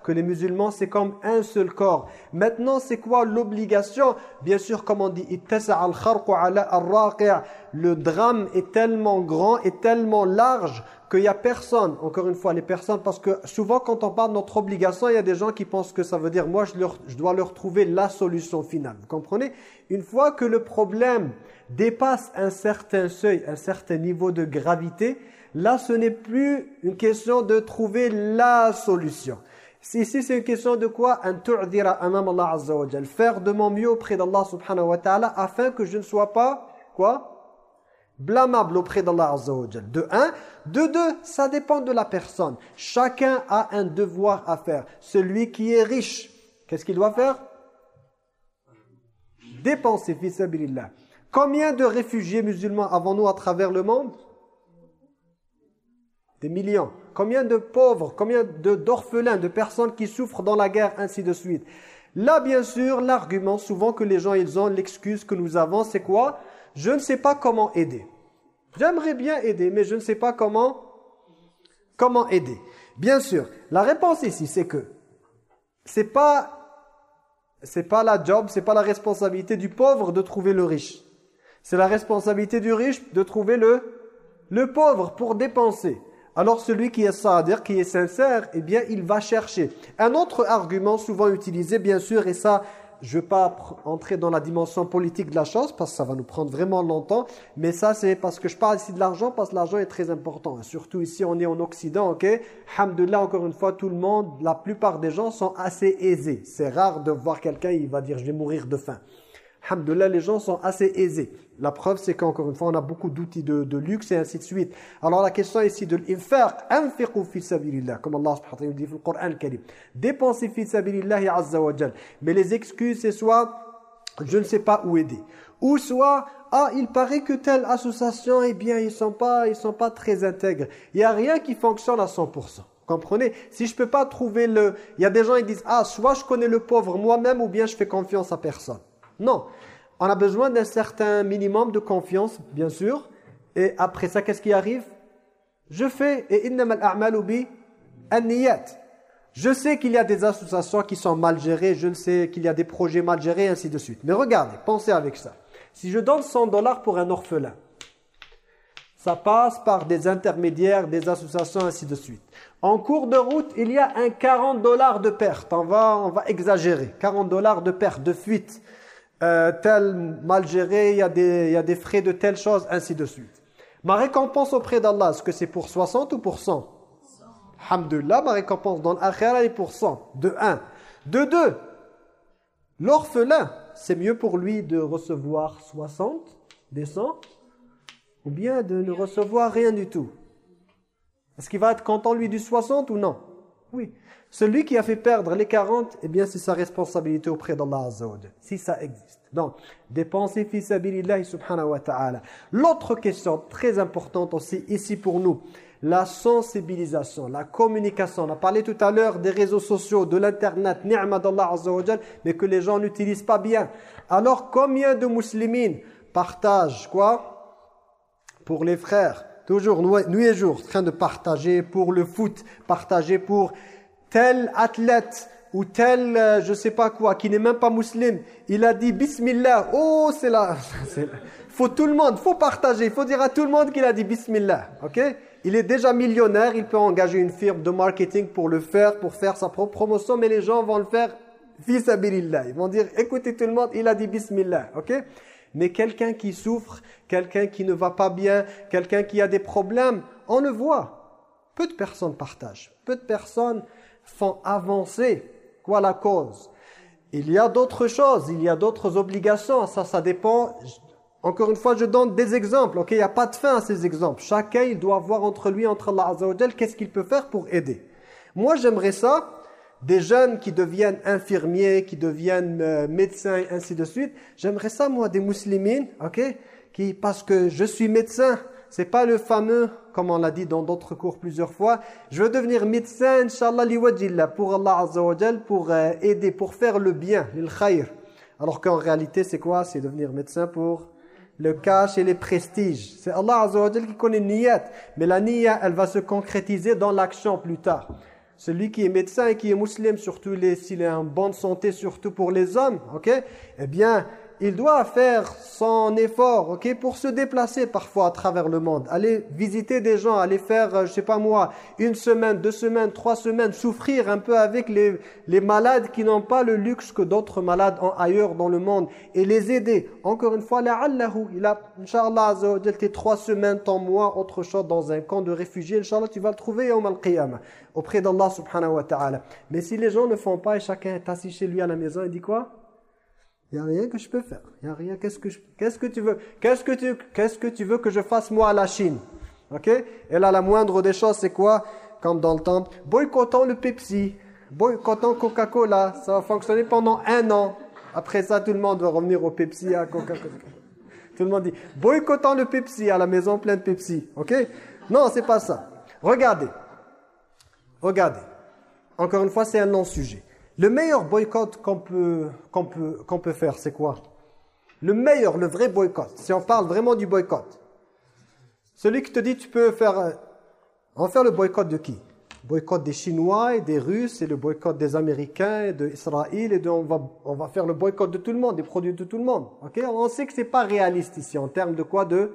que les musulmans c'est comme un seul corps. Maintenant, c'est quoi l'obligation? Bien sûr, comme on dit, Le drame est tellement grand et tellement large qu'il n'y a personne, encore une fois, les personnes, parce que souvent quand on parle de notre obligation, il y a des gens qui pensent que ça veut dire, moi je, dois leur trouver la solution finale. Vous comprenez? Une fois que le problème dépasse un certain seuil, un certain niveau de gravité, là ce n'est plus une question de trouver la solution. Ici, c'est une question de quoi? Faire de mon mieux auprès d'Allah subhanahu wa ta'ala afin que je ne sois pas, quoi? Blâmable auprès d'Allah Azza De un. De deux, ça dépend de la personne. Chacun a un devoir à faire. Celui qui est riche, qu'est-ce qu'il doit faire? Dépenser, fils Combien de réfugiés musulmans avons-nous à travers le monde? Des millions. Combien de pauvres, combien d'orphelins, de, personnes qui souffrent dans la guerre, ainsi de suite? Là, bien sûr, l'argument souvent que les gens ils ont, l'excuse que nous avons, c'est quoi? Je ne sais pas comment aider. J'aimerais bien aider, mais je ne sais pas comment, comment aider. Bien sûr, la réponse ici, c'est que c'est pas c'est pas la job, c'est pas la responsabilité du pauvre de trouver le riche. C'est la responsabilité du riche de trouver le, le pauvre pour dépenser. Alors celui qui est sadir, qui est sincère, eh bien il va chercher. Un autre argument souvent utilisé, bien sûr, et ça je ne vais pas entrer dans la dimension politique de la chose parce que ça va nous prendre vraiment longtemps. Mais ça, c'est parce que je parle ici de l'argent parce que l'argent est très important. surtout ici, on est en Occident, ok? Alhamdulillah, encore une fois, tout le monde, la plupart des gens sont assez aisés. C'est rare de voir quelqu'un, il va dire « je vais mourir de faim ». Alhamdulillah, les gens sont assez aisés. La preuve, c'est qu'encore une fois, on a beaucoup d'outils de, luxe et ainsi de suite. Alors la question ici de l'infaq, anfiqu fi sabilillah, comme Allah subhanahu wa ta'ala dit dans le Coran karim. Dépensez fi sabilillah azza wa jal. Mais les excuses, c'est soit je ne sais pas où aider. Ou soit, ah, il paraît que telle association, eh bien, ils sont pas, ils sont pas très intègres. Il n'y a rien qui fonctionne à 100%. Comprenez? Si je peux pas trouver le... Il y a des gens qui disent, ah, soit je connais le pauvre moi-même ou bien je fais confiance à personne. Non. On a besoin d'un certain minimum de confiance, bien sûr. Et après ça, qu'est-ce qui arrive? Je fais, et innamal a'malu bi Je sais qu'il y a des associations qui sont mal gérées, je sais qu'il y a des projets mal gérés, ainsi de suite. Mais regardez, pensez avec ça. Si je donne 100 dollars pour un orphelin, ça passe par des intermédiaires, des associations, ainsi de suite. En cours de route, il y a un 40 dollars de perte. On va, on va exagérer. 40 dollars de perte, de fuite euh, tel mal géré, il y, a des, il y a des frais de telle chose, ainsi de suite. Ma récompense auprès d'Allah, est-ce que c'est pour 60 ou pour 100 Alhamdulillah, ma récompense dans l'akhirah est pour 100. De 1. De 2. L'orphelin, c'est mieux pour lui de recevoir 60, des 100, ou bien de ne recevoir rien du tout? Est-ce qu'il va être content lui du 60 ou non? Oui. Celui qui a fait perdre les 40, eh bien c'est sa responsabilité auprès d'Allah Azza si ça existe. Donc, dépenser fi sabilillah subhanahu wa ta'ala. L'autre question très importante aussi ici pour nous, la sensibilisation, la communication. On a parlé tout à l'heure des réseaux sociaux, de l'internet, ni'ma d'Allah Azza mais que les gens n'utilisent pas bien. Alors combien de musulmans partagent quoi Pour les frères, toujours nuit et jour, en train de partager pour le foot, partager pour tel athlète ou tel euh, je sais pas quoi, qui n'est même pas musulman, il a dit Bismillah. Oh, c'est là. faut tout le monde, faut partager, il faut dire à tout le monde qu'il a dit Bismillah. Ok? Il est déjà millionnaire, il peut engager une firme de marketing pour le faire, pour faire sa propre promotion, mais les gens vont le faire Fisabilillah. Ils vont dire, écoutez tout le monde, il a dit Bismillah. Ok? Mais quelqu'un qui souffre, quelqu'un qui ne va pas bien, quelqu'un qui a des problèmes, on le voit. Peu de personnes partagent. Peu de personnes font avancer quoi la cause? Il y a d'autres choses, il y a d'autres obligations, ça, ça dépend. Encore une fois, je donne des exemples, ok? Il n'y a pas de fin à ces exemples. Chacun, il doit voir entre lui, entre Allah Azza qu'est-ce qu'il peut faire pour aider. Moi, j'aimerais ça, des jeunes qui deviennent infirmiers, qui deviennent euh, médecins, ainsi de suite. J'aimerais ça, moi, des musulmans, ok? Qui, Parce que je suis médecin, c'est pas le fameux, comme on l'a dit dans d'autres cours plusieurs fois, je veux devenir médecin, inshallah, liwajillah, pour Allah Azza wa pour euh, aider, pour faire le bien, le khayr. Alors qu'en réalité, c'est quoi? C'est devenir médecin pour le cash et les prestiges. C'est Allah Azza wa qui connaît niyat. Mais la niyat, elle va se concrétiser dans l'action plus tard. Celui qui est médecin et qui est musulman, surtout s'il est en bonne santé, surtout pour les hommes, ok? Eh bien, il doit faire son effort, ok, pour se déplacer parfois à travers le monde, aller visiter des gens, aller faire, euh, je sais pas moi, une semaine, deux semaines, trois semaines, souffrir un peu avec les, les malades qui n'ont pas le luxe que d'autres malades ont ailleurs dans le monde et les aider. Encore une fois, la'allahu, il a, Inch'Allah, tes trois semaines, ton mois, autre chose dans un camp de réfugiés, Inch'Allah, tu vas le trouver al-qiyamah, auprès d'Allah subhanahu wa ta'ala. Mais si les gens ne font pas et chacun est assis chez lui à la maison, il dit quoi? Il n'y a rien que je peux faire. Il a rien. Qu'est-ce que, tu veux Qu'est-ce que que tu veux que je fasse moi à la Chine? Et là, la moindre des choses, c'est quoi? Comme dans le temps, boycottons le Pepsi, boycottons Coca-Cola. Ça va fonctionner pendant un an. Après ça, tout le monde va revenir au Pepsi, à Coca-Cola. Tout le monde dit, boycottons le Pepsi, à la maison pleine de Pepsi. OK? Non, c'est pas ça. Regardez. Regardez. Encore une fois, c'est un non-sujet. Le meilleur boycott qu'on peut, qu'on peut, qu'on peut faire, c'est quoi? Le meilleur, le vrai boycott, si on parle vraiment du boycott. Celui qui te dit tu peux faire... Euh, on va faire le boycott de qui? Boycott des Chinois et des Russes et le boycott des Américains et d'Israël et de, on, va, on va faire le boycott de tout le monde, des produits de tout le monde. ok? On sait que c'est pas réaliste ici en termes de quoi? De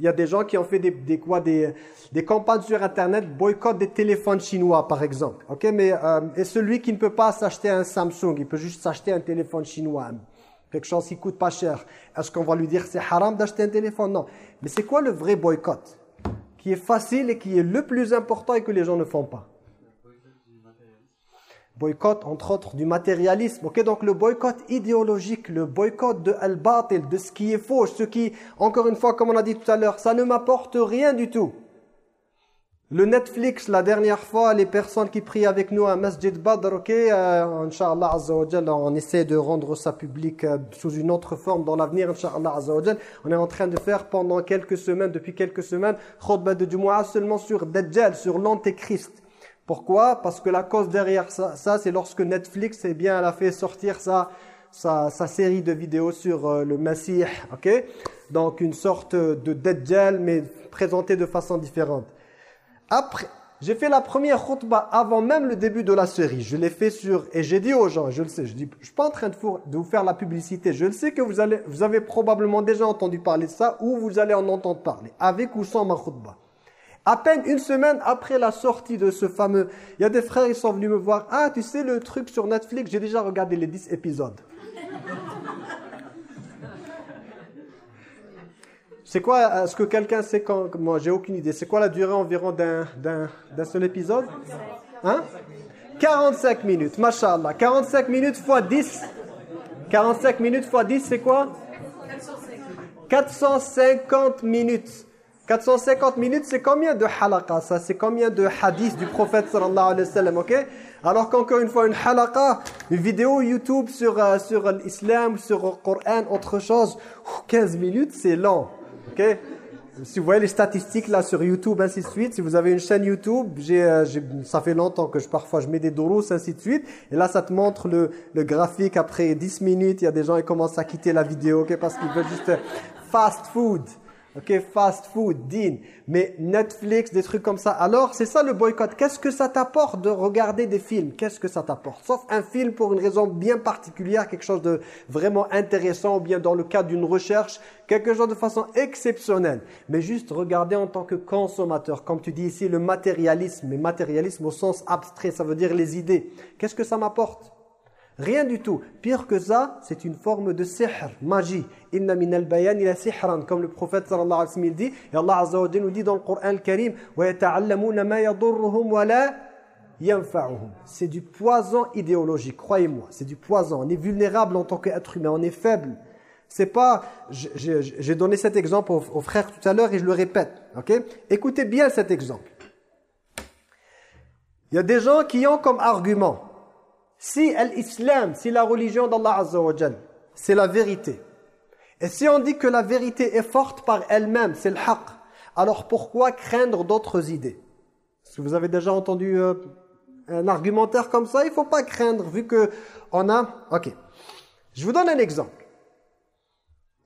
il y a des gens qui ont fait des, quoi, des, des campagnes sur Internet, boycott des téléphones chinois, par exemple. Ok, mais euh, et celui qui ne peut pas s'acheter un Samsung, il peut juste s'acheter un téléphone chinois, quelque chose qui coûte pas cher. Est-ce qu'on va lui dire c'est haram d'acheter un téléphone? Non. Mais c'est quoi le vrai boycott Qui est facile et qui est le plus important et que les gens ne font pas? Boycott entre autres du matérialisme. Ok, donc le boycott idéologique, le boycott de al-batil, de ce qui est faux, ce qui, encore une fois, comme on a dit tout à l'heure, ça ne m'apporte rien du tout. Le Netflix, la dernière fois, les personnes qui prient avec nous à Masjid Badr, ok, euh, Inch'Allah on essaie de rendre ça public euh, sous une autre forme dans l'avenir, On est en train de faire pendant quelques semaines, depuis quelques semaines, khutbah de Jumu'ah seulement sur Dajjal, sur l'Antéchrist. Pourquoi? Parce que la cause derrière ça, c'est lorsque Netflix eh bien, elle a fait sortir sa, sa, série de vidéos sur euh, le Messie. ok? Donc une sorte de Dajjal, mais présenté de façon différente. Après, j'ai fait la première khutbah avant même le début de la série. Je l'ai fait sur... Et j'ai dit aux gens, je le sais, je dis, je suis pas en train de, de vous faire la publicité. Je le sais que vous, allez, vous avez probablement déjà entendu parler de ça ou vous allez en entendre parler, avec ou sans ma khutbah. À peine une semaine après la sortie de ce fameux... Il y a des frères, ils sont venus me voir. Ah, tu sais le truc sur Netflix, j'ai déjà regardé les 10 épisodes. C'est quoi, est-ce que quelqu'un sait quand... Moi, j'ai aucune idée. C'est quoi la durée environ d'un seul épisode? Hein? 45 minutes, mashallah. 45 minutes fois 10. 45 minutes fois 10, c'est quoi? 450 minutes. 450 minutes, c'est combien de halaqa ça C'est combien de hadiths du prophète sallallahu alayhi wa sallam, ok? Alors qu'encore une fois, une halaqa, une vidéo YouTube sur, euh, sur l'islam, sur le Coran, autre chose, 15 minutes, c'est long, ok? Si vous voyez les statistiques là sur YouTube, ainsi de suite, si vous avez une chaîne YouTube, j'ai, euh, ça fait longtemps que je parfois je mets des doros, ainsi de suite, et là ça te montre le, le graphique. Après 10 minutes, il y a des gens qui commencent à quitter la vidéo, ok, parce qu'ils veulent juste fast food. Ok, fast food, din, mais Netflix, des trucs comme ça. Alors, c'est ça le boycott. Qu'est-ce que ça t'apporte de regarder des films? Qu'est-ce que ça t'apporte? Sauf un film pour une raison bien particulière, quelque chose de vraiment intéressant, ou bien dans le cadre d'une recherche, quelque chose de façon exceptionnelle. Mais juste regarder en tant que consommateur, comme tu dis ici, le matérialisme, mais matérialisme au sens abstrait, ça veut dire les idées. Qu'est-ce que ça m'apporte? Rien du tout. Pire que ça, c'est une forme de sihr, magie. Inna min bayan comme le prophète sallallahu alayhi wa sallam dit. Et Allah azza wa jalla nous dit dans le Coran al-Karim, wa yata'allamuna ma yadurruhum wa la yanfa'uhum. C'est du poison idéologique, croyez-moi. C'est du poison. On est vulnérable en tant qu'être humain, on est faible. C'est pas, j'ai donné cet exemple aux, frères tout à l'heure et je le répète. Ok? Écoutez bien cet exemple. Il y a des gens qui ont comme argument si l'islam, si la religion d'Allah Azza c'est la vérité, et si on dit que la vérité est forte par elle-même, c'est le haqq, alors pourquoi craindre d'autres idées? Est-ce que vous avez déjà entendu euh, un argumentaire comme ça? Il faut pas craindre, vu que on a... Ok. Je vous donne un exemple.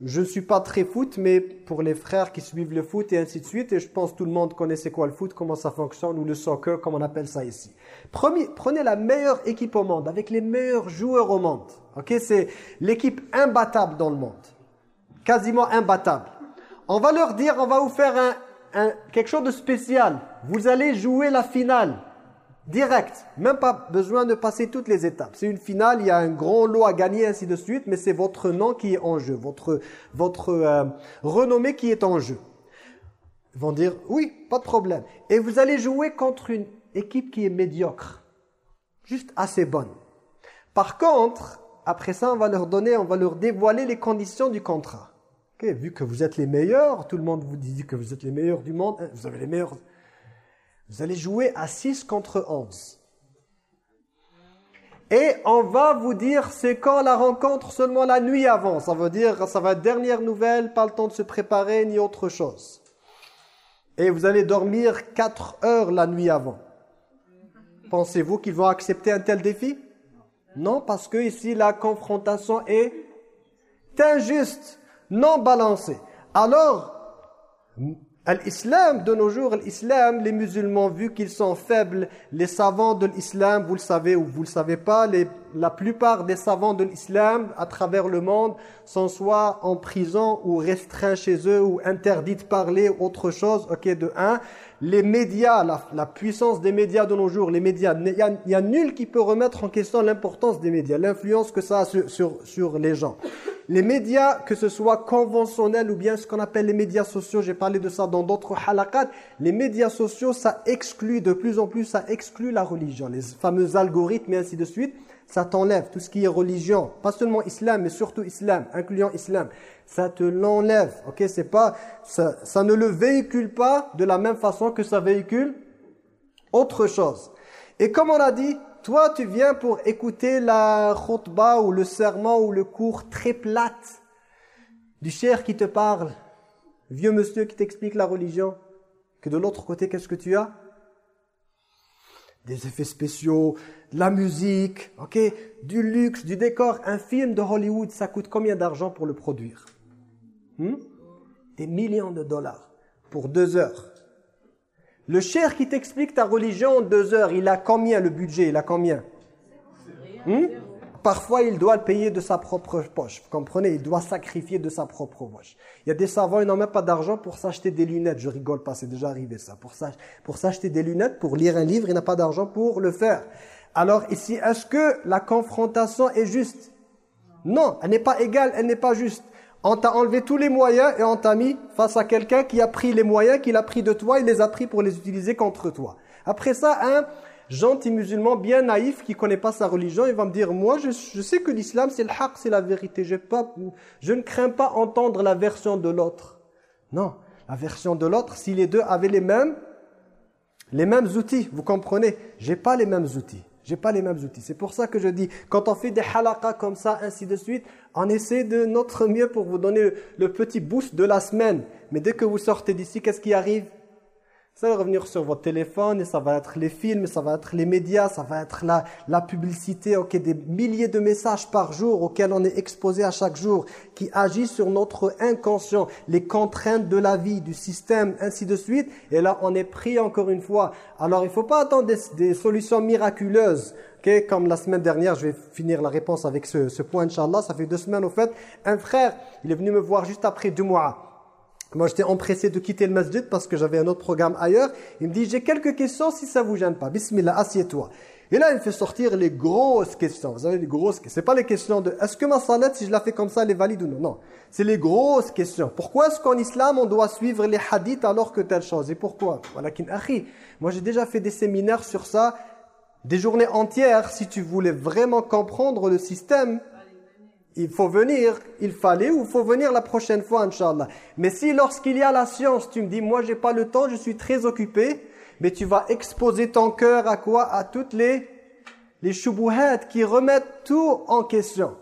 Je ne suis pas très foot, mais pour les frères qui suivent le foot et ainsi de suite, et je pense que tout le monde connaît quoi le foot, comment ça fonctionne, ou le soccer, comme on appelle ça ici. Prenez la meilleure équipe au monde, avec les meilleurs joueurs au monde. Ok, C'est l'équipe imbattable dans le monde. Quasiment imbattable. On va leur dire, on va vous faire un, un- quelque chose de spécial. Vous allez jouer la finale. Direct, même pas besoin de passer toutes les étapes. C'est une finale, il y a un grand lot à gagner, ainsi de suite, mais c'est votre nom qui est en jeu, votre, votre euh, renommée qui est en jeu. Ils vont dire, oui, pas de problème. Et vous allez jouer contre une équipe qui est médiocre, juste assez bonne. Par contre, après ça, on va leur donner, on va leur dévoiler les conditions du contrat. Ok, vu que vous êtes les meilleurs, tout le monde vous dit que vous êtes les meilleurs du monde, hein, vous avez les meilleurs... Vous allez jouer à 6 contre 11. Et on va vous dire c'est quand la rencontre seulement la nuit avant. Ça veut dire ça va être dernière nouvelle, pas le temps de se préparer ni autre chose. Et vous allez dormir 4 heures la nuit avant. Pensez-vous qu'ils vont accepter un tel défi? Non, parce que ici la confrontation est injuste, non balancée. Alors, L'islam de nos jours, l'islam, les musulmans, vu qu'ils sont faibles, les savants de l'islam, vous le savez ou vous le savez pas, les, la plupart des savants de l'islam à travers le monde sont soit en prison ou restreints chez eux ou interdits de parler, autre chose, ok, de un. Les médias, la, la puissance des médias de nos jours, les médias, il y y a nul qui peut remettre en question l'importance des médias, l'influence que ça a sur, sur, sur les gens. Les médias, que ce soit conventionnels ou bien ce qu'on appelle les médias sociaux, j'ai parlé de ça dans d'autres halakats, les médias sociaux, ça exclut de plus en plus, ça exclut la religion. Les fameux algorithmes et ainsi de suite, ça t'enlève tout ce qui est religion. Pas seulement islam, mais surtout islam, incluant islam. Ça te l'enlève, ok? C'est pas, ça, ça ne le véhicule pas de la même façon que ça véhicule autre chose. Et comme on a dit, toi tu viens pour écouter la khutbah ou le serment ou le cours très plate du cher qui te parle, vieux monsieur qui t'explique la religion, que de l'autre côté qu'est-ce que tu as? Des effets spéciaux, de la musique, ok, du luxe, du décor. Un film de Hollywood, ça coûte combien d'argent pour le produire? Hmm? Des millions de dollars pour deux heures. Le cher qui t'explique ta religion en deux heures, il a combien le budget? Il a combien? Hmm? Parfois, il doit le payer de sa propre poche. Vous comprenez? Il doit sacrifier de sa propre poche. Il y a des savants, ils n'ont même pas d'argent pour s'acheter des lunettes. Je rigole pas, c'est déjà arrivé ça. Pour s'ach- pour s'acheter des lunettes, pour lire un livre, il n'a pas d'argent pour le faire. Alors ici, est-ce que la confrontation est juste? Non, elle n'est pas égale, elle n'est pas juste. On t'a enlevé tous les moyens et on t'a mis face à quelqu'un qui a pris les moyens, qu'il a pris de toi, il les a pris pour les utiliser contre toi. Après ça, un gentil musulman bien naïf qui connaît pas sa religion, il va me dire, moi je, sais que l'islam c'est le haq, c'est la vérité, je ne crains pas entendre la version de l'autre. Non, la version de l'autre, si les deux avaient les mêmes, les mêmes outils, vous comprenez? J'ai pas les mêmes outils. J'ai pas les mêmes outils. C'est pour ça que je dis, quand on fait des halaqas comme ça, ainsi de suite, on essaie de notre mieux pour vous donner le petit boost de la semaine. Mais dès que vous sortez d'ici, qu'est-ce qui arrive? Ça va revenir sur votre téléphone et ça va être les films, ça va être les médias, ça va être la, la publicité, ok, des milliers de messages par jour auxquels on est exposé à chaque jour, qui agissent sur notre inconscient, les contraintes de la vie, du système, ainsi de suite. Et là, on est pris encore une fois. Alors, il faut pas attendre des, des solutions miraculeuses. ok? Comme la semaine dernière, je vais finir la réponse avec ce, ce point, Inch'Allah. Ça fait deux semaines, au fait. Un frère, il est venu me voir juste après deux mois. Moi, j'étais empressé de quitter le masjid parce que j'avais un autre programme ailleurs. Il me dit, j'ai quelques questions si ça vous gêne pas. Bismillah, assieds-toi. Et là, il fait sortir les grosses questions. Vous savez, les grosses questions. C'est pas les questions de, est-ce que ma salat, si je la fais comme ça, elle est valide ou non? Non. C'est les grosses questions. Pourquoi est-ce qu'en islam, on doit suivre les hadiths alors que telle chose? Et pourquoi? Voilà. Moi, j'ai déjà fait des séminaires sur ça Des journées entières, si tu voulais vraiment comprendre le système, il faut venir, il fallait ou il faut venir la prochaine fois, Inch'Allah. Mais si lorsqu'il y a la science, tu me dis, moi j'ai pas le temps, je suis très occupé, mais tu vas exposer ton cœur à quoi? À toutes les, les shubuhat qui remettent tout en question.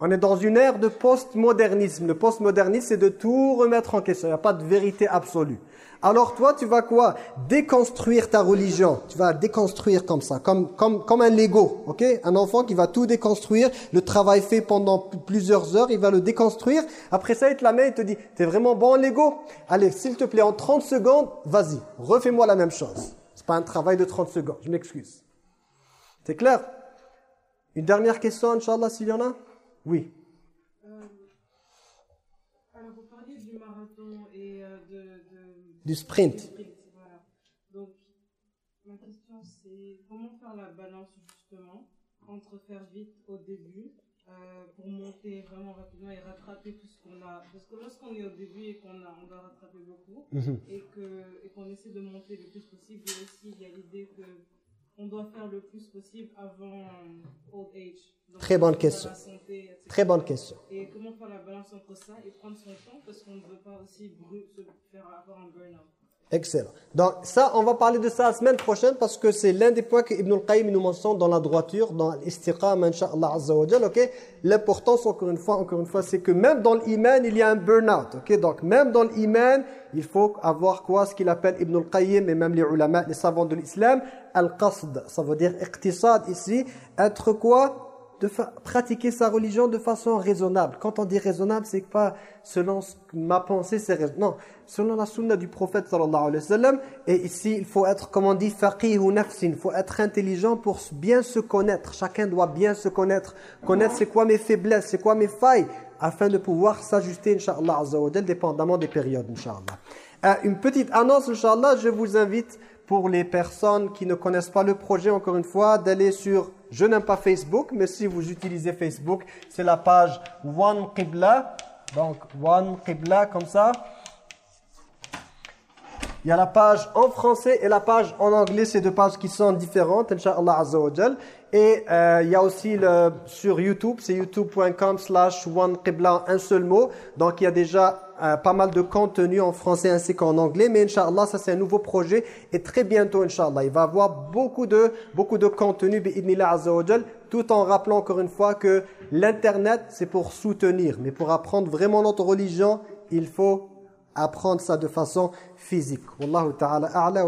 On est dans une ère de postmodernisme. Le postmodernisme, c'est de tout remettre en question. Il n'y a pas de vérité absolue. Alors toi, tu vas quoi? Déconstruire ta religion. Tu vas déconstruire comme ça, comme, comme, comme un Lego. ok? Un enfant qui va tout déconstruire, le travail fait pendant plusieurs heures, il va le déconstruire. Après ça, il te la met et te dit, t'es vraiment bon en Lego? Allez, s'il te plaît, en 30 secondes, vas-y, refais-moi la même chose. C'est pas un travail de 30 secondes, je m'excuse. C'est clair? Une dernière question, Inch'Allah, s'il y en a? Oui. Euh, alors, vous parliez du marathon et euh, de, de- Du sprint. voilà. Donc, ma question c'est comment faire la balance justement entre faire vite au début euh, pour monter vraiment rapidement et rattraper tout ce qu'on a. Parce que lorsqu'on est au début et qu'on a, on doit rattraper beaucoup Mhm. et qu'on essaie de monter le plus possible, et aussi il y a l'idée que on doit faire le plus possible avant euh, old age. Donc, Très bonne question. santé. Très bonne question. Et comment faire la balance entre ça et prendre son temps parce qu'on ne veut pas aussi se faire avoir un burn-out. Excellent. Donc ça, on va parler de ça la semaine prochaine parce que c'est l'un des points que Ibn al-Qayyim nous mentionne dans la droiture, dans l'istiqam, inshallah azza wa ok? L'importance, encore une fois, encore une fois, c'est que même dans l'iman, il y a un burn-out, ok? Donc même dans l'iman, il faut avoir quoi? Ce qu'il appelle Ibn al-Qayyim et même les ulama, les savants de l'islam, al-qasd, ça veut dire iqtisad ici, être quoi? De pratiquer sa religion de façon raisonnable. Quand on dit raisonnable, c'est pas selon ce ma pensée, c'est raisonnable. Non, selon la sunna du prophète sallallahu alayhi wa sallam. Et ici, il faut être, comme on dit, faqih ou nafsin. Il faut être intelligent pour bien se connaître. Chacun doit bien se connaître. Connaître c'est quoi mes faiblesses, c'est quoi mes failles, afin de pouvoir s'ajuster, inshallah dépendamment des périodes, inshallah. Euh, une petite annonce, inshallah, je vous invite pour les personnes qui ne connaissent pas le projet, encore une fois, d'aller sur, je n'aime pas Facebook, mais si vous utilisez Facebook, c'est la page One Qibla, donc One Qibla, comme ça. Il y a la page en français et la page en anglais, c'est deux pages qui sont différentes, Inch'Allah Azza. Et euh, il y a aussi le, sur YouTube, c'est youtube.com slash OneQibla, un seul mot. Donc il y a déjà euh, pas mal de contenu en français ainsi qu'en anglais. Mais Inch'Allah, ça c'est un nouveau projet. Et très bientôt, Inch'Allah, il va y avoir beaucoup de, beaucoup de contenu, tout en rappelant encore une fois que l'Internet, c'est pour soutenir. Mais pour apprendre vraiment notre religion, il faut apprendre ça de façon physique. Wallahu ta'ala a'la.